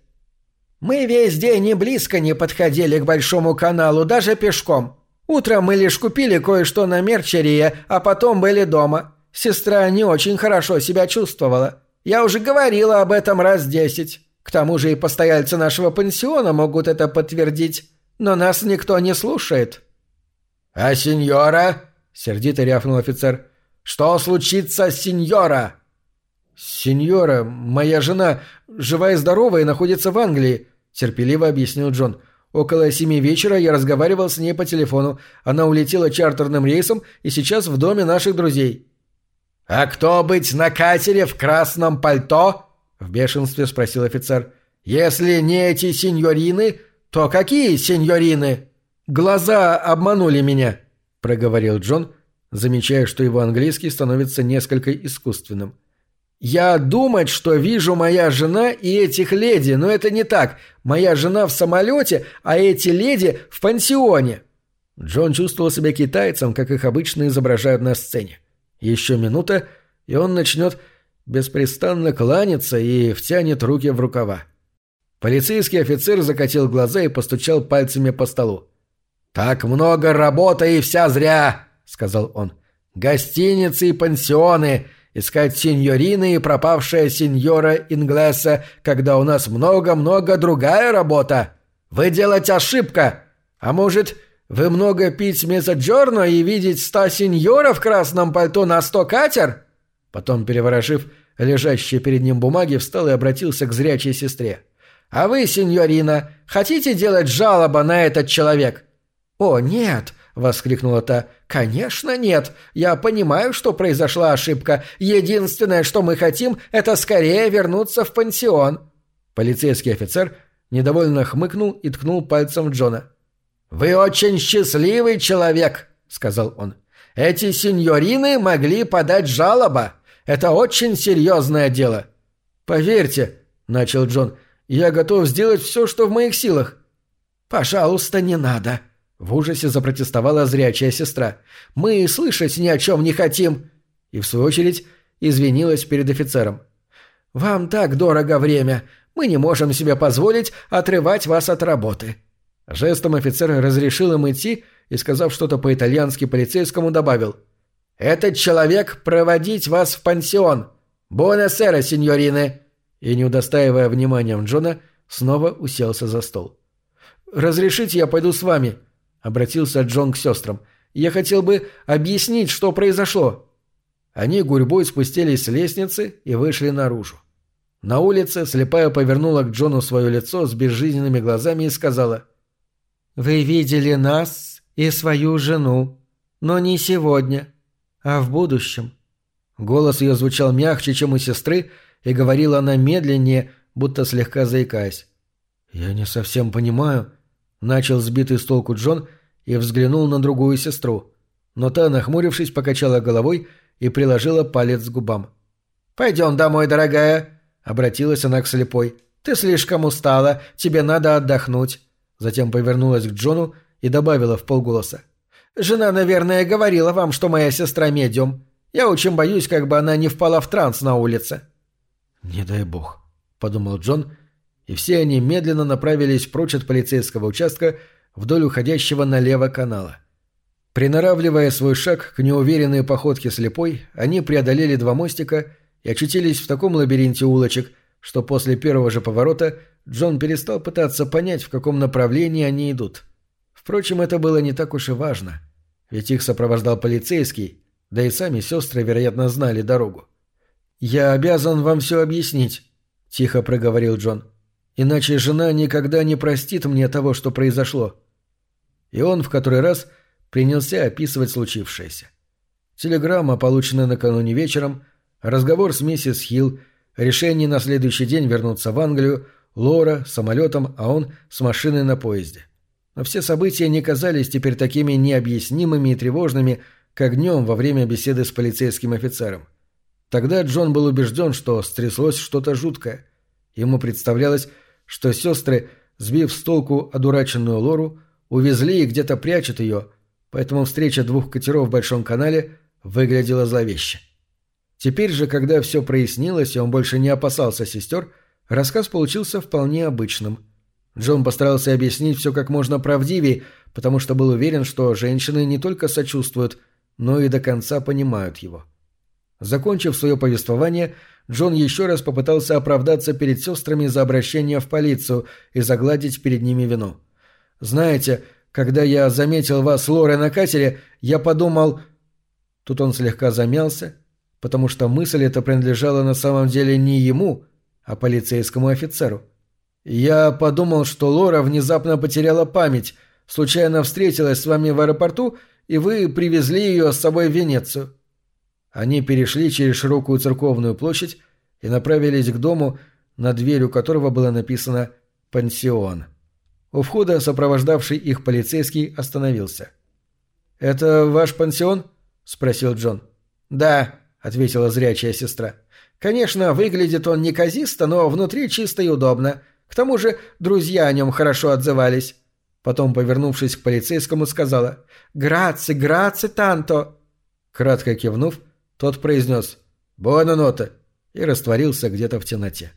«Мы весь день и близко не подходили к Большому каналу, даже пешком. Утром мы лишь купили кое-что на Мерчерие, а потом были дома. Сестра не очень хорошо себя чувствовала. Я уже говорила об этом раз десять». К тому же и постояльцы нашего пансиона могут это подтвердить, но нас никто не слушает». «А сеньора?» — сердито рявкнул офицер. «Что случится с сеньора?» «Сеньора, моя жена, жива и здорова и находится в Англии», — терпеливо объяснил Джон. «Около семи вечера я разговаривал с ней по телефону. Она улетела чартерным рейсом и сейчас в доме наших друзей». «А кто быть на катере в красном пальто?» В бешенстве спросил офицер. «Если не эти сеньорины, то какие сеньорины?» «Глаза обманули меня», — проговорил Джон, замечая, что его английский становится несколько искусственным. «Я думать, что вижу моя жена и этих леди, но это не так. Моя жена в самолете, а эти леди в пансионе». Джон чувствовал себя китайцем, как их обычно изображают на сцене. Еще минута, и он начнет беспрестанно кланяться и втянет руки в рукава. Полицейский офицер закатил глаза и постучал пальцами по столу. «Так много работы и вся зря!» — сказал он. «Гостиницы и пансионы, искать сеньорины и пропавшая сеньора Инглеса, когда у нас много-много другая работа. Вы делать ошибка. А может, вы много пить месаджорно и видеть ста сеньоров в красном пальто на сто катер?» Потом, переворошив лежащие перед ним бумаги, встал и обратился к зрячей сестре. «А вы, сеньорина, хотите делать жалоба на этот человек?» «О, нет!» — воскликнула та. «Конечно нет. Я понимаю, что произошла ошибка. Единственное, что мы хотим, это скорее вернуться в пансион». Полицейский офицер недовольно хмыкнул и ткнул пальцем в Джона. «Вы очень счастливый человек», — сказал он. «Эти сеньорины могли подать жалоба. Это очень серьезное дело». «Поверьте», — начал Джон, — «я готов сделать все, что в моих силах». «Пожалуйста, не надо», — в ужасе запротестовала зрячая сестра. «Мы слышать ни о чем не хотим». И, в свою очередь, извинилась перед офицером. «Вам так дорого время. Мы не можем себе позволить отрывать вас от работы». Жестом офицер разрешил им идти и, сказав что-то по-итальянски полицейскому, добавил. «Этот человек проводить вас в пансион. Буэносера, сеньорины!» И, не удостаивая вниманием Джона, снова уселся за стол. «Разрешите, я пойду с вами?» — обратился Джон к сестрам. «Я хотел бы объяснить, что произошло». Они гурьбой спустились с лестницы и вышли наружу. На улице слепая повернула к Джону свое лицо с безжизненными глазами и сказала — вы видели нас и свою жену, но не сегодня, а в будущем». Голос ее звучал мягче, чем у сестры, и говорила она медленнее, будто слегка заикаясь. «Я не совсем понимаю», — начал сбитый с толку Джон и взглянул на другую сестру. Но та, нахмурившись, покачала головой и приложила палец к губам. «Пойдем домой, дорогая», — обратилась она к слепой. «Ты слишком устала, тебе надо отдохнуть. Затем повернулась к Джону и добавила в полголоса. «Жена, наверное, говорила вам, что моя сестра медиум. Я очень боюсь, как бы она не впала в транс на улице». «Не дай бог», — подумал Джон, и все они медленно направились прочь от полицейского участка вдоль уходящего налево канала. Приноравливая свой шаг к неуверенной походке слепой, они преодолели два мостика и очутились в таком лабиринте улочек, что после первого же поворота — Джон перестал пытаться понять, в каком направлении они идут. Впрочем, это было не так уж и важно, ведь их сопровождал полицейский, да и сами сестры, вероятно, знали дорогу. «Я обязан вам все объяснить», — тихо проговорил Джон. «Иначе жена никогда не простит мне того, что произошло». И он в который раз принялся описывать случившееся. Телеграмма, полученная накануне вечером, разговор с миссис Хилл, решение на следующий день вернуться в Англию — Лора самолетом, а он с машиной на поезде. Но все события не казались теперь такими необъяснимыми и тревожными, как днем во время беседы с полицейским офицером. Тогда Джон был убежден, что стряслось что-то жуткое. Ему представлялось, что сестры, сбив с толку одураченную Лору, увезли и где-то прячут ее, поэтому встреча двух катеров в Большом канале выглядела зловеще. Теперь же, когда все прояснилось, и он больше не опасался сестер, — Рассказ получился вполне обычным. Джон постарался объяснить все как можно правдивее, потому что был уверен, что женщины не только сочувствуют, но и до конца понимают его. Закончив свое повествование, Джон еще раз попытался оправдаться перед сестрами за обращение в полицию и загладить перед ними вину. «Знаете, когда я заметил вас, Лоры, на катере, я подумал...» Тут он слегка замялся, потому что мысль эта принадлежала на самом деле не ему, а полицейскому офицеру. «Я подумал, что Лора внезапно потеряла память, случайно встретилась с вами в аэропорту, и вы привезли ее с собой в Венецию». Они перешли через широкую церковную площадь и направились к дому, на дверь у которого было написано «Пансион». У входа сопровождавший их полицейский остановился. «Это ваш пансион?» – спросил Джон. «Да», – ответила зрячая сестра. Конечно, выглядит он неказисто, но внутри чисто и удобно. К тому же друзья о нем хорошо отзывались. Потом, повернувшись к полицейскому, сказала «Граци, граци, танто!» Кратко кивнув, тот произнес «Буононота» и растворился где-то в темноте.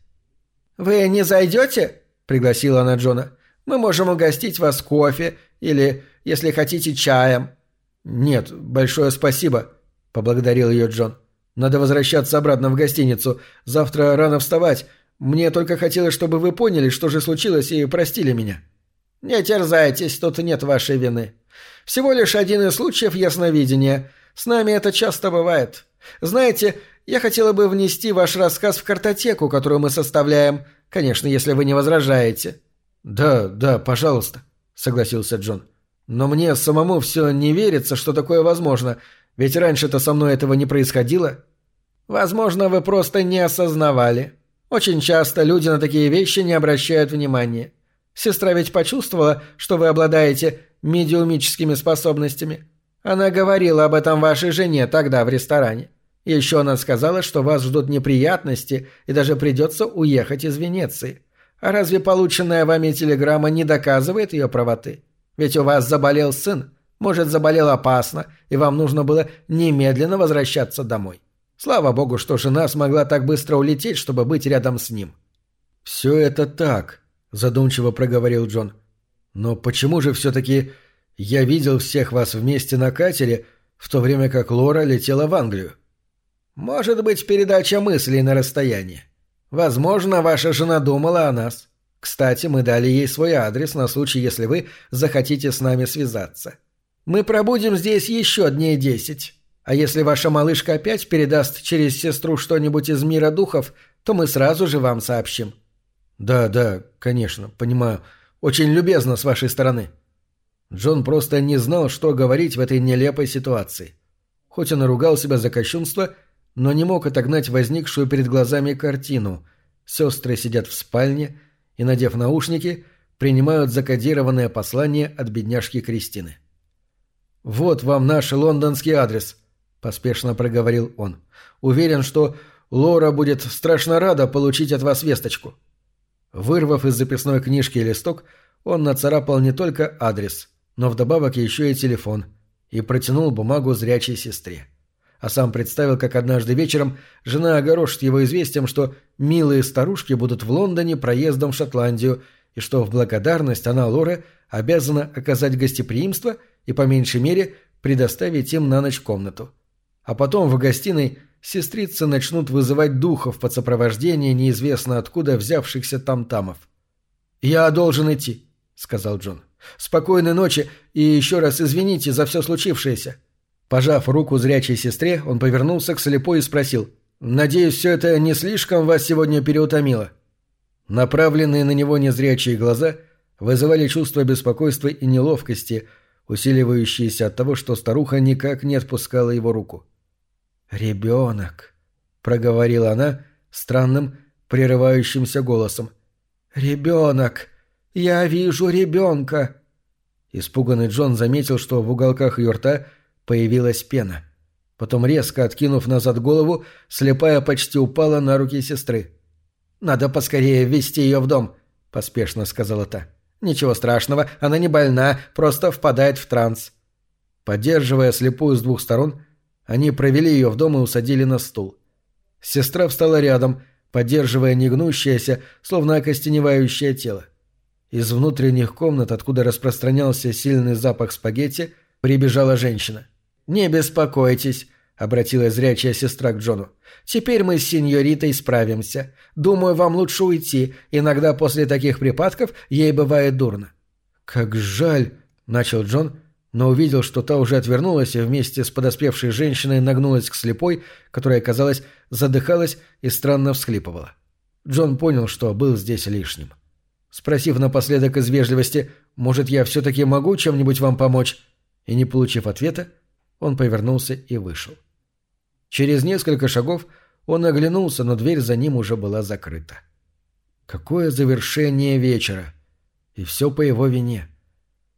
«Вы не зайдете?» — пригласила она Джона. «Мы можем угостить вас кофе или, если хотите, чаем». «Нет, большое спасибо», — поблагодарил ее Джон. «Надо возвращаться обратно в гостиницу. Завтра рано вставать. Мне только хотелось, чтобы вы поняли, что же случилось, и простили меня». «Не терзайтесь, тут нет вашей вины. Всего лишь один из случаев ясновидения. С нами это часто бывает. Знаете, я хотела бы внести ваш рассказ в картотеку, которую мы составляем, конечно, если вы не возражаете». «Да, да, пожалуйста», — согласился Джон. «Но мне самому все не верится, что такое возможно, ведь раньше-то со мной этого не происходило». «Возможно, вы просто не осознавали. Очень часто люди на такие вещи не обращают внимания. Сестра ведь почувствовала, что вы обладаете медиумическими способностями. Она говорила об этом вашей жене тогда в ресторане. Еще она сказала, что вас ждут неприятности и даже придется уехать из Венеции. А разве полученная вами телеграмма не доказывает ее правоты? Ведь у вас заболел сын, может, заболел опасно, и вам нужно было немедленно возвращаться домой. Слава богу, что жена смогла так быстро улететь, чтобы быть рядом с ним. «Все это так», — задумчиво проговорил Джон. «Но почему же все-таки я видел всех вас вместе на катере, в то время как Лора летела в Англию?» Может быть, передача мыслей на расстояние. Возможно, ваша жена думала о нас. Кстати, мы дали ей свой адрес на случай, если вы захотите с нами связаться. Мы пробудем здесь еще дней десять. А если ваша малышка опять передаст через сестру что-нибудь из мира духов, то мы сразу же вам сообщим. Да, да, конечно, понимаю. Очень любезно с вашей стороны. Джон просто не знал, что говорить в этой нелепой ситуации. Хоть он и ругал себя за кощунство, но не мог отогнать возникшую перед глазами картину. Сестры сидят в спальне и, надев наушники, принимают закодированное послание от бедняжки Кристины. «Вот вам наш лондонский адрес», — поспешно проговорил он. «Уверен, что Лора будет страшно рада получить от вас весточку». Вырвав из записной книжки листок, он нацарапал не только адрес, но вдобавок еще и телефон и протянул бумагу зрячей сестре а сам представил, как однажды вечером жена огорошит его известием, что милые старушки будут в Лондоне проездом в Шотландию, и что в благодарность она, Лора, обязана оказать гостеприимство и, по меньшей мере, предоставить им на ночь комнату. А потом в гостиной сестрицы начнут вызывать духов под сопровождение неизвестно откуда взявшихся там-тамов. «Я должен идти», — сказал Джон. «Спокойной ночи и еще раз извините за все случившееся». Пожав руку зрячей сестре, он повернулся к слепой и спросил. «Надеюсь, все это не слишком вас сегодня переутомило?» Направленные на него незрячие глаза вызывали чувство беспокойства и неловкости, усиливающиеся от того, что старуха никак не отпускала его руку. «Ребенок», — проговорила она странным, прерывающимся голосом. «Ребенок! Я вижу ребенка!» Испуганный Джон заметил, что в уголках ее рта — Появилась пена. Потом, резко откинув назад голову, слепая почти упала на руки сестры. «Надо поскорее ввести ее в дом», — поспешно сказала та. «Ничего страшного, она не больна, просто впадает в транс». Поддерживая слепую с двух сторон, они провели ее в дом и усадили на стул. Сестра встала рядом, поддерживая негнущееся, словно окостеневающее тело. Из внутренних комнат, откуда распространялся сильный запах спагетти, прибежала женщина. «Не беспокойтесь», — обратилась зрячая сестра к Джону. «Теперь мы с сеньоритой справимся. Думаю, вам лучше уйти. Иногда после таких припадков ей бывает дурно». «Как жаль», — начал Джон, но увидел, что та уже отвернулась и вместе с подоспевшей женщиной нагнулась к слепой, которая, казалось, задыхалась и странно всхлипывала. Джон понял, что был здесь лишним. Спросив напоследок из вежливости, «Может, я все-таки могу чем-нибудь вам помочь?» и, не получив ответа, он повернулся и вышел. Через несколько шагов он оглянулся, но дверь за ним уже была закрыта. Какое завершение вечера! И все по его вине.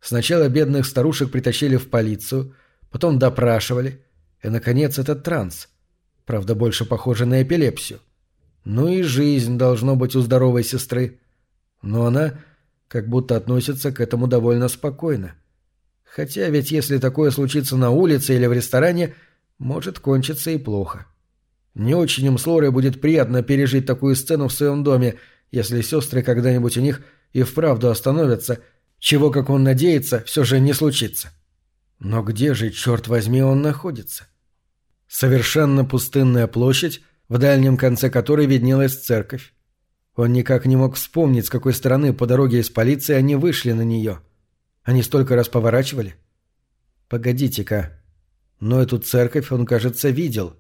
Сначала бедных старушек притащили в полицию, потом допрашивали, и, наконец, этот транс, правда, больше похожий на эпилепсию. Ну и жизнь должно быть у здоровой сестры. Но она как будто относится к этому довольно спокойно. Хотя ведь если такое случится на улице или в ресторане, может кончиться и плохо. Не очень им с Лорой будет приятно пережить такую сцену в своем доме, если сестры когда-нибудь у них и вправду остановятся, чего, как он надеется, все же не случится. Но где же, черт возьми, он находится? Совершенно пустынная площадь, в дальнем конце которой виднелась церковь. Он никак не мог вспомнить, с какой стороны по дороге из полиции они вышли на нее. Они столько раз поворачивали. Погодите-ка. Но эту церковь он, кажется, видел.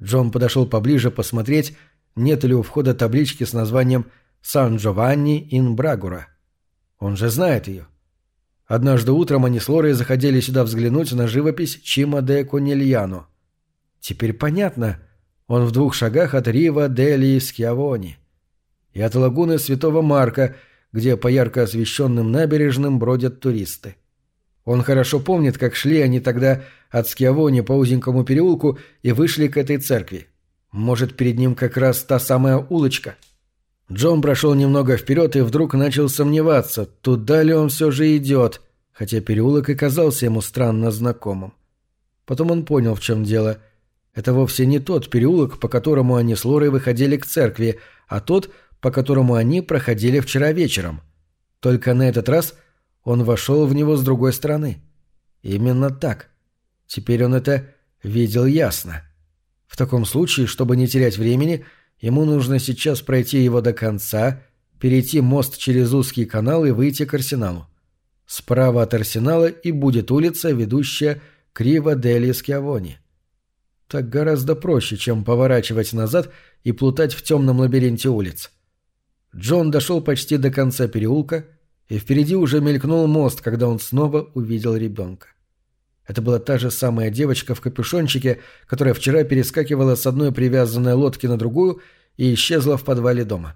Джон подошел поближе посмотреть, нет ли у входа таблички с названием «Сан-Джованни ин Брагура». Он же знает ее. Однажды утром они с Лорой заходили сюда взглянуть на живопись Чима де Конильяно. Теперь понятно, он в двух шагах от Рива Дели Скьявони и от лагуны Святого Марка, где по ярко освещенным набережным бродят туристы. Он хорошо помнит, как шли они тогда от Скьявони по узенькому переулку и вышли к этой церкви. Может, перед ним как раз та самая улочка? Джон прошел немного вперед и вдруг начал сомневаться, туда ли он все же идет, хотя переулок и казался ему странно знакомым. Потом он понял, в чем дело. Это вовсе не тот переулок, по которому они с Лорой выходили к церкви, а тот, по которому они проходили вчера вечером. Только на этот раз он вошел в него с другой стороны. Именно так. Теперь он это видел ясно. В таком случае, чтобы не терять времени, ему нужно сейчас пройти его до конца, перейти мост через узкий канал и выйти к арсеналу. Справа от арсенала и будет улица, ведущая к Рива-Дели-Скиавони. Так гораздо проще, чем поворачивать назад и плутать в темном лабиринте улиц. Джон дошел почти до конца переулка, и впереди уже мелькнул мост, когда он снова увидел ребенка. Это была та же самая девочка в капюшончике, которая вчера перескакивала с одной привязанной лодки на другую и исчезла в подвале дома.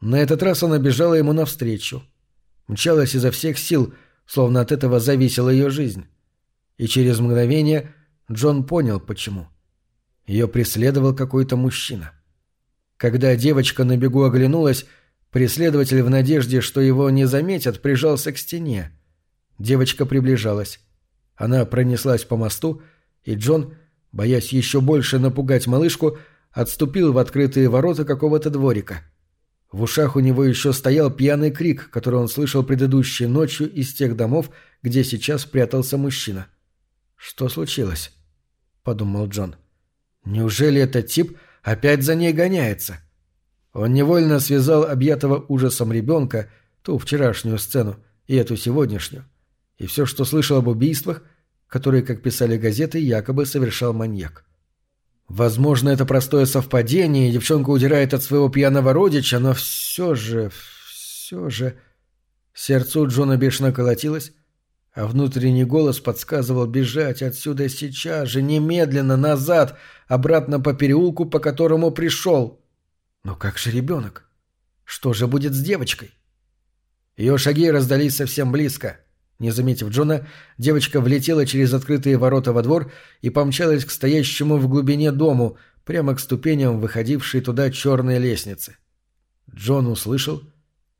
На этот раз она бежала ему навстречу. Мчалась изо всех сил, словно от этого зависела ее жизнь. И через мгновение Джон понял, почему. Ее преследовал какой-то мужчина. Когда девочка на бегу оглянулась, преследователь в надежде, что его не заметят, прижался к стене. Девочка приближалась. Она пронеслась по мосту, и Джон, боясь еще больше напугать малышку, отступил в открытые ворота какого-то дворика. В ушах у него еще стоял пьяный крик, который он слышал предыдущей ночью из тех домов, где сейчас прятался мужчина. «Что случилось?» — подумал Джон. «Неужели этот тип опять за ней гоняется?» Он невольно связал объятого ужасом ребенка, ту вчерашнюю сцену, и эту сегодняшнюю и все, что слышал об убийствах, которые, как писали газеты, якобы совершал маньяк. Возможно, это простое совпадение, девчонка удирает от своего пьяного родича, но все же, все же... Сердце у Джона бешено колотилось, а внутренний голос подсказывал бежать отсюда сейчас же, немедленно, назад, обратно по переулку, по которому пришел. Но как же ребенок? Что же будет с девочкой? Ее шаги раздались совсем близко. Не заметив Джона, девочка влетела через открытые ворота во двор и помчалась к стоящему в глубине дому, прямо к ступеням, выходившей туда черной лестницы. Джон услышал,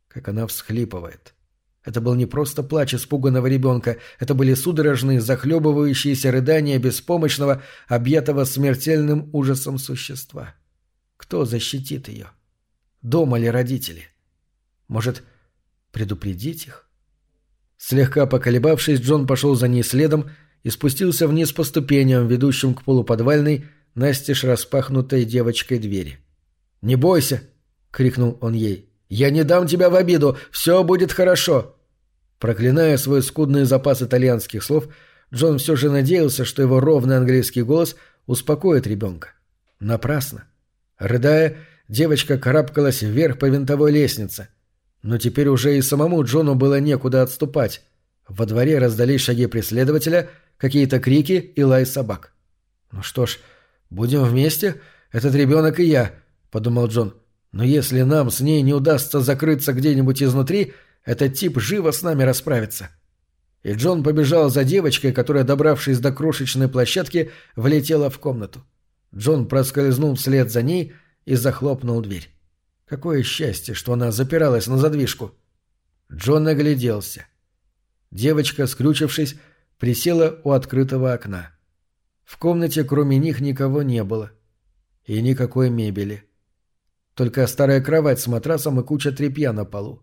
как она всхлипывает. Это был не просто плач испуганного ребенка, это были судорожные, захлебывающиеся рыдания беспомощного, объятого смертельным ужасом существа. Кто защитит ее? Дома ли родители? Может, предупредить их? Слегка поколебавшись, Джон пошел за ней следом и спустился вниз по ступеням, ведущим к полуподвальной, настежь распахнутой девочкой двери. «Не бойся!» — крикнул он ей. «Я не дам тебя в обиду! Все будет хорошо!» Проклиная свой скудный запас итальянских слов, Джон все же надеялся, что его ровный английский голос успокоит ребенка. Напрасно. Рыдая, девочка карабкалась вверх по винтовой лестнице. Но теперь уже и самому Джону было некуда отступать. Во дворе раздались шаги преследователя, какие-то крики и лай собак. «Ну что ж, будем вместе, этот ребенок и я», — подумал Джон. «Но если нам с ней не удастся закрыться где-нибудь изнутри, этот тип живо с нами расправится». И Джон побежал за девочкой, которая, добравшись до крошечной площадки, влетела в комнату. Джон проскользнул вслед за ней и захлопнул дверь. Какое счастье, что она запиралась на задвижку. Джон огляделся. Девочка, скрючившись, присела у открытого окна. В комнате кроме них никого не было. И никакой мебели. Только старая кровать с матрасом и куча тряпья на полу.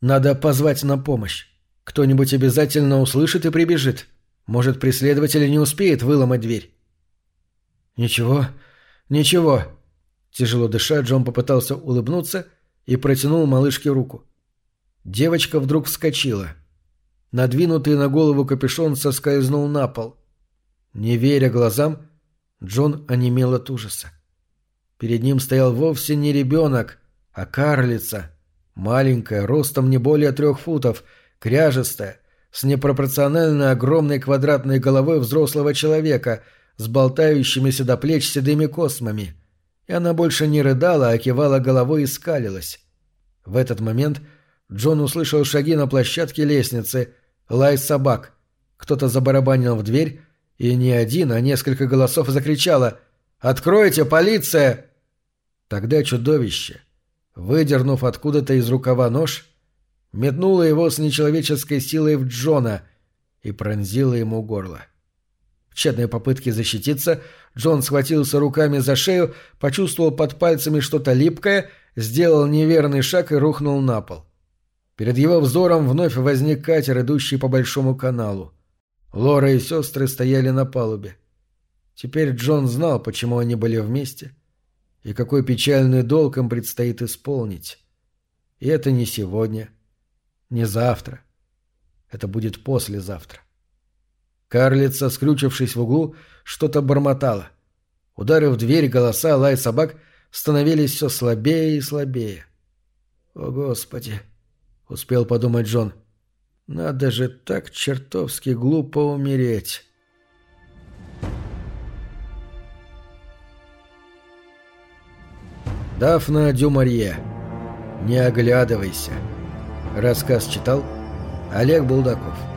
Надо позвать на помощь. Кто-нибудь обязательно услышит и прибежит. Может, преследователь не успеет выломать дверь. «Ничего, ничего». Тяжело дыша, Джон попытался улыбнуться и протянул малышке руку. Девочка вдруг вскочила. Надвинутый на голову капюшон соскользнул на пол. Не веря глазам, Джон онемел от ужаса. Перед ним стоял вовсе не ребенок, а карлица. Маленькая, ростом не более трех футов, кряжестая, с непропорционально огромной квадратной головой взрослого человека — с болтающимися до плеч седыми космами, и она больше не рыдала, а кивала головой и скалилась. В этот момент Джон услышал шаги на площадке лестницы, лай собак. Кто-то забарабанил в дверь, и не один, а несколько голосов закричало «Откройте, полиция!» Тогда чудовище, выдернув откуда-то из рукава нож, метнуло его с нечеловеческой силой в Джона и пронзило ему горло. В тщетной попытке защититься Джон схватился руками за шею, почувствовал под пальцами что-то липкое, сделал неверный шаг и рухнул на пол. Перед его взором вновь возник катер, идущий по большому каналу. Лора и сестры стояли на палубе. Теперь Джон знал, почему они были вместе, и какой печальный долг им предстоит исполнить. И это не сегодня, не завтра. Это будет послезавтра. Карлица, скрючившись в углу, что-то бормотала. Удары в дверь, голоса, лай собак становились все слабее и слабее. «О, Господи!» — успел подумать Джон. «Надо же так чертовски глупо умереть!» Дафна Дюмарье. «Не оглядывайся». Рассказ читал Олег Булдаков.